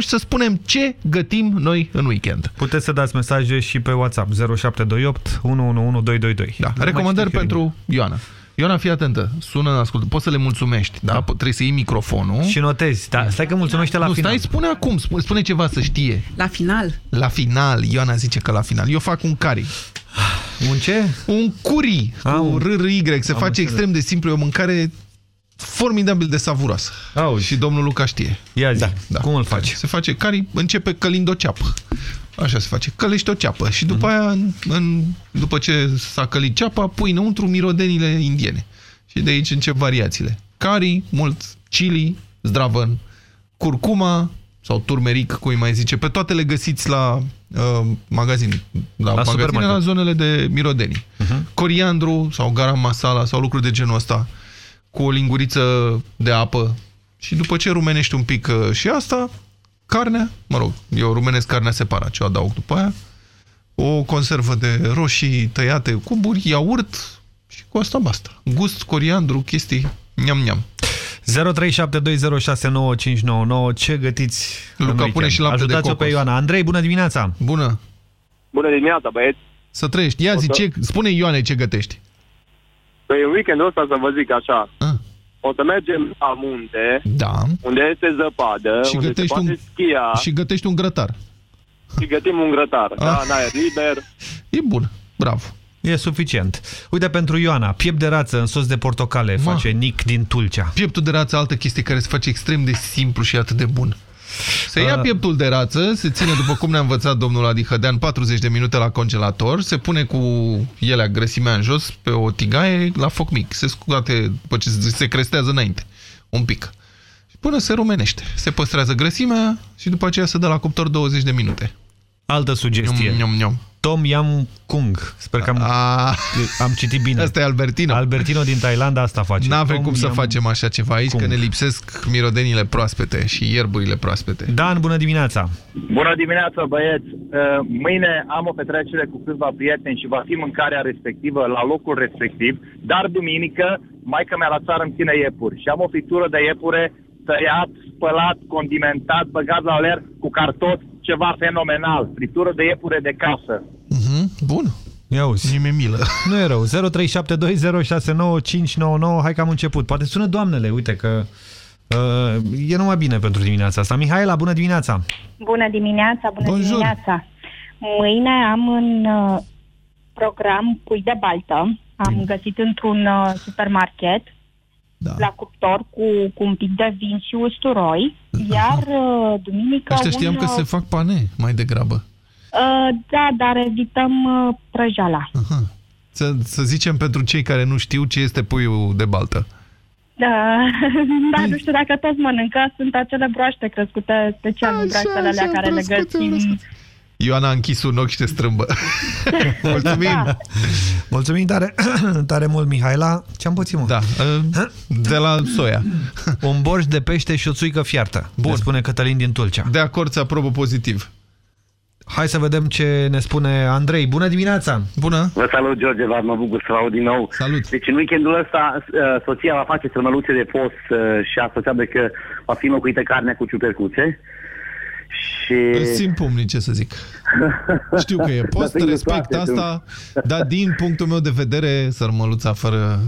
și să spunem ce gătim noi în weekend. Puteți să dați mesaje și pe WhatsApp 0728 111222. Da. Recomandări pentru Ioana. Ioana, fii atentă, sună, ascultă, poți să le mulțumești, da? Po- Trebuie să iei microfonul. Și notezi, da, stai că mulțumește la nu, final. stai, spune acum, spune, spune ceva să știe. La final. La final, Ioana zice că la final. Eu fac un cari. Un ce? Un curi Ah, cu un- RRY. Se Am face înțeles. extrem de simplu, e o mâncare formidabil de savuroasă. Auzi. Și domnul Luca știe. Ia zi, Da, da. cum îl faci? Se face cari, începe călind o ceapă. Așa se face. Călești o ceapă și după Mhm. aia, în, în, după ce s-a călit ceapa, pui înăuntru mirodenile indiene. Și de aici încep variațiile. Cari, mult chili, zdravăn, curcuma sau turmeric, cum îi mai zice. Pe toate le găsiți la uh, magazin. La, La magazine, supermarket. la zonele de mirodenii. Mhm. Coriandru sau garam masala sau lucruri de genul ăsta cu o linguriță de apă și după ce rumenești un pic uh, și asta, carnea, mă rog, eu rumenesc carnea separat ce o adaug după aia, o conservă de roșii tăiate, cuburi, iaurt și cu asta basta. Gust, coriandru, chestii, niam-niam. 0372069599 Ce gătiți în Luca, weekend? pune și lapte de Ajutați-o pe cocos. Ioana. Andrei, bună dimineața! Bună! Bună dimineața, băieți! Să trăiești. Ia zi, O să- ce, spune Ioane ce gătești. Păi în weekendul ăsta să vă zic așa. Ah. O să mergem la munte, Da. unde este zăpadă, Și unde se gătești poate un- schia Și gătești un grătar. și gătim un grătar. Ah. Da, în aer liber. E bun. Bravo. E suficient. Uite, pentru Ioana, piept de rață în sos de portocale Ma. face Nic din Tulcea. Pieptul de rață, altă chestie care se face extrem de simplu și atât de bun. Se ia Ah. pieptul de rață, se ține, după cum ne-a învățat domnul Adi Hădean, 40 de minute la congelator, se pune cu elea grăsimea în jos pe o tigaie la foc mic. Se scoate după ce se crestează înainte. Un pic. Și până se rumenește. Se păstrează grăsimea și după aceea se dă la cuptor 20 de minute. Altă sugestie. Niom, niom, niom. Tom Yam Kung. Sper că am, am citit bine. Asta e Albertino. Albertino din Thailanda asta face. N-avem Tom cum să Yam facem așa ceva aici, Kung. că ne lipsesc mirodenile proaspete și ierburile proaspete. Dan, bună dimineața! Bună dimineața, băieți! Uh, Mâine am o petrecere cu câțiva prieteni și va fi mâncarea respectivă la locul respectiv, dar duminică maica mea la țară îmi ține iepuri și am o friptură de iepure tăiat, spălat, condimentat, băgat la ler cu cartofi, ceva fenomenal. Friptură de iepure de casă. Mhm, Bun. Ia auzi. Nu-mi milă. <laughs> Nu e rău. 0372069599. Hai că am început. Poate sună doamnele. Uite că uh, e numai bine pentru dimineața asta. Mihaela, bună dimineața! Bună dimineața, bună Bonjour. dimineața. Mâine am în uh, program pui de baltă. Am găsit într-un uh, supermarket da. la cuptor cu, cu un pic de vin și usturoi. Iar <laughs> uh, duminică Ăștia un, știam că uh, se fac pane mai degrabă. uh, da, dar evităm uh, prăjala. Să, să zicem pentru cei care nu știu ce este puiul de baltă. Da, <laughs> da, nu știu dacă toți mănâncă, sunt acele broaște crescute special în broaștele alea care le găsim. Ioana a închis un ochi și te strâmbă. <laughs> Mulțumim! Da. Mulțumim tare, <clears throat> tare mult, Mihaela. Ce-am pățit, mă? Da, <clears throat> de la soia. <clears throat> Un borș de pește și o țuică fiartă. Bun. Ne spune Cătălin din Tulcea. De acord, ți aprobă pozitiv. Hai să vedem ce ne spune Andrei. Bună dimineața! Bună! Vă salut, George, vă mă bucur să vă aud din nou. Salut! Deci în weekendul ăsta uh, soția va face sărmăluțe de post uh, și asociat de că va fi înlocuită carnea cu ciupercuțe. Și... Îți simt pumnii, ce să zic. <laughs> Știu că e post, Dar sunt respect toate, asta, dar din punctul meu de vedere, sărmăluța fără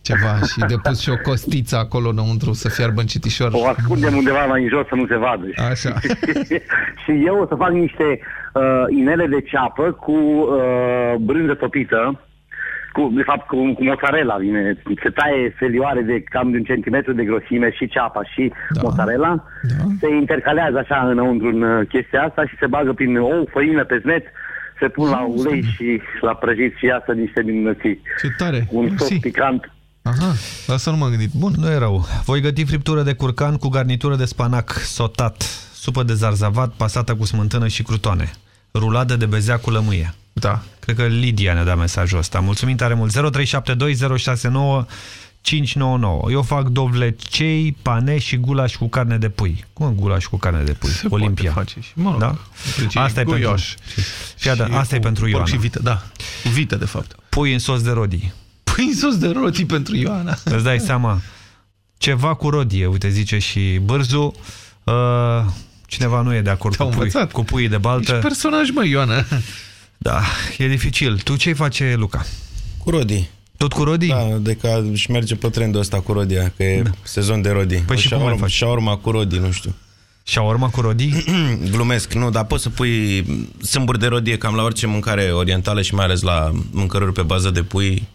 ceva și de pus și o costiță acolo înăuntru să fiarbă în citișor. O ascundem undeva mai în jos să nu se vadă. Așa. <laughs> și eu o să fac niște uh, inele de ceapă cu uh, brânză topită, cu, de fapt cu, cu mozzarella vine. Se taie felioare de cam de un centimetru de grosime și ceapa și da. mozzarella. Da. Se intercalează așa înăuntru în uh, chestia asta și se bagă prin ou, făină, pe znet, se pun la ulei și la prăjit și iasă niște minunății. Ce tare! Un sos Mersi. picant. Aha, asta nu m-am gândit. Bun. Nu e rău. Voi găti friptură de curcan cu garnitură de spanac sotat, supă de zarzavat pasată cu smântână și crutoane, ruladă de bezea cu lămâie. Da. Cred că Lidia ne-a dat mesajul ăsta. Mulțumim tare mult. 0372069599. Eu fac dovlecei, pane și gulaș cu carne de pui. Cum gulaș cu carne de pui? Se Olimpia. poate face și, mă rog, da? deci Asta e pentru... guioș. Fii atent, Și asta e cu pentru porc Ioana. și vită, da. Cu vită, de fapt. Pui în sos de rodii. Pui în sos de roti pentru Ioana. Îți dai <laughs> seama. Ceva cu rodie, uite, zice și Bârzu. Uh, cineva nu e de acord cu, pui, învățat. cu puii de baltă. Ești personaj, mă, Ioana. Da, e dificil. Tu ce-i face, Luca? Cu rodii. Tot cu rodii? Da, de că își merge pe trendul ăsta cu rodia, că e da. sezon de rodii. Păi și cum mai faci? Shawarma cu rodii, nu știu. Shawarma cu rodii? <clears throat> Glumesc, nu, dar poți să pui sâmburi de rodie cam la orice mâncare orientală și mai ales la mâncăruri pe bază de pui.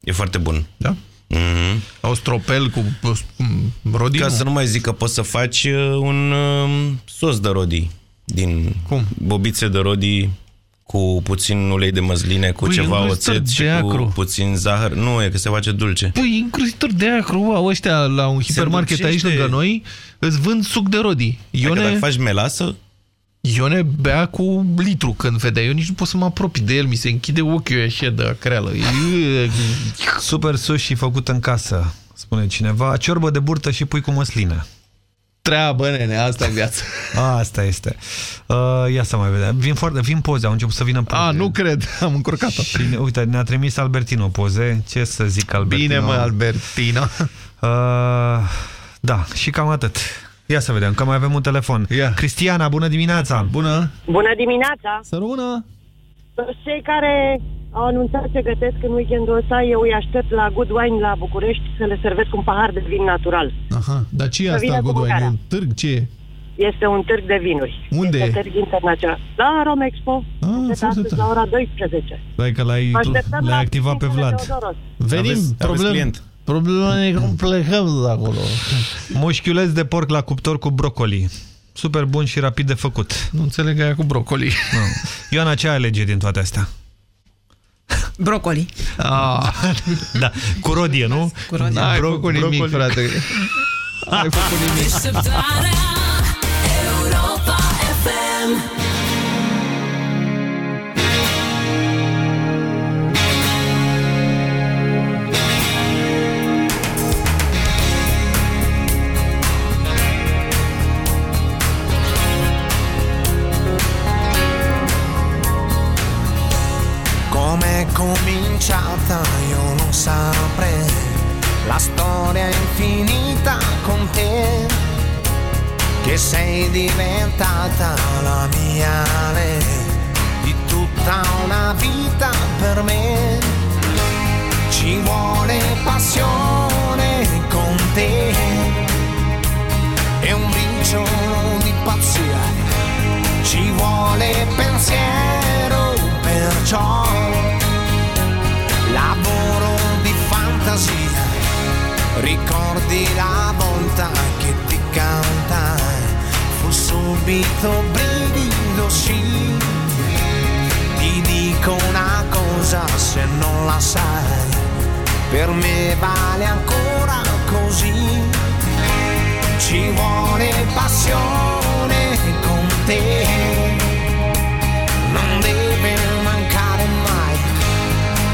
E foarte bun. Da? Mm-hmm. Au stropel cu mm, rodii? Ca nu? să nu mai zic că poți să faci uh, un uh, sos de rodii. Din Cum? bobițe de rodii cu puțin ulei de măsline, cu Păi, ceva îngrozitor oțet și de cu acru. puțin zahăr. Nu, e că se face dulce. Păi, îngrozitor de acru, wow, ăștia la un hipermarket aici îndulcește. lângă noi îți vând suc de rodii. Ione... Ione, Dacă faci melasă, Ione bea cu litru când vedea. Eu nici nu pot să mă apropii de el, mi se închide ochiul așa de creală. E- Super sushi făcut în casă, spune cineva. Ciorbă de burtă și pui cu măslină. Treabă, nene, asta e viața. <laughs> Asta este. Uh, ia să mai vedem. Vin, foarte, vin poze, au început să vină poze. A, nu cred, <laughs> am încurcat-o. Și, ne- uite, ne-a trimis Albertino poze. Ce să zic, Albertino? Bine, mă, Albertino. <laughs> Uh, da, și cam atât. Ia să vedem, că mai avem un telefon. Ia. Cristiana, bună dimineața! Bună! Bună dimineața! Să rămână! Toți cei care au anunțat ce gătesc în weekendul ăsta, eu îi aștept la Good Wine la București să le servesc un pahar de vin natural. Aha, dar ce e Să asta, vină cu Godoai? E mâncarea. un târg? Ce e? Este un târg de vinuri. Unde Este e? târg internațional. La Romexpo, Ah, este foarte astăzi tare. la ora 12. Stai că l-ai Așteptăm l-ai la activat pe piscinele Vlad. Teodoros. Venim, Aveți- aveți problem, client. problema e cum plecăm de acolo. <laughs> Mușchiuleț de porc la cuptor cu brocoli. Super bun și rapid de făcut. Nu înțeleg aia cu brocoli. Nu. Ioana, ce alege din toate astea? Brocoli. Ah, Da, cu rodie, nu? Cu rodie. n-ai Bro- făcut nimic, brocoli. frate. N-ai făcut nimic. Deșteptarea Europa FM cominciata io non saprei. La storia è infinita con te Che sei diventata la mia lei Di tutta una vita per me. Ci vuole passione con te E un briciolo di pazzia. Ci vuole pensiero, perciò Ricordi la volta che ti cantai, fu subito brivido, sì. Ti dico una cosa se non la sai, per me vale ancora così. Ci vuole passione con te, non deve mancare mai.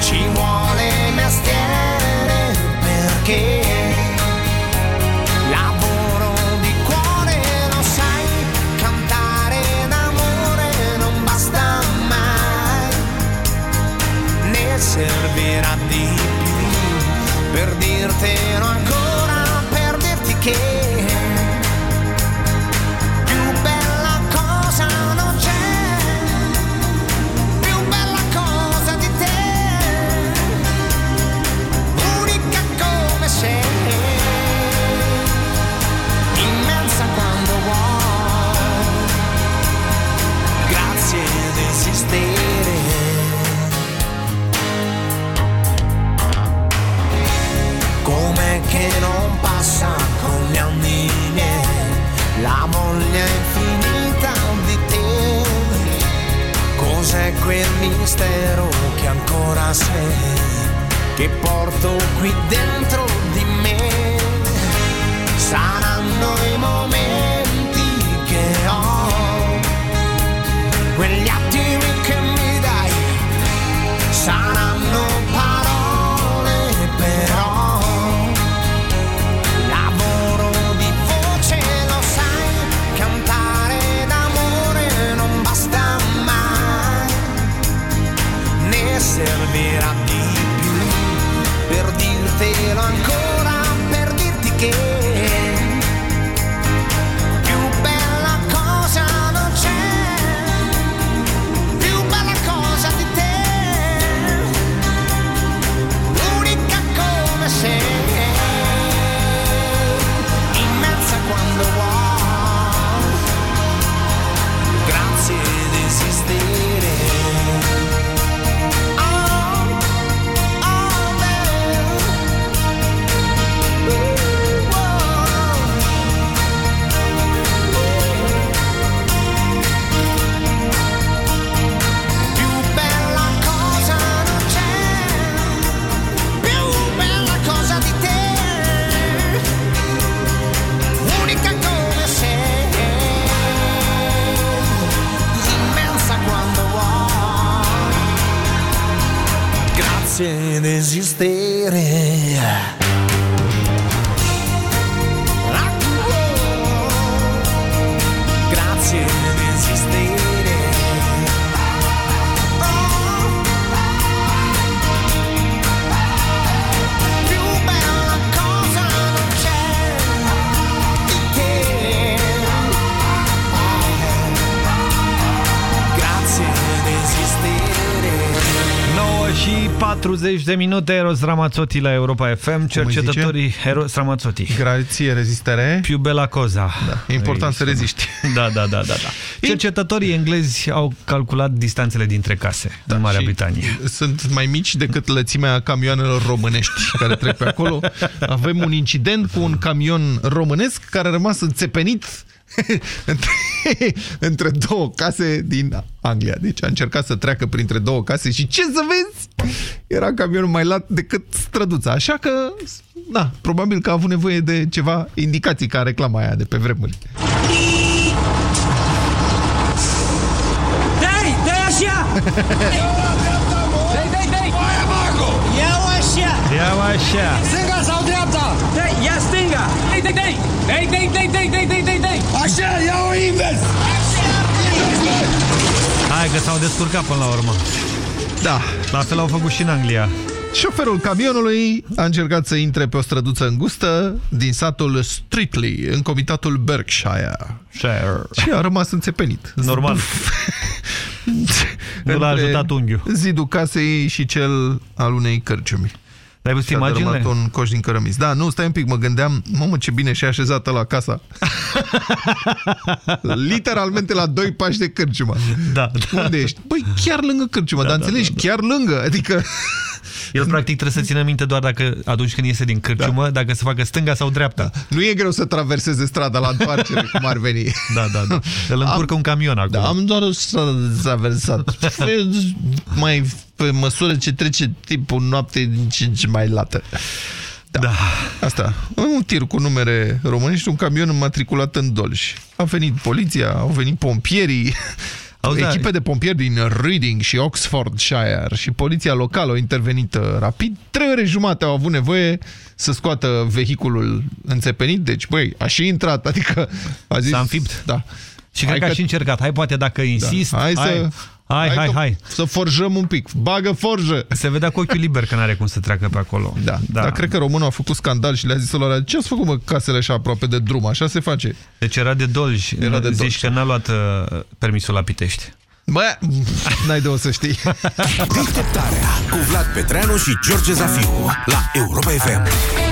Ci vuole mestiere perché servirà di più per dirtelo ancora, per dirti che che non passa con gli anni miei la voglia infinita di te? Cos'è quel mistero che ancora sei, che porto qui dentro di me? Saranno i momenti ancora, per dirti che de minute, Eros Ramazzotti la Europa FM, cercetătorii Eros Ramazzotti. Grație, rezistere. Più bella cosa. Da, e important să reziști. <laughs> Da, da, da, da, da. Cercetătorii englezi au calculat distanțele dintre case în Marea și Britanie. Sunt mai mici decât lățimea camioanelor românești care trec pe acolo. <laughs> Avem un incident cu un camion românesc care a rămas înțepenit <laughs> între, între două case din Anglia. Deci a încercat să treacă printre două case și ce să vezi? Era camionul mai lat decât străduța. Așa că, na, probabil că a avut nevoie de ceva indicații ca reclama aia de pe vremuri. Dai, dai așa! <laughs> Dai, dai, dai! Ia-o așa! Ia-o așa! Stânga sau dreapta? Dai, ia stânga! Dai, dai, dai! Dai, dai, dai, dai, dai, dai, dai, dai! Așa, ia-o invers! Hai că s-au descurcat până la urmă. Da. La fel au făcut și în Anglia. Șoferul camionului a încercat să intre pe o străduță îngustă din satul Streatley, în comitatul Berkshire. Shire. Și a rămas înțepenit. Normal. Nu l-a Între ajutat unghiul. Zidul casei și cel al unei cărciumi. Ai văzut Și a imaginile? dărâmat un coș din cărămizi. Da, nu, stai un pic, mă gândeam, mamă, ce bine și-a așezat la casa. <laughs> Literalmente la doi pași de cărciumă. Da, da. Unde ești? Băi, chiar lângă cărciumă, Da, dar da, înțelegi, da, chiar lângă. Adică El practic trebuie să țină minte doar dacă atunci când iese din cârciumă, da. dacă se facă stânga sau dreapta. nu e greu să traverseze strada la întoarcere, <laughs> cum ar veni. Da, da, da. Îl încurcă Am- un camion acolo. Da, am doar o stradă de traversat. mai pe măsură ce trece timpul noapte din ce în ce mai lată. Da. da. Asta. Un tir cu numere românești, un camion înmatriculat în Dolj. A venit poliția, au venit pompierii, Auzi, da. echipe de pompieri din Reading și Oxfordshire și poliția locală au intervenit uh, rapid. Trei ore jumate au avut nevoie să scoată vehiculul înțepenit. Deci, băi, a și intrat, <laughs> adică a zis... S-a înfipt. Da. Și cred că a și încercat. Hai, poate dacă insist... Da. Hai, hai, să, Hai, hai, că hai. Să forjăm un pic. Bagă forjă! Se vedea cu ochiul liber că n-are cum să treacă pe acolo. Da, da. Dar cred că românul a făcut scandal și le-a zis lor, ce ați făcut mă casele așa aproape de drum? Așa se face. Deci era de Dolj. Era de Zici Dolj. că n-a luat uh, permisul la Pitești. Bă, n-ai de o să știi. Deșteptarea cu Vlad Petreanu și George Zafiu la Europa FM.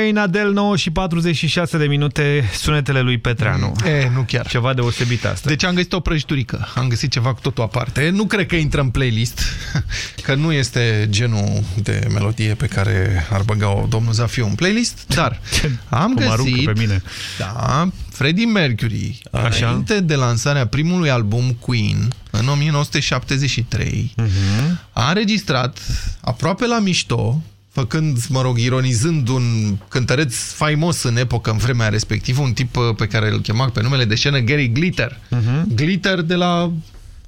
Fire to the Rain, Adele 9 și 46 de minute, sunetele lui Petreanu. E, nu chiar. Ceva deosebit asta. Deci am găsit o prăjiturică, am găsit ceva cu totul aparte. Nu cred că intră în playlist, <laughs> că nu este genul de melodie pe care ar băga-o domnul Zafiu în playlist, dar <laughs> am Cum aruncă găsit... pe mine. Da, Freddie Mercury, Așa. înainte de lansarea primului album Queen, în 1973, Mhm. a înregistrat aproape la mișto, făcând, mă rog, ironizând un cântăreț faimos în epocă, în vremea respectivă, un tip uh, pe care îl chema pe numele de scenă Gary Glitter. Mhm. Glitter de la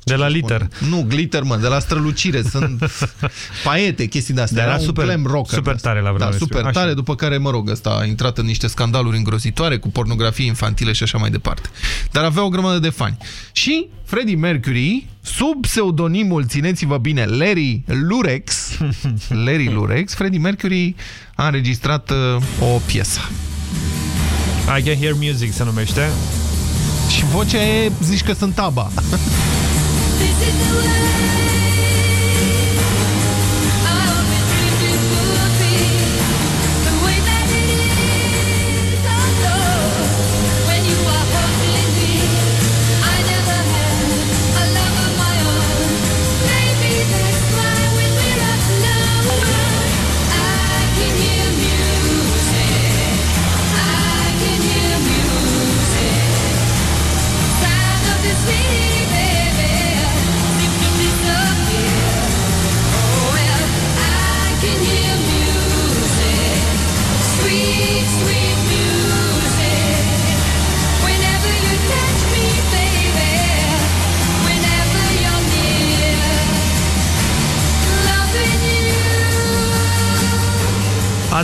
De la liter. Nu, glitter, mă, de la strălucire. Sunt <laughs> paiete, chestii de-astea. Era Era super- un glam rocker. super tare la vremea Da, super respectivă. tare, Așa. după care, mă rog, ăsta a intrat în niște scandaluri îngrozitoare cu pornografie infantile și așa mai departe. Dar avea o grămadă de fani. Și Freddie Mercury, sub pseudonimul, țineți-vă bine, Larry Lurex, <laughs> Larry Lurex, Freddie Mercury a înregistrat uh, o piesă. I Can Hear Music se numește. Și vocea e, zici că sunt <laughs> This is the way.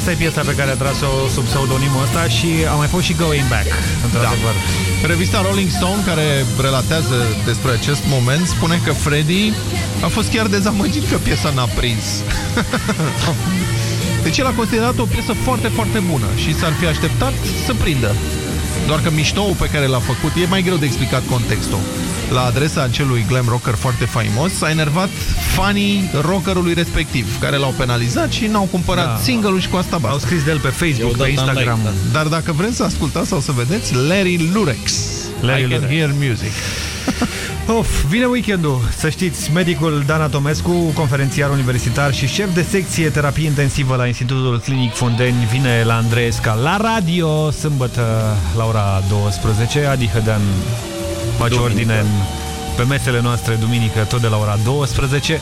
Asta e piesa pe care a tras-o sub pseudonimul ăsta și a mai fost și Going Back, într-adevăr. Da. Revista Rolling Stone, care relatează despre acest moment, spune că Freddie a fost chiar dezamăgit că piesa n-a prins. <laughs> Deci el a considerat o piesă foarte, foarte bună și s-ar fi așteptat să prindă. Doar că miștoul pe care l-a făcut, e mai greu de explicat contextul. La adresa acelui glam rocker foarte faimos, a enervat fanii rockerului respectiv, care l-au penalizat și n-au cumpărat Da. da. single-ul și cu asta basta. Au scris de el pe Facebook, pe Instagram. Dar dacă vreți să ascultați sau să vedeți, Larry Lurex. Larry I can Lurex. hear music. <laughs> Of, vine weekendul. Să știți, medicul Dan Atomescu, conferențiar universitar și șef de secție terapie intensivă la Institutul Clinic Fundeni, vine la Andreesca la radio, sâmbătă la ora 12. Adi Hădean face Duminică. ordine în, pe mesele noastre duminică, tot de la ora 12.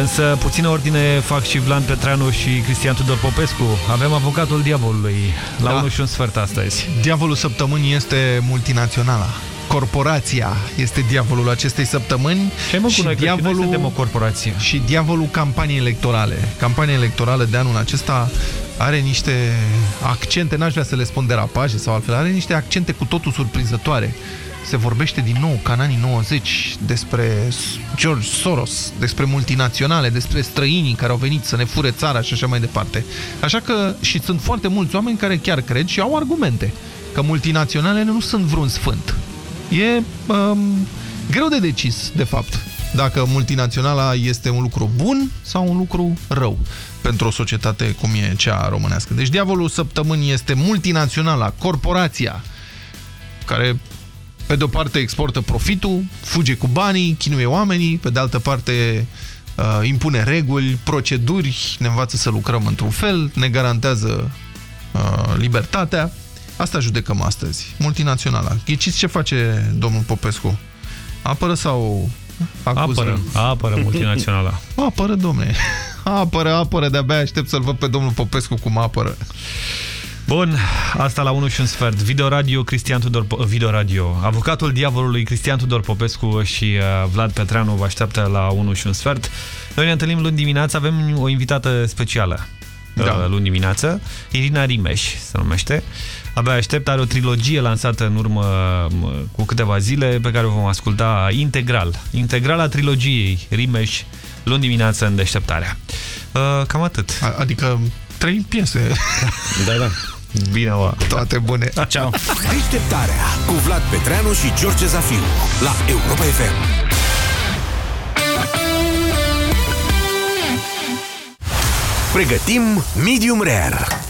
Însă puțină ordine fac și Vlad Petreanu și Cristian Tudor Popescu. Avem avocatul diavolului la Da. 1 și un sfert astăzi. Diavolul săptămânii este multinaționala. Corporația este diavolul acestei săptămâni Ce mă, cu noi, că și noi diavolul suntem o corporație. și diavolul campaniei electorale. Campania electorală de anul acesta are niște accente, n-aș vrea să le spun derapaje sau altfel, are niște accente cu totul surprinzătoare. Se vorbește din nou, ca în anii 90, despre George Soros, despre multinaționale, despre străinii care au venit să ne fure țara și așa mai departe. Așa că și sunt foarte mulți oameni care chiar cred și au argumente că multinaționalele nu sunt vreun sfânt. E um, greu de decis, de fapt, dacă multinaționala este un lucru bun sau un lucru rău pentru o societate cum e cea românească. Deci diavolul săptămânii este multinaționala, corporația, care pe de o parte exportă profitul, fuge cu banii, chinuie oamenii, pe de altă parte uh, impune reguli, proceduri, ne învață să lucrăm într-un fel, ne garantează uh, libertatea. Asta judecăm astăzi. Multinaționala. Ghiciți ce face domnul Popescu? Apără sau acuză? Apără, apără multinaționala. <laughs> Apără, domne. Apără, apără, de-abia aștept să-l văd pe domnul Popescu cum apără. Bun, asta la 1 și un sfert. Video radio Cristian Tudor Po- Video radio. Avocatul diavolului Cristian Tudor Popescu și uh, Vlad Petreanu vă așteaptă la 1 și un sfert. Noi ne întâlnim luni dimineață, avem o invitată specială. Da. uh, Luni dimineață, Irina Rimeș se numește. Abia aștept, are o trilogie lansată în urmă m, cu câteva zile pe care o vom asculta integral. Integral a trilogiei Rimeș, luni dimineață în deșteptarea. Uh, Cam atât. Adică trei piese. <laughs> Da, da. Bine, mă. Toate bune. Ciao. Deșteptarea cu Vlad Petreanu și George Zafiu la Europa FM. Pregătim Medium Rare.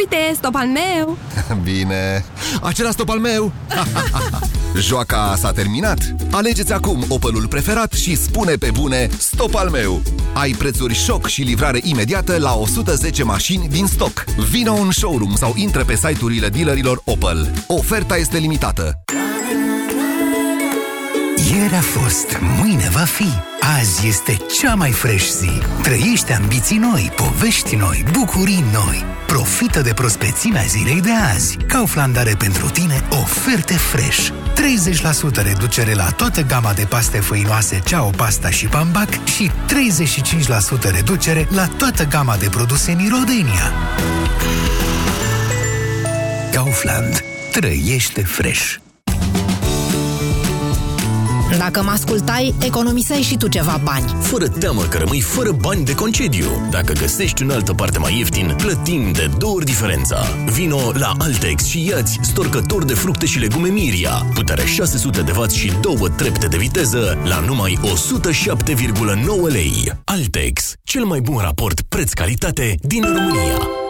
Uite, stop al meu! <laughs> Bine. Acela stop al meu! <laughs> Joaca s-a terminat? Alegeți acum Opelul preferat și spune pe bune stop al meu! Ai prețuri șoc și livrare imediată la 110 mașini din stoc. Vino în showroom sau intră pe site-urile dealerilor Opel. Oferta este limitată. Ieri a fost, mâine va fi. Azi este cea mai fresh zi. Trăiește ambiții noi, povești noi, bucurii noi. Profită de prospețimea zilei de azi. Kaufland are pentru tine oferte fresh. 30% reducere la toată gama de paste făinoase Ceau Pasta și Pambac și 35% reducere la toată gama de produse Mirodenia. Kaufland. Trăiește fresh. Dacă mă ascultai, economiseai și tu ceva bani. Fără teamă că rămâi fără bani de concediu. Dacă găsești în altă parte mai ieftin, plătim de două ori diferența. Vino la Altex și iați storcător de fructe și legume Miria. Putere 600 de W și două trepte de viteză la numai 107,9 lei. Altex, cel mai bun raport preț-calitate din România.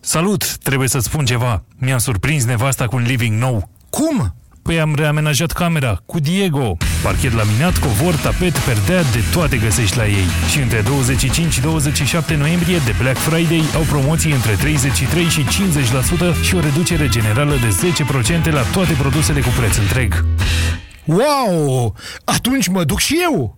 Salut! Trebuie să spun ceva. Mi-am surprins nevasta cu un living nou. Cum? Păi am reamenajat camera cu Diego. Parchet laminat, covor, tapet, perdea, de toate găsești la ei. Și între 25 și 27 noiembrie de Black Friday au promoții între 33 și 50% și o reducere generală de 10% la toate produsele cu preț întreg. Wow! Atunci mă duc și eu!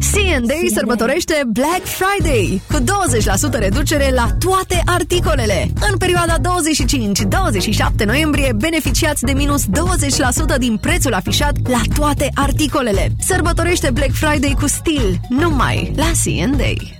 C&A sărbătorește Black Friday cu 20% reducere la toate articolele. În perioada 25-27 noiembrie beneficiați de minus 20% din prețul afișat la toate articolele. Sărbătorește Black Friday cu stil numai la C&A.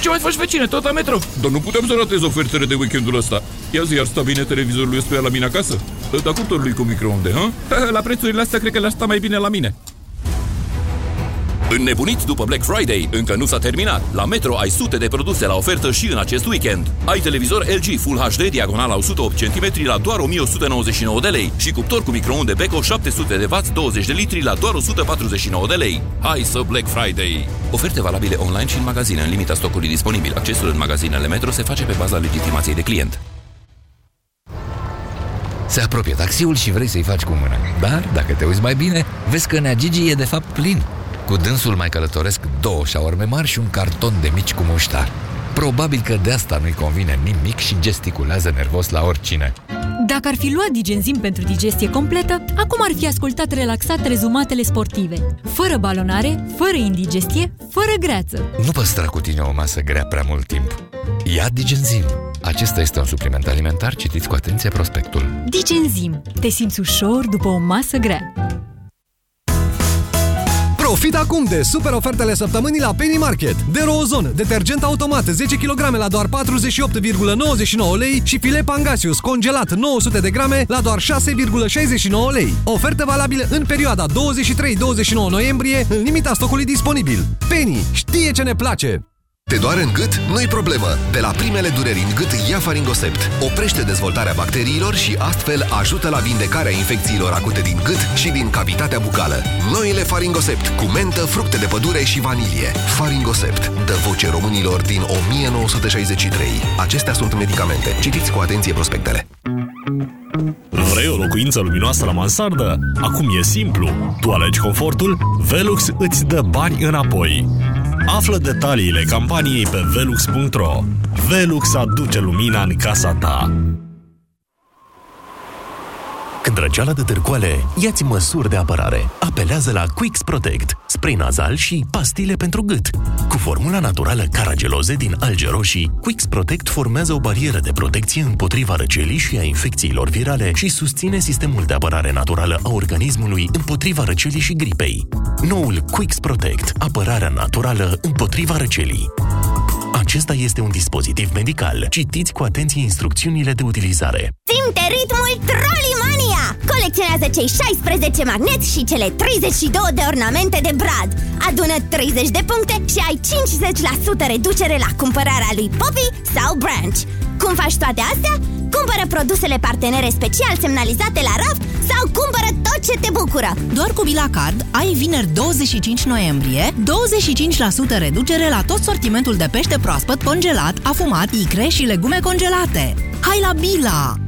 Ce mai faci, vecine, tot la metro? Dar nu putem să ratez ofertele de weekendul ăsta. Ia zi, ar sta bine televizorul ăstuia la mine acasă? Dar cuptorului cu microunde, ha? <laughs> La prețurile astea cred că le-ar sta mai bine la mine. Înnebuniți după Black Friday, încă nu s-a terminat. La Metro ai sute de produse la ofertă și în acest weekend. Ai televizor LG Full HD diagonal 108 cm la doar 1199 de lei și cuptor cu microunde Beko 700 de W 20 de litri la doar 149 de lei. Hai să Black Friday! Oferte valabile online și în magazine, în limita stocului disponibil. Accesul în magazinele Metro se face pe baza legitimației de client. Se apropie taxiul și vrei să-i faci cu mâna. Dar, dacă te uiți mai bine, vezi că Nea Gigi e de fapt plin. Cu dânsul mai călătoresc două șaorme mari și un carton de mici cu muștar. Probabil că de asta nu-i convine nimic și gesticulează nervos la oricine. Dacă ar fi luat digenzim pentru digestie completă, acum ar fi ascultat relaxat rezumatele sportive. Fără balonare, fără indigestie, fără greață. Nu păstra cu tine o masă grea prea mult timp. Ia Digenzim. Acesta este un supliment alimentar, citiți cu atenție prospectul. Digenzim. Te simți ușor după o masă grea. Profit acum de super ofertele săptămânii la Penny Market. De Rozon, detergent automat 10 kg la doar 48,99 lei și filet Pangasius congelat 900 de grame la doar 6,69 lei. Oferte valabile în perioada 23-29 noiembrie, în limita stocului disponibil. Penny știe ce ne place! Te doare în gât? Nu-i problemă! De la primele dureri în gât ia Faringosept. Oprește dezvoltarea bacteriilor și astfel ajută la vindecarea infecțiilor acute din gât și din cavitatea bucală. Noile Faringosept cu mentă, fructe de pădure și vanilie. Faringosept dă voce românilor din 1963. Acestea sunt medicamente. Citiți cu atenție prospectele. Vrei o locuință luminoasă la mansardă? Acum e simplu. Tu alegi confortul, Velux îți dă bani înapoi. Află detaliile campaniei pe velux.ro. Velux aduce lumina în casa ta. Când răceala de târcoale, ia-ți măsuri de apărare. Apelează la Quix Protect, spray nazal și pastile pentru gât. Cu formula naturală carageloze din alge roșii, Quix Protect formează o barieră de protecție împotriva răcelii și a infecțiilor virale și susține sistemul de apărare naturală a organismului împotriva răcelii și gripei. Noul Quix Protect, apărarea naturală împotriva răcelii. Acesta este un dispozitiv medical. Citiți cu atenție instrucțiunile de utilizare. Simte ritmul Trollimania! Colecționează cei 16 magneți și cele 32 de ornamente de brad. Adună 30 de puncte și ai 50% reducere la cumpărarea lui Poppy sau Branch. Cum faci toate astea? Cumpără produsele partenere special semnalizate la raft sau cumpără tot ce te bucură! Doar cu Bila Card ai vineri 25 noiembrie 25% reducere la tot sortimentul de pește proaspăt congelat, afumat, icre și legume congelate. Hai la Bila!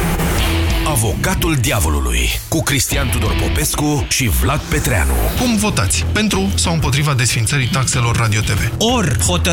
Avocatul diavolului cu Cristian Tudor Popescu și Vlad Petreanu. Cum votați? Pentru sau împotriva desfințării taxelor Radio TV? Or hotărâ